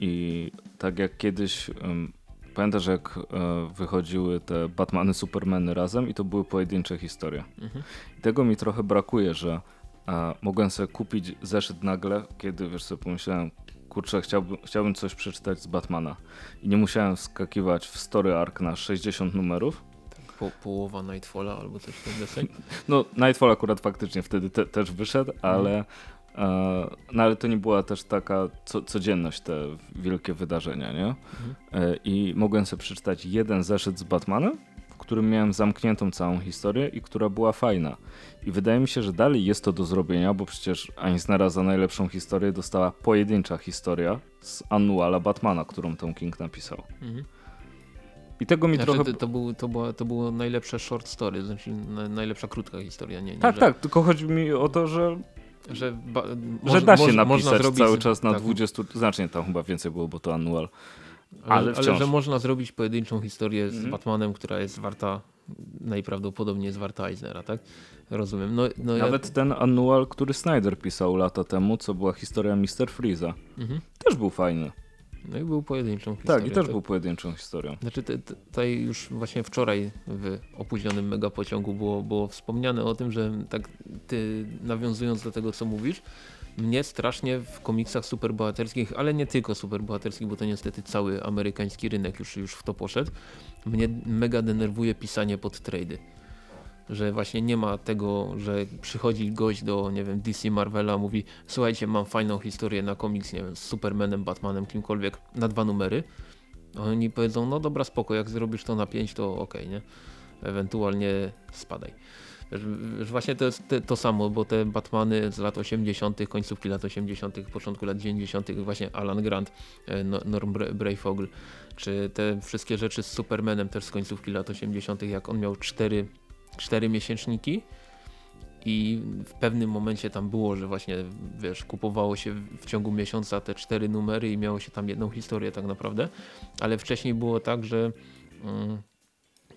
I tak jak kiedyś, em, pamiętasz jak e, wychodziły te Batmany, Supermany razem i to były pojedyncze historie. Mhm. I tego mi trochę brakuje, że e, mogłem sobie kupić zeszyt nagle, kiedy wiesz sobie pomyślałem, kurczę, chciałbym, chciałbym coś przeczytać z Batmana. I nie musiałem wskakiwać w story arc na 60 numerów. Tak, po, połowa Nightfalla albo coś w ten deseń. No, Nightfall akurat faktycznie wtedy te, też wyszedł, ale, e, no, ale to nie była też taka co, codzienność, te wielkie wydarzenia, nie? E, I mogłem sobie przeczytać jeden zeszyt z Batmanem, którym miałem zamkniętą całą historię i która była fajna. I wydaje mi się, że dalej jest to do zrobienia, bo przecież Einsnera za najlepszą historię dostała pojedyncza historia z annuala Batmana, którą Tom King napisał. Mhm. I tego mi Znaczy, trochę... to, to, był, to, była, to było najlepsze short story, znaczy na, najlepsza krótka historia. Nie, nie, Tak, że, tak, tylko chodzi mi o to, że Że, ba, że da się moż- napisać cały z- czas na tak, 20, znacznie tam chyba więcej było, bo to annual. Ale, ale że można zrobić pojedynczą historię z Mhm. Batmanem, która jest warta, najprawdopodobniej jest warta Eisnera, tak? Rozumiem. No, no Nawet ten annual, który Snyder pisał lata temu, co była historia Mr. Freeza, Ja, mhm. też był fajny. No i był pojedynczą historią. Tak, i też był pojedynczą historią. Znaczy tutaj już właśnie wczoraj w opóźnionym megapociągu było, było wspomniane o tym, że tak ty nawiązując do tego co mówisz, mnie strasznie w komiksach superbohaterskich, ale nie tylko superbohaterskich, bo to niestety cały amerykański rynek już, już w to poszedł, mnie mega denerwuje pisanie pod trady. Że właśnie nie ma tego, że przychodzi gość do, nie wiem, DC Marvela, mówi słuchajcie, mam fajną historię na komiks, nie wiem, z Supermanem, Batmanem, kimkolwiek, na dwa numery. A Oni powiedzą, no dobra, spoko, jak zrobisz to na 5, to okej, nie? Ewentualnie spadaj. Wiesz, właśnie to jest to samo, bo te Batmany z lat 80., końcówki lat 80., początku lat 90., właśnie Alan Grant, e, No- Norm Brayfogle, czy te wszystkie rzeczy z Supermanem też z końcówki lat 80., jak on miał cztery, cztery miesięczniki i w pewnym momencie tam było, że właśnie wiesz, kupowało się w ciągu miesiąca te cztery numery i miało się tam jedną historię tak naprawdę, ale wcześniej było tak, że mm,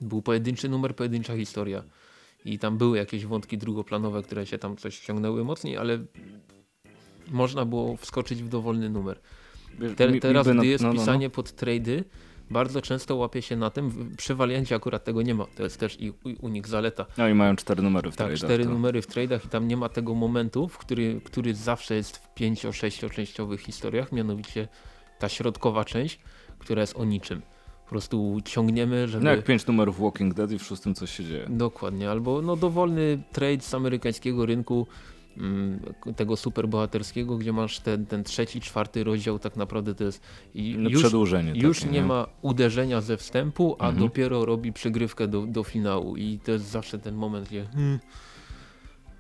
był pojedynczy numer, pojedyncza historia i tam były jakieś wątki drugoplanowe, które się tam coś ciągnęły mocniej, ale można było wskoczyć w dowolny numer. Te, teraz, gdy jest no, no, no. pisanie pod trady, bardzo często łapie się na tym, przy Valiancie akurat tego nie ma, to jest też i u, nich zaleta. No i mają cztery numery w Tak, trade'ach, cztery to- numery w tradeach i tam nie ma tego momentu, w który, który zawsze jest w pięcio, sześcioczęściowych historiach, mianowicie ta środkowa część, która jest o niczym. Po prostu ciągniemy, żeby... No jak pięć numerów Walking Dead i w szóstym coś się dzieje. Dokładnie, albo no dowolny trade z amerykańskiego rynku mm, tego superbohaterskiego, gdzie masz ten, ten trzeci, czwarty rozdział tak naprawdę to jest i No, już, Przedłużenie. już takie, nie ma uderzenia ze wstępu, a Mhm. dopiero robi przygrywkę do, do finału i to jest zawsze ten moment, gdzie hmm,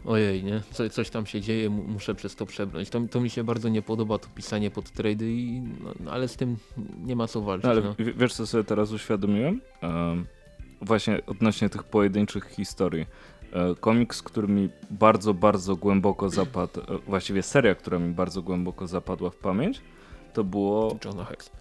ojej, nie? Co, coś tam się dzieje, mu- muszę przez to przebrnąć. To, to mi się bardzo nie podoba, to pisanie pod trady, i, no, no, ale z tym nie ma co walczyć. Ale no. wiesz, co sobie teraz uświadomiłem? Em, właśnie odnośnie tych pojedynczych historii. E, komiks, który mi bardzo, bardzo głęboko zapadł, e, właściwie seria, która mi bardzo głęboko zapadła w pamięć, to było Johna Hex.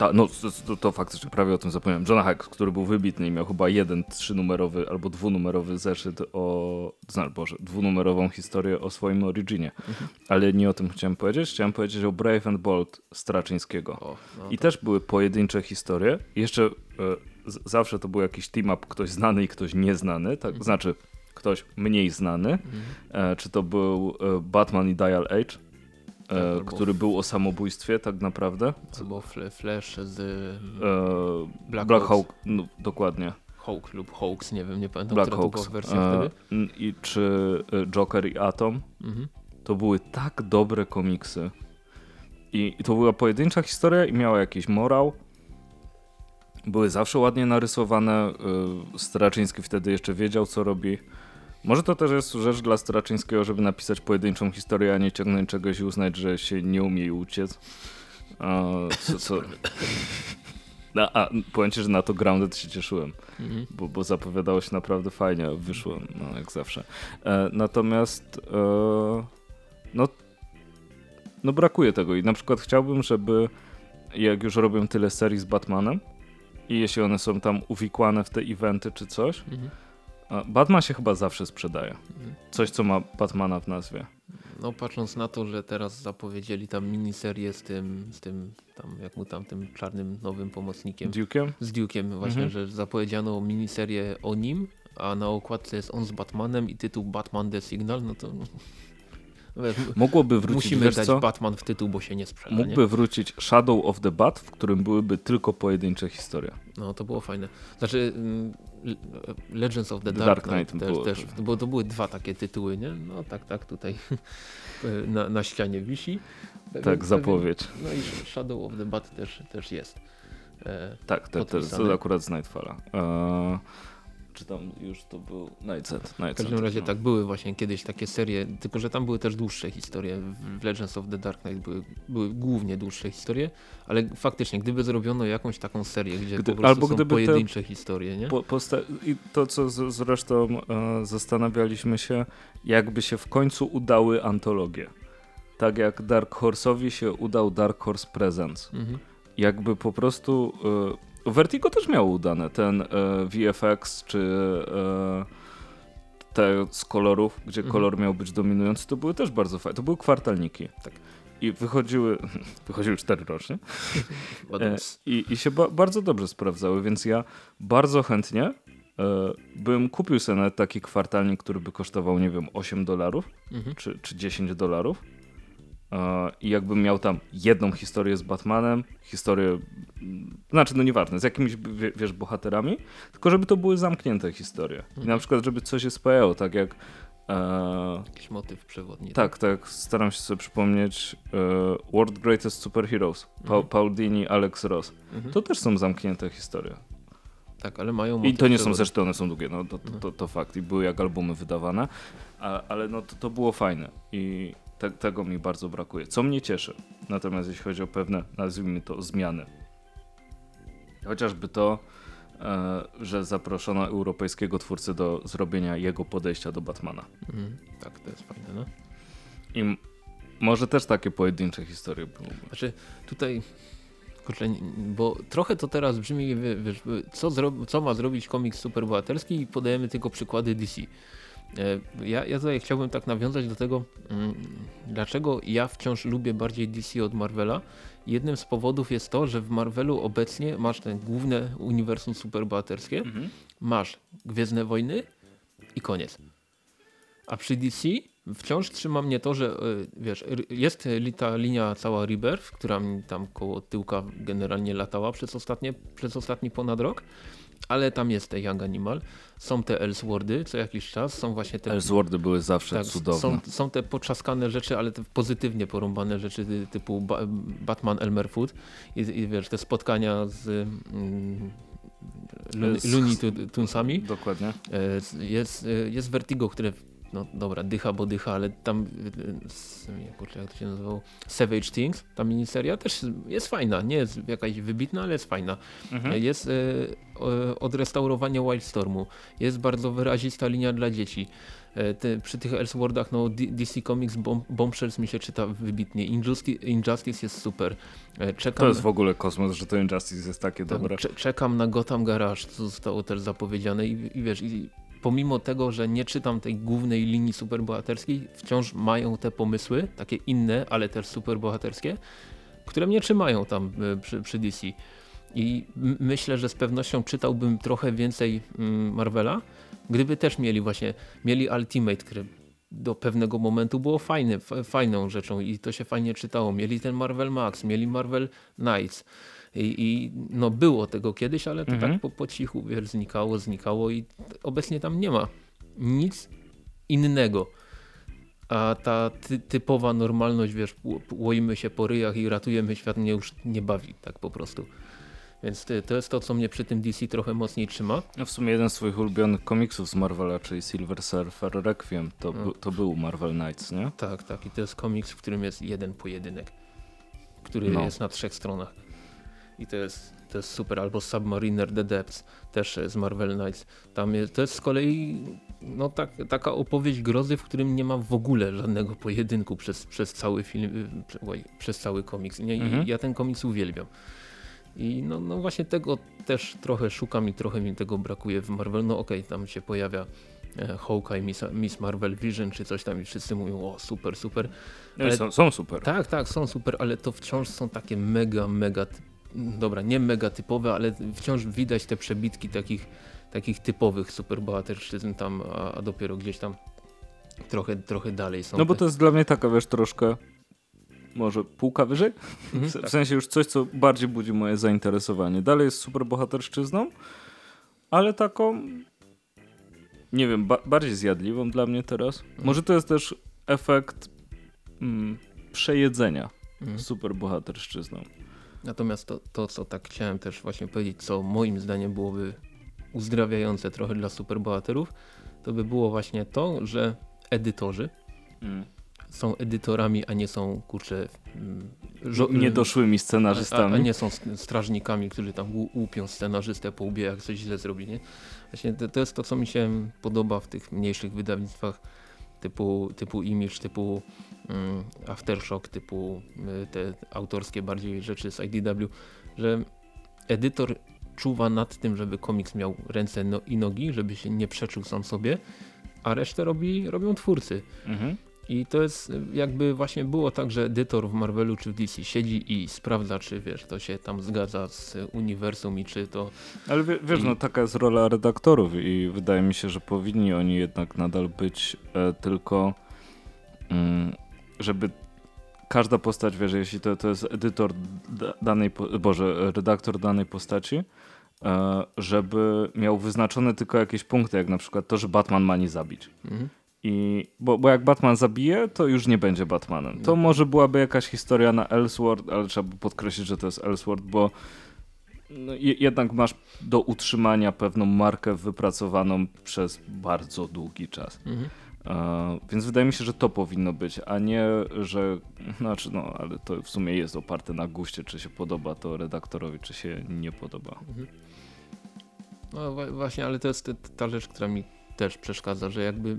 Ta, no to, to faktycznie prawie o tym zapomniałem. Johna Hex, który był wybitny i miał chyba jeden trzynumerowy albo dwunumerowy zeszyt o, znaczy Boże, dwunumerową historię o swoim originie. Ale nie o tym chciałem powiedzieć. Chciałem powiedzieć o Brave and Bold Straczyńskiego. O, no I to- też były pojedyncze historie. Jeszcze z, zawsze to był jakiś team-up, ktoś znany i ktoś nieznany. Tak, Znaczy, ktoś mniej znany. Mhm. E, czy to był e, Batman i Dial Age, Tak, e, albo- który był o samobójstwie tak naprawdę. Albo Flash z E, Black Black, Hawks. Hawk, no, dokładnie. Hawk lub Hawks, nie wiem, nie pamiętam, Black która to była Hawks. wersja E, wtedy. I czy e, Joker i Atom Mhm. to były tak dobre komiksy. I, I to była pojedyncza historia i miała jakiś morał. Były zawsze ładnie narysowane. y, Straczyński wtedy jeszcze wiedział, co robi. Może to też jest rzecz dla Straczyńskiego, żeby napisać pojedynczą historię, a nie ciągnąć czegoś i uznać, że się nie umie uciec. A, co, co... No, a powiem ci, że na to Grounded się cieszyłem Mhm. bo, bo zapowiadało się naprawdę fajnie, wyszło, no jak zawsze. E, natomiast e, no, no brakuje tego i na przykład chciałbym, żeby jak już robią tyle serii z Batmanem i jeśli one są tam uwikłane w te eventy czy coś, Mhm. Batman się chyba zawsze sprzedaje. Coś, co ma Batmana w nazwie. No patrząc na to, że teraz zapowiedzieli tam miniserię z tym, z tym tam, jak mu tam, tym czarnym nowym pomocnikiem, Duke'em? z Duke'em właśnie, Mhm. że zapowiedziano miniserię o nim, a na okładce jest on z Batmanem i tytuł Batman The Signal, no to Mogłoby wrócić, musimy dać co? Batman w tytuł, bo się nie sprzeda, nie? Mógłby wrócić Shadow of the Bat, w którym byłyby tylko pojedyncze historie. No to było fajne. Znaczy mm, Legends of the Dark, Dark Knight, Knight też, było też, bo to były dwa takie tytuły, nie? No tak, tak, tutaj na, na ścianie wisi. Pewien- Tak, pewien- zapowiedź. No i Shadow of the Bat też, też jest. E, Tak, te, te, to akurat z Nightfalla. Eee, czy tam już to był Nightset? w Nightset każdym razie no. tak, były właśnie kiedyś takie serie, tylko że tam były też dłuższe historie. W Legends of the Dark Knight były, były głównie dłuższe historie, ale faktycznie, gdyby zrobiono jakąś taką serię, gdzie Gdy- po prostu albo są pojedyncze historie, nie? Po, I to, co z, zresztą e, zastanawialiśmy się, jakby się w końcu udały antologie. Tak jak Dark Horse'owi się udał Dark Horse Presents. Mhm. Jakby po prostu... Vertigo też miało udane. Ten e, VFX czy e, te z kolorów, gdzie Mhm. kolor miał być dominujący, to były też bardzo fajne. To były kwartalniki. Tak. I wychodziły, wychodziły cztery rocznie. E. I, i się ba bardzo dobrze sprawdzały, więc ja bardzo chętnie e, bym kupił sobie taki kwartalnik, który by kosztował, nie wiem, 8 dolarów Mhm. czy, czy 10 dolarów. E, I jakbym miał tam jedną historię z Batmanem, historię, mm, znaczy no nieważne, z jakimiś, wie- wiesz, bohaterami, tylko żeby to były zamknięte historie. I Mhm. na przykład, żeby coś się spajało, tak jak e, Jakiś motyw przewodni. tak, tak, staram się sobie przypomnieć e, World Greatest Superheroes, pa Mhm. Paul Dini, Alex Ross. Mhm. To też są zamknięte historie. Tak, ale mają I to nie są zresztą, one są długie, no to, to, to, to fakt. I były jak albumy wydawane, a, ale no to, to było fajne i te, tego mi bardzo brakuje. Co mnie cieszy, natomiast jeśli chodzi o pewne, nazwijmy to, zmiany. Chociażby to, e, że zaproszono europejskiego twórcę do zrobienia jego podejścia do Batmana. Mhm. Tak, to jest fajne, no. I może też takie pojedyncze historie byłyby. Znaczy tutaj, kurczę, bo trochę to teraz brzmi, wie- wiesz, co, co ma zrobić komiks superbohaterski i podajemy tylko przykłady DC. E, Ja, ja tutaj chciałbym tak nawiązać do tego, mm, dlaczego ja wciąż lubię bardziej DC od Marvela. Jednym z powodów jest to, że w Marvelu obecnie masz ten główne uniwersum superbohaterskie, masz Gwiezdne Wojny i koniec. A przy DC wciąż trzyma mnie to, że e, wiesz, jest ta linia cała Rebirth, która mi tam koło tyłka generalnie latała przez, ostatnie, przez ostatni ponad rok. Ale tam jest te Young Animal, są te Elseworldy co jakiś czas, są właśnie te... Elseworldy były zawsze tak, cudowne. Są, są te poczaskane rzeczy, ale te pozytywnie porąbane rzeczy ty, typu ba Batman Elmer Food i, i wiesz, te spotkania z mm, Looney Tunesami. Dokładnie. E, jest, e, jest Vertigo, które no dobra, dycha, bo dycha, ale tam, nie, kurczę, jak to się nazywało, Savage Things, ta miniseria też jest fajna, nie jest jakaś wybitna, ale jest fajna. Mhm. Jest e, odrestaurowanie Wildstormu, jest bardzo wyrazista linia dla dzieci. E, te, przy tych Elseworldach no, DC Comics Bomb, Bombshells mi się czyta wybitnie. Injustice, Injustice jest super. E, czekam, to jest w ogóle kosmos, że to Injustice jest takie tak, dobre. Czekam na Gotham Garage, co zostało też zapowiedziane i, i wiesz, i pomimo tego, że nie czytam tej głównej linii superbohaterskiej, wciąż mają te pomysły, takie inne, ale też superbohaterskie, które mnie trzymają tam e, przy, przy DC. I myślę, że z pewnością czytałbym trochę więcej mm, Marvela, gdyby też mieli właśnie, mieli Ultimate, który do pewnego momentu było fajne, fajną rzeczą i to się fajnie czytało. Mieli ten Marvel Max, mieli Marvel Knights i, i no było tego kiedyś, ale to mhm. tak po, po cichu wiesz, znikało, znikało i obecnie tam nie ma nic innego. A ta ty, typowa normalność, wiesz, łoimy się po ryjach i ratujemy świat mnie już nie bawi tak po prostu. Więc to jest to, co mnie przy tym DC trochę mocniej trzyma. No w sumie jeden z swoich ulubionych komiksów z Marvela, czyli Silver Surfer Requiem, to, no. to był Marvel Knights, nie? Tak, tak. I to jest komiks, w którym jest jeden pojedynek, który no. jest na trzech stronach. I to jest, to jest super. Albo Submariner The Depths, też z Marvel Knights. Tam jest, to jest z kolei no, tak, taka opowieść grozy, w którym nie ma w ogóle żadnego pojedynku przez, przez cały film, przez cały komiks. Nie? Mhm. Ja ten komiks uwielbiam. I no, no właśnie tego też trochę szukam i trochę mi tego brakuje w Marvel. No okej, okay, tam się pojawia e, Hawkeye, Miss, Miss, Marvel Vision czy coś tam i wszyscy mówią o super, super. No ale, są, są super. Tak, tak, są super, ale to wciąż są takie mega, mega, dobra, nie mega typowe, ale wciąż widać te przebitki takich, takich typowych superbohaterszczyzn tam, a, a dopiero gdzieś tam trochę, trochę dalej są. No bo to jest dla mnie taka, wiesz, troszkę może półka wyżej. Mhm, w, tak. sensie już coś, co bardziej budzi moje zainteresowanie. Dalej jest super bohaterszczyzną, ale taką, nie wiem, ba bardziej zjadliwą dla mnie teraz. Mhm. Może to jest też efekt mm, przejedzenia mhm. super bohaterszczyzną. Natomiast to, to, co tak chciałem też właśnie powiedzieć, co moim zdaniem byłoby uzdrawiające trochę dla superbohaterów, to by było właśnie to, że edytorzy, mm są edytorami, a nie są kurczę mm, niedoszłymi scenarzystami. A, a, nie są strażnikami, którzy tam łupią scenarzystę po łbie, jak coś źle zrobi. Nie? Właśnie to, to jest to, co mi się podoba w tych mniejszych wydawnictwach typu, typu Image, typu Aftershock, typu y, te autorskie bardziej rzeczy z IDW, że edytor czuwa nad tym, żeby komiks miał ręce no i nogi, żeby się nie przeczył sam sobie, a resztę robi, robią twórcy. Mhm. I to jest jakby właśnie było tak, że edytor w Marvelu czy w DC siedzi i sprawdza, czy wiesz, to się tam zgadza z uniwersum i czy to... Ale wiesz, I... no taka jest rola redaktorów i wydaje mi się, że powinni oni jednak nadal być e, tylko, mm, żeby każda postać, wiesz, jeśli to, to jest edytor danej, boże, redaktor danej postaci, e, żeby miał wyznaczone tylko jakieś punkty, jak na przykład to, że Batman ma nie zabić. Mhm. I, bo, bo jak Batman zabije, to już nie będzie Batmanem. To może byłaby jakaś historia na Elseworld, ale trzeba by podkreślić, że to jest Elseworld, bo no, jednak masz do utrzymania pewną markę wypracowaną przez bardzo długi czas. Mhm. Więc wydaje mi się, że to powinno być, a nie, że znaczy no, ale to w sumie jest oparte na guście, czy się podoba to redaktorowi, czy się nie podoba. Mhm. No właśnie, ale to jest ta rzecz, która mi też przeszkadza, że jakby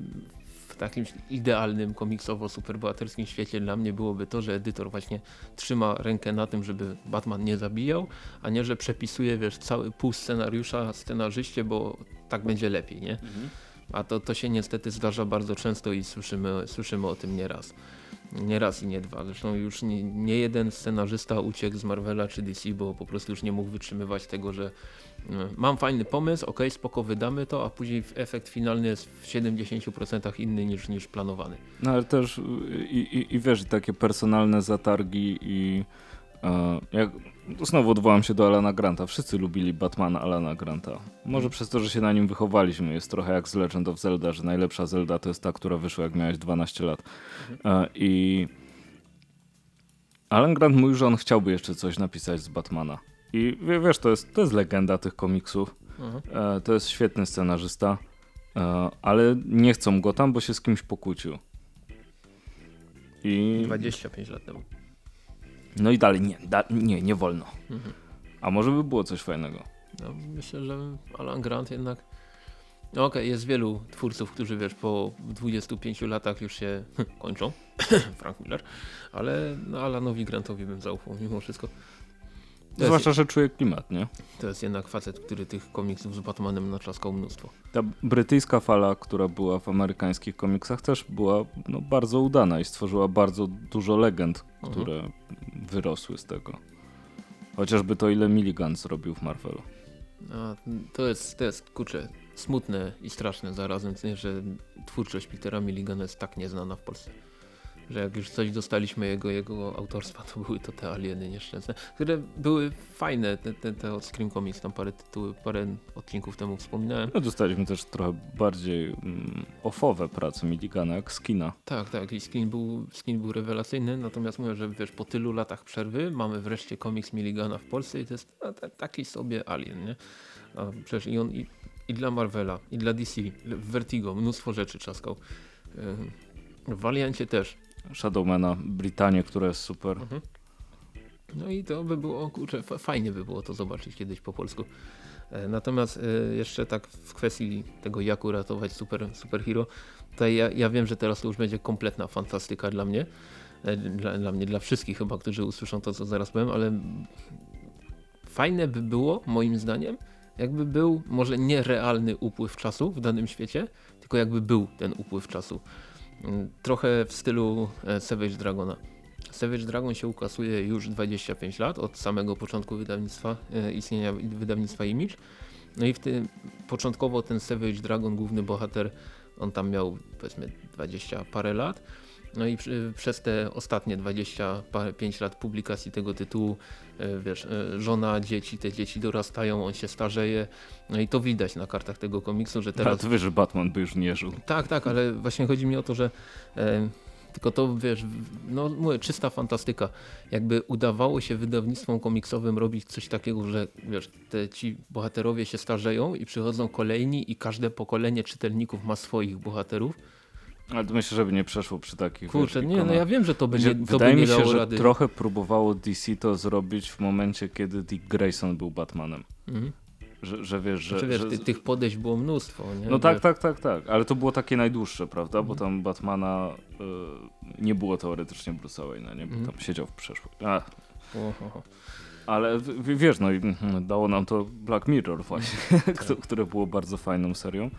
takim idealnym komiksowo-superbohaterskim świecie dla mnie byłoby to, że edytor właśnie trzyma rękę na tym, żeby Batman nie zabijał, a nie, że przepisuje wiesz, cały pół scenariusza scenarzyście, bo tak będzie lepiej, nie? Mhm. A to, to się niestety zdarza bardzo często i słyszymy, słyszymy o tym nieraz. Nie raz i nie dwa. Zresztą już nie, nie jeden scenarzysta uciekł z Marvela czy DC, bo po prostu już nie mógł wytrzymywać tego, że mam fajny pomysł, ok, spoko, wydamy to, a później efekt finalny jest w 70% inny niż, niż planowany. No ale też i, i, i wiesz, takie personalne zatargi i jak, znowu odwołam się do Alana Granta. Wszyscy lubili Batmana Alana Granta. Może Mhm. przez to, że się na nim wychowaliśmy. Jest trochę jak z Legend of Zelda, że najlepsza Zelda to jest ta, która wyszła jak miałeś 12 lat. E, I Alan Grant mówił, że on chciałby jeszcze coś napisać z Batmana. I wie- wiesz, to jest, to jest legenda tych komiksów. Aha. E, to jest świetny scenarzysta, e, ale nie chcą go tam, bo się z kimś pokłócił. I 25 lat temu. No i dalej nie, da, nie, nie wolno. Mhm. A może by było coś fajnego. No, myślę, że Alan Grant jednak. No okej, jest wielu twórców, którzy wiesz, po 25 latach już się kończą. Frank Miller, ale no, Alanowi Grantowi bym zaufał mimo wszystko. To jest, Zwłaszcza, że czuje klimat, nie? to jest jednak facet, który tych komiksów z Batmanem natrzaskał mnóstwo. Ta brytyjska fala, która była w amerykańskich komiksach też była no, bardzo udana i stworzyła bardzo dużo legend, Mhm. które wyrosły z tego. Chociażby to, ile Milligan zrobił w Marvelu. A, to jest, to jest, kurczę, smutne i straszne zarazem, że twórczość Petera Milligana jest tak nieznana w Polsce. Że jak już coś dostaliśmy jego, jego autorstwa, to były to te alieny nieszczęsne, które były fajne, te, te, te od Scream Comics, tam parę tytuły, parę odcinków temu wspominałem. No, dostaliśmy też trochę bardziej mm, ofowe prace Milligana, jak Skina. Tak, tak, i skin był, skin był rewelacyjny, natomiast mówię, że wiesz, po tylu latach przerwy mamy wreszcie komiks Milligana w Polsce i to jest ta- taki sobie alien, nie? A przecież i on i, i dla Marvela, i dla DC, w Vertigo mnóstwo rzeczy czaskał. Ym, W Valiancie też. Shadowmana, Britanię, która jest super. Mhm. No i to by było, kurczę, fa- fajnie by było to zobaczyć kiedyś po polsku. E, Natomiast e, jeszcze tak w kwestii tego, jak uratować super, superhero, tutaj ja, ja wiem, że teraz to już będzie kompletna fantastyka dla mnie. E, Dla, dla mnie, dla wszystkich chyba, którzy usłyszą to, co zaraz powiem, ale fajne by było, moim zdaniem, jakby był może nie realny upływ czasu w danym świecie, tylko jakby był ten upływ czasu. Trochę w stylu e, Savage Dragona. Savage Dragon się ukazuje już 25 lat od samego początku wydawnictwa, e, istnienia wydawnictwa Image. No i w tym początkowo ten Savage Dragon, główny bohater, on tam miał powiedzmy 20 parę lat. No i przez te ostatnie 25 lat publikacji tego tytułu, e, wiesz, e, żona, dzieci, te dzieci dorastają, on się starzeje. No i to widać na kartach tego komiksu, że Teraz... to wiesz, że Batman by już nie żył. tak, tak, ale właśnie chodzi mi o to, że e, tylko to wiesz, no mówię, czysta fantastyka. Jakby udawało się wydawnictwom komiksowym robić coś takiego, że wiesz, te ci bohaterowie się starzeją i przychodzą kolejni i każde pokolenie czytelników ma swoich bohaterów. Ale to myślę, żeby nie przeszło przy takich Kurczę, nie, no ja wiem, że to by Gdzie nie, to by Wydaje nie mi się, że rady. trochę próbowało DC to zrobić w momencie, kiedy Dick Grayson był Batmanem. Mhm. Że, że wiesz, że... Znaczy, wiesz, że... ty, tych podejść było mnóstwo. Nie? No tak, tak, tak, tak. Ale to było takie najdłuższe, prawda? Mhm. Bo tam Batmana y, nie było teoretycznie Bruce'a Wayne'a, nie? Bo Mhm. tam siedział w przeszłości. Ale w, wiesz, no i mhm, dało nam to Black Mirror właśnie, kto- które było bardzo fajną serią.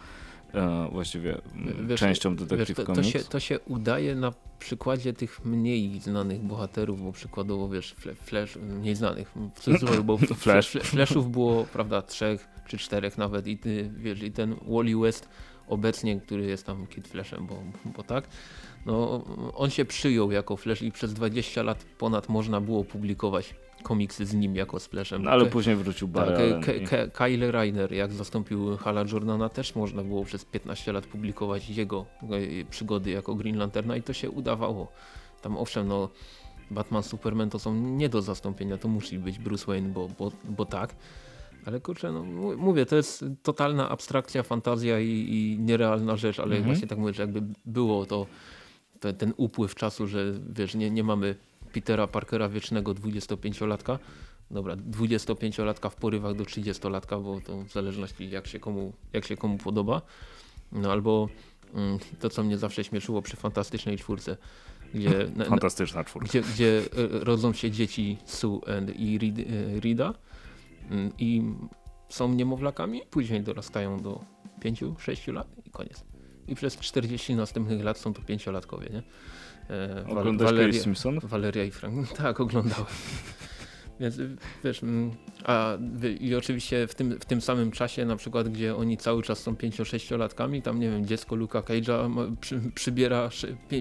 E, właściwie mm, Wiesz, częścią Wiesz, Detective to, to, Comics. się, to się udaje na przykładzie tych mniej znanych bohaterów, bo przykładowo wiesz, fle, Flash, mniej znanych, w cudzysłowie, bo Flash. fle- Flashów było, prawda, trzech czy czterech nawet i ty, wiesz, i ten Wally West obecnie, który jest tam Kid Flashem, bo, bo tak, no on się przyjął jako Flash i przez 20 lat ponad można było publikować komiksy z nim jako z Flashem. No, ale później wrócił tak, Barry Ke- Kyle Reiner, jak zastąpił Hala Jordana, też można było przez 15 lat publikować jego e, przygody jako Green Lanterna i to się udawało. Tam owszem, no Batman, Superman to są nie do zastąpienia, to musi być Bruce Wayne, bo, bo, bo tak. Ale kurczę, no mówię, to jest totalna abstrakcja, fantazja i, i nierealna rzecz, ale Mhm. właśnie tak mówię, że jakby było to, te, ten upływ czasu, że wiesz, nie, nie mamy Petera Parkera wiecznego 25-latka, dobra, 25-latka w porywach do 30-latka, bo to w zależności jak się komu, jak się komu podoba. No albo mm, to, co mnie zawsze śmieszyło przy Fantastycznej Czwórce, gdzie, na, na, Fantastyczna czwórka. gdzie, gdzie e, rodzą się dzieci Sue and i e, Reeda mm, i są niemowlakami, później dorastają do 5-6 lat i koniec. I przez 40 następnych lat są to pięciolatkowie, nie? E, Oglądasz Simpsonów? Waleria i Frank. Tak, oglądałem. Więc y, wiesz, mm, a i oczywiście w tym, w tym samym czasie na przykład, gdzie oni cały czas są 5-6-latkami, tam nie wiem, dziecko Luka Cage'a przy, przybiera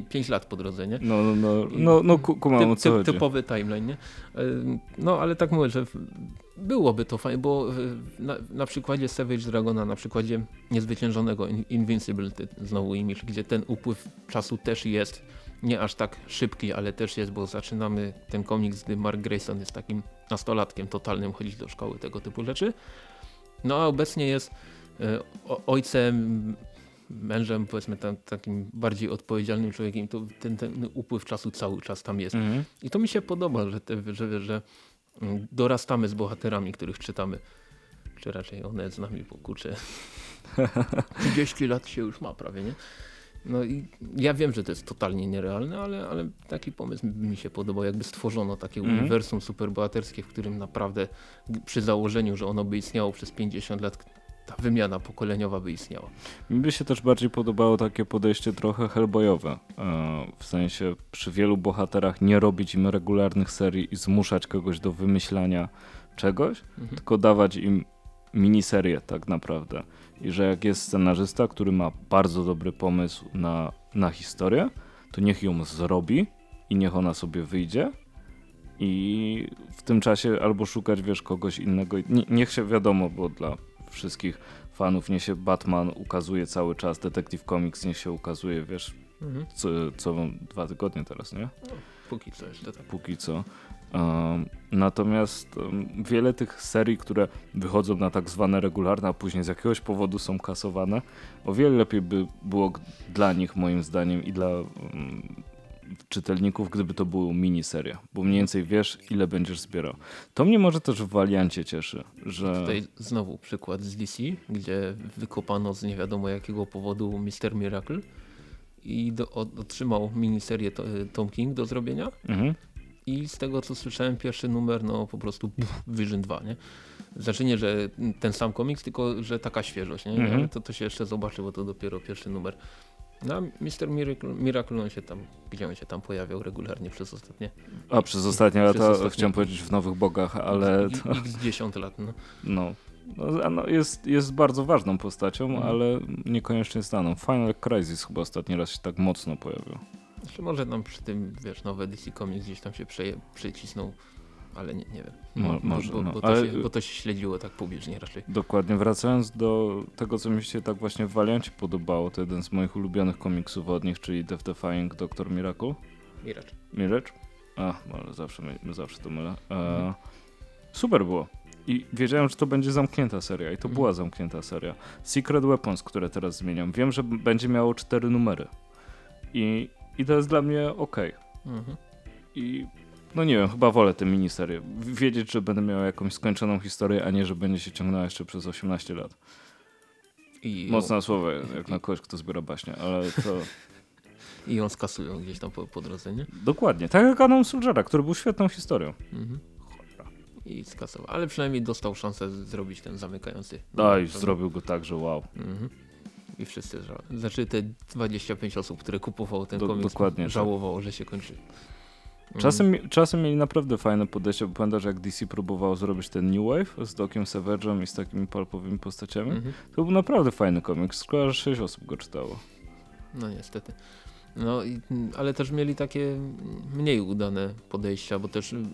5 lat po drodze, nie? No, no, no, no, no ku- kumam typ, chodzi. typowy timeline, nie? Ym, No ale tak mówię, że byłoby to fajne, bo y, na, na przykładzie Savage Dragona, na przykładzie niezwyciężonego In- Invincible, ty, znowu image, gdzie ten upływ czasu też jest nie aż tak szybki, ale też jest, bo zaczynamy ten komiks, gdy Mark Grayson jest takim nastolatkiem totalnym, chodzić do szkoły, tego typu rzeczy. No a obecnie jest o, ojcem, mężem, powiedzmy tam, takim bardziej odpowiedzialnym człowiekiem, to ten, ten upływ czasu cały czas tam jest. Mhm. I to mi się podoba, że, te, że, że mm, dorastamy z bohaterami, których czytamy. Czy raczej one z nami, bo kurczę, 30 lat się już ma prawie, nie? No i ja wiem, że to jest totalnie nierealne, ale, ale taki pomysł mi się podobał, jakby stworzono takie Mhm. uniwersum superbohaterskie, w którym naprawdę przy założeniu, że ono by istniało przez 50 lat, ta wymiana pokoleniowa by istniała. Mi by się też bardziej podobało takie podejście trochę hellboyowe. E, W sensie przy wielu bohaterach nie robić im regularnych serii i zmuszać kogoś do wymyślania czegoś, Mhm. tylko dawać im miniserię tak naprawdę. I że jak jest scenarzysta, który ma bardzo dobry pomysł na, na historię, to niech ją zrobi i niech ona sobie wyjdzie. I w tym czasie albo szukać, wiesz, kogoś innego. Nie, niech się wiadomo, bo dla wszystkich fanów niech się Batman ukazuje cały czas, Detective Comics niech się ukazuje, wiesz, Mhm. co, co dwa tygodnie teraz, nie? Póki co jeszcze tak. póki co. Natomiast wiele tych serii, które wychodzą na tak zwane regularne, a później z jakiegoś powodu są kasowane, o wiele lepiej by było dla nich moim zdaniem i dla czytelników, gdyby to były miniserie, bo mniej więcej wiesz, ile będziesz zbierał. To mnie może też w Valiancie cieszy, że... Tutaj znowu przykład z DC, gdzie wykopano z nie wiadomo jakiego powodu Mr. Miracle i do, otrzymał miniserię to, Tom King do zrobienia Mhm. I z tego co słyszałem pierwszy numer no po prostu pff, Vision 2, nie? Znaczy nie, że ten sam komiks, tylko że taka świeżość, nie? Mhm. Ale to, to się jeszcze zobaczy, bo to dopiero pierwszy numer. No a Mr. Miracle, Miracle on się tam, gdzie on się tam pojawiał regularnie przez ostatnie A przez ostatnie Przez lata ostatnie- chciałem powiedzieć w Nowych Bogach, ale x, to, x 10 lat, no. no, no, no jest, jest bardzo ważną postacią, Mhm. ale niekoniecznie znaną. Final Crisis chyba ostatni raz się tak mocno pojawił. Znaczy może nam przy tym, wiesz, nowe DC Comics gdzieś tam się przeje, przycisnął, ale nie, nie wiem. Mo- bo, może, bo, no. bo, to Ale- się, bo to się śledziło tak publicznie raczej. Dokładnie, wracając do tego, co mi się tak właśnie w Valiancie podobało, to jeden z moich ulubionych komiksów od nich, czyli Death Defying Dr. Miracle. Miracz. Mirage? A, ale zawsze, zawsze to mylę. E, Mhm. super było. I wiedziałem, że to będzie zamknięta seria i to Mhm. była zamknięta seria. Secret Weapons, które teraz zmieniam. Wiem, że będzie miało cztery numery. I, i to jest dla mnie ok. Mhm. I no nie wiem, chyba wolę tę miniserię. W- Wiedzieć, że będę miał jakąś skończoną historię, a nie, że będzie się ciągnęła jeszcze przez 18 lat. I, Mocne słowo, jak na kogoś, kto zbiera baśnie, ale to I ją skasują gdzieś tam po, po drodze, nie? dokładnie. Tak jak Adam Soldiera, który był świetną historią. Mhm. I skasował. Ale przynajmniej dostał szansę zrobić ten zamykający. Daj, Prawda? zrobił go tak, że wow. Mhm. I wszyscy ża- Znaczy te 25 osób, które kupowało ten Do- komiks, dokładnie tak. żałowało, że się kończy. Czasem, mi- czasem mieli naprawdę fajne podejście, bo pamiętasz jak DC próbowało zrobić ten New Wave z Dokiem Savage'em i z takimi palpowymi postaciami? Mhm. To był naprawdę fajny komiks, szkoda, że 6 osób go czytało. No niestety. No i, ale też mieli takie mniej udane podejścia, bo też mm,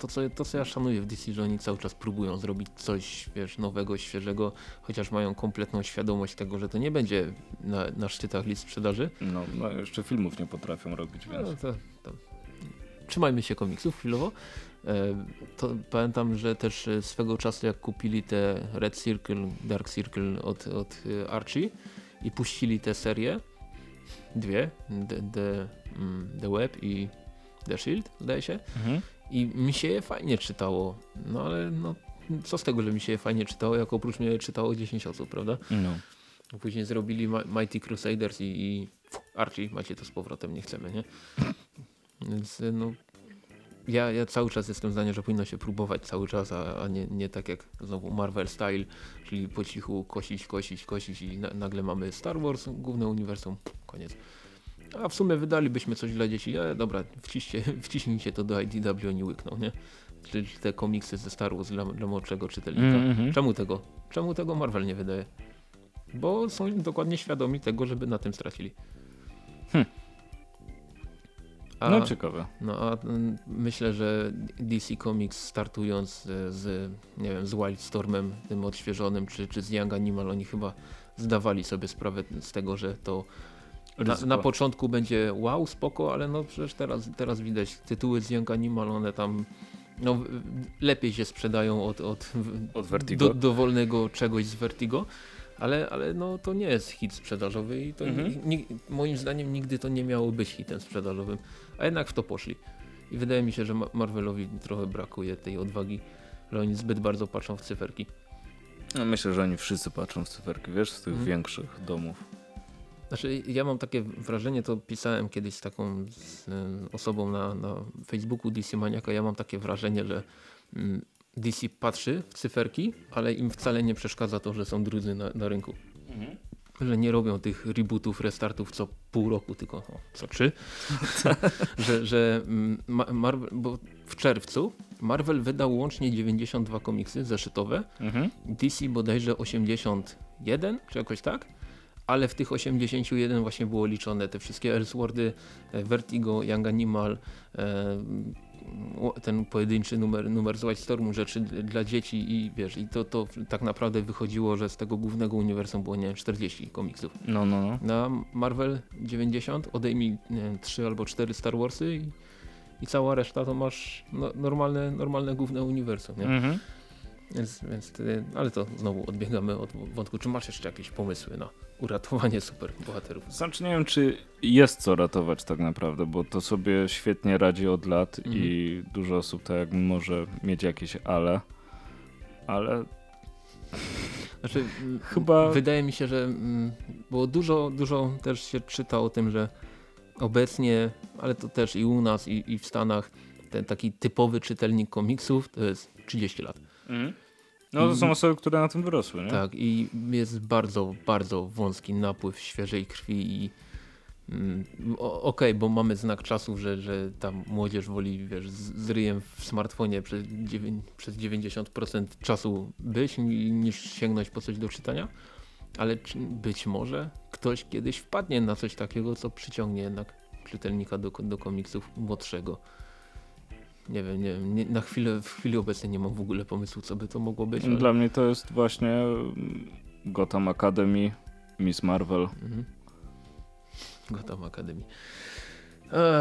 to co, to co ja szanuję w DC, że oni cały czas próbują zrobić coś, wiesz, nowego, świeżego, chociaż mają kompletną świadomość tego, że to nie będzie na, na szczytach list sprzedaży. No, no, jeszcze filmów nie potrafią robić, więc... No, to, to. Trzymajmy się komiksów chwilowo. E, to pamiętam, że też e, swego czasu jak kupili te Red Circle, Dark Circle od, od e, Archie i puścili te serie, dwie, The, the, mm, the Web i The Shield, zdaje się, Mhm. I mi się je fajnie czytało, no ale no, co z tego, że mi się je fajnie czytało, jak oprócz mnie czytało 10 osób, prawda? No. Później zrobili Mighty Crusaders i, i Archie, macie to z powrotem, nie chcemy, nie? Więc no, ja, ja cały czas jestem zdania, że powinno się próbować cały czas, a, a nie, nie tak jak znowu Marvel Style, czyli po cichu kosić, kosić, kosić i na, nagle mamy Star Wars, główne uniwersum, koniec. A w sumie wydalibyśmy coś dla dzieci, ale dobra, wciście, wciśnijcie to do IDW, oni łykną, nie? Czyli te komiksy ze Star Wars dla, dla młodszego czytelnika. Mhm. Czemu tego? Czemu tego Marvel nie wydaje? Bo są dokładnie świadomi tego, żeby na tym stracili. Hm. A, No ciekawe. no a mm, myślę, że DC Comics startując z, z nie wiem, z Wildstormem, tym odświeżonym, czy, czy z Young Animal, oni chyba zdawali sobie sprawę z tego, że to na, na początku będzie wow, spoko, ale no przecież teraz, teraz widać tytuły z Young Animal, one tam no, lepiej się sprzedają od, od, Od Vertigo. do, dowolnego czegoś z Vertigo. Ale, ale no, to nie jest hit sprzedażowy i to Mhm. moim zdaniem nigdy to nie miało być hitem sprzedażowym, a jednak w to poszli. I wydaje mi się, że Ma- Marvelowi trochę brakuje tej odwagi, że oni zbyt bardzo patrzą w cyferki. No, myślę, że oni wszyscy patrzą w cyferki, wiesz, z tych Mhm. większych domów. Znaczy, ja mam takie wrażenie, to pisałem kiedyś z taką z, y, osobą na, na Facebooku DC Maniaka, ja mam takie wrażenie, że mm, DC patrzy w cyferki, ale im wcale nie przeszkadza to, że są drudzy na, na rynku. Że nie robią tych rebootów, restartów co pół roku, tylko o, co trzy. że że mm, Ma- Marvel, bo w czerwcu Marvel wydał łącznie 92 komiksy zeszytowe, Mhm. DC bodajże 81, czy jakoś tak? Ale w tych 81 właśnie było liczone te wszystkie Elseworldy, e, Vertigo, Young Animal, e, ten pojedynczy numer, numer z White Stormu, rzeczy dla dzieci i wiesz, i to, to tak naprawdę wychodziło, że z tego głównego uniwersum było nie wiem, 40 komiksów. No, no, no. Na Marvel 90 odejmij wiem, 3 albo 4 Star Warsy i, i cała reszta to masz no, normalne, normalne główne uniwersum, nie? Mhm. Więc, więc ty, ale to znowu odbiegamy od wątku. Czy masz jeszcze jakieś pomysły na uratowanie super bohaterów? Znaczy nie wiem, czy jest co ratować tak naprawdę, bo to sobie świetnie radzi od lat Mhm. i dużo osób tak jakby może mieć jakieś ale, ale Znaczy, Chyba- Wydaje mi się, że mm, było dużo, dużo też się czyta o tym, że obecnie, ale to też i u nas, i, i w Stanach, ten taki typowy czytelnik komiksów to jest 30 lat. No to są osoby, które na tym wyrosły, nie? Tak, i jest bardzo, bardzo wąski napływ świeżej krwi i mm, okej, bo mamy znak czasów, że, że ta młodzież woli, wiesz, z, ryjem w smartfonie przez, przez 90% czasu być ni- niż sięgnąć po coś do czytania, ale być może ktoś kiedyś wpadnie na coś takiego, co przyciągnie jednak czytelnika do, do komiksów młodszego. Nie wiem, nie nie, na chwilę, w chwili obecnej nie mam w ogóle pomysłu, co by to mogło być. ale- Dla mnie to jest właśnie mm, Gotham Academy, Miss Marvel. Mhm. Gotham Academy.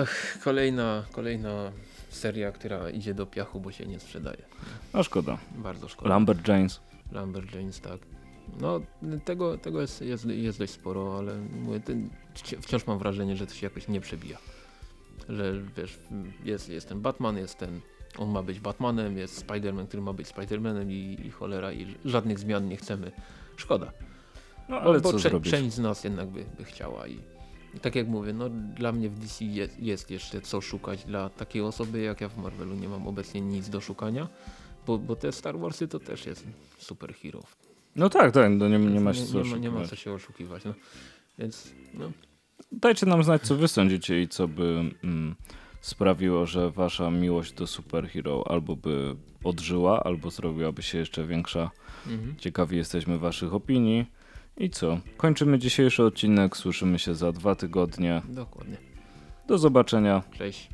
Ach, kolejna, kolejna seria, która idzie do piachu, bo się nie sprzedaje. A szkoda. Bardzo szkoda. Lambert James. Lumberjanes, tak. No, tego, tego jest, jest, jest dość sporo, ale mówię, ten, wci- wciąż mam wrażenie, że to się jakoś nie przebija. Że wiesz, jest, jest ten Batman, jest ten, on ma być Batmanem, jest Spider-Man, który ma być Spider-Manem i, i cholera i żadnych zmian nie chcemy. Szkoda. No ale bo co cze- zrobić? część z nas jednak by, by chciała i, i tak jak mówię, no dla mnie w DC jest, jest jeszcze co szukać. Dla takiej osoby jak ja w Marvelu nie mam obecnie nic do szukania, bo, bo te Star Warsy to też jest superhero. No tak, tak, no nie, nie ma się nie, co nie, ma, nie ma co się oszukiwać. No. Więc no, Dajcie nam znać, co wy sądzicie i co by mm, sprawiło, że wasza miłość do superhero albo by odżyła, albo zrobiłaby się jeszcze większa. mhm. Ciekawi jesteśmy waszych opinii. I co? Kończymy dzisiejszy odcinek. Słyszymy się za dwa tygodnie. dokładnie. Do zobaczenia. Cześć.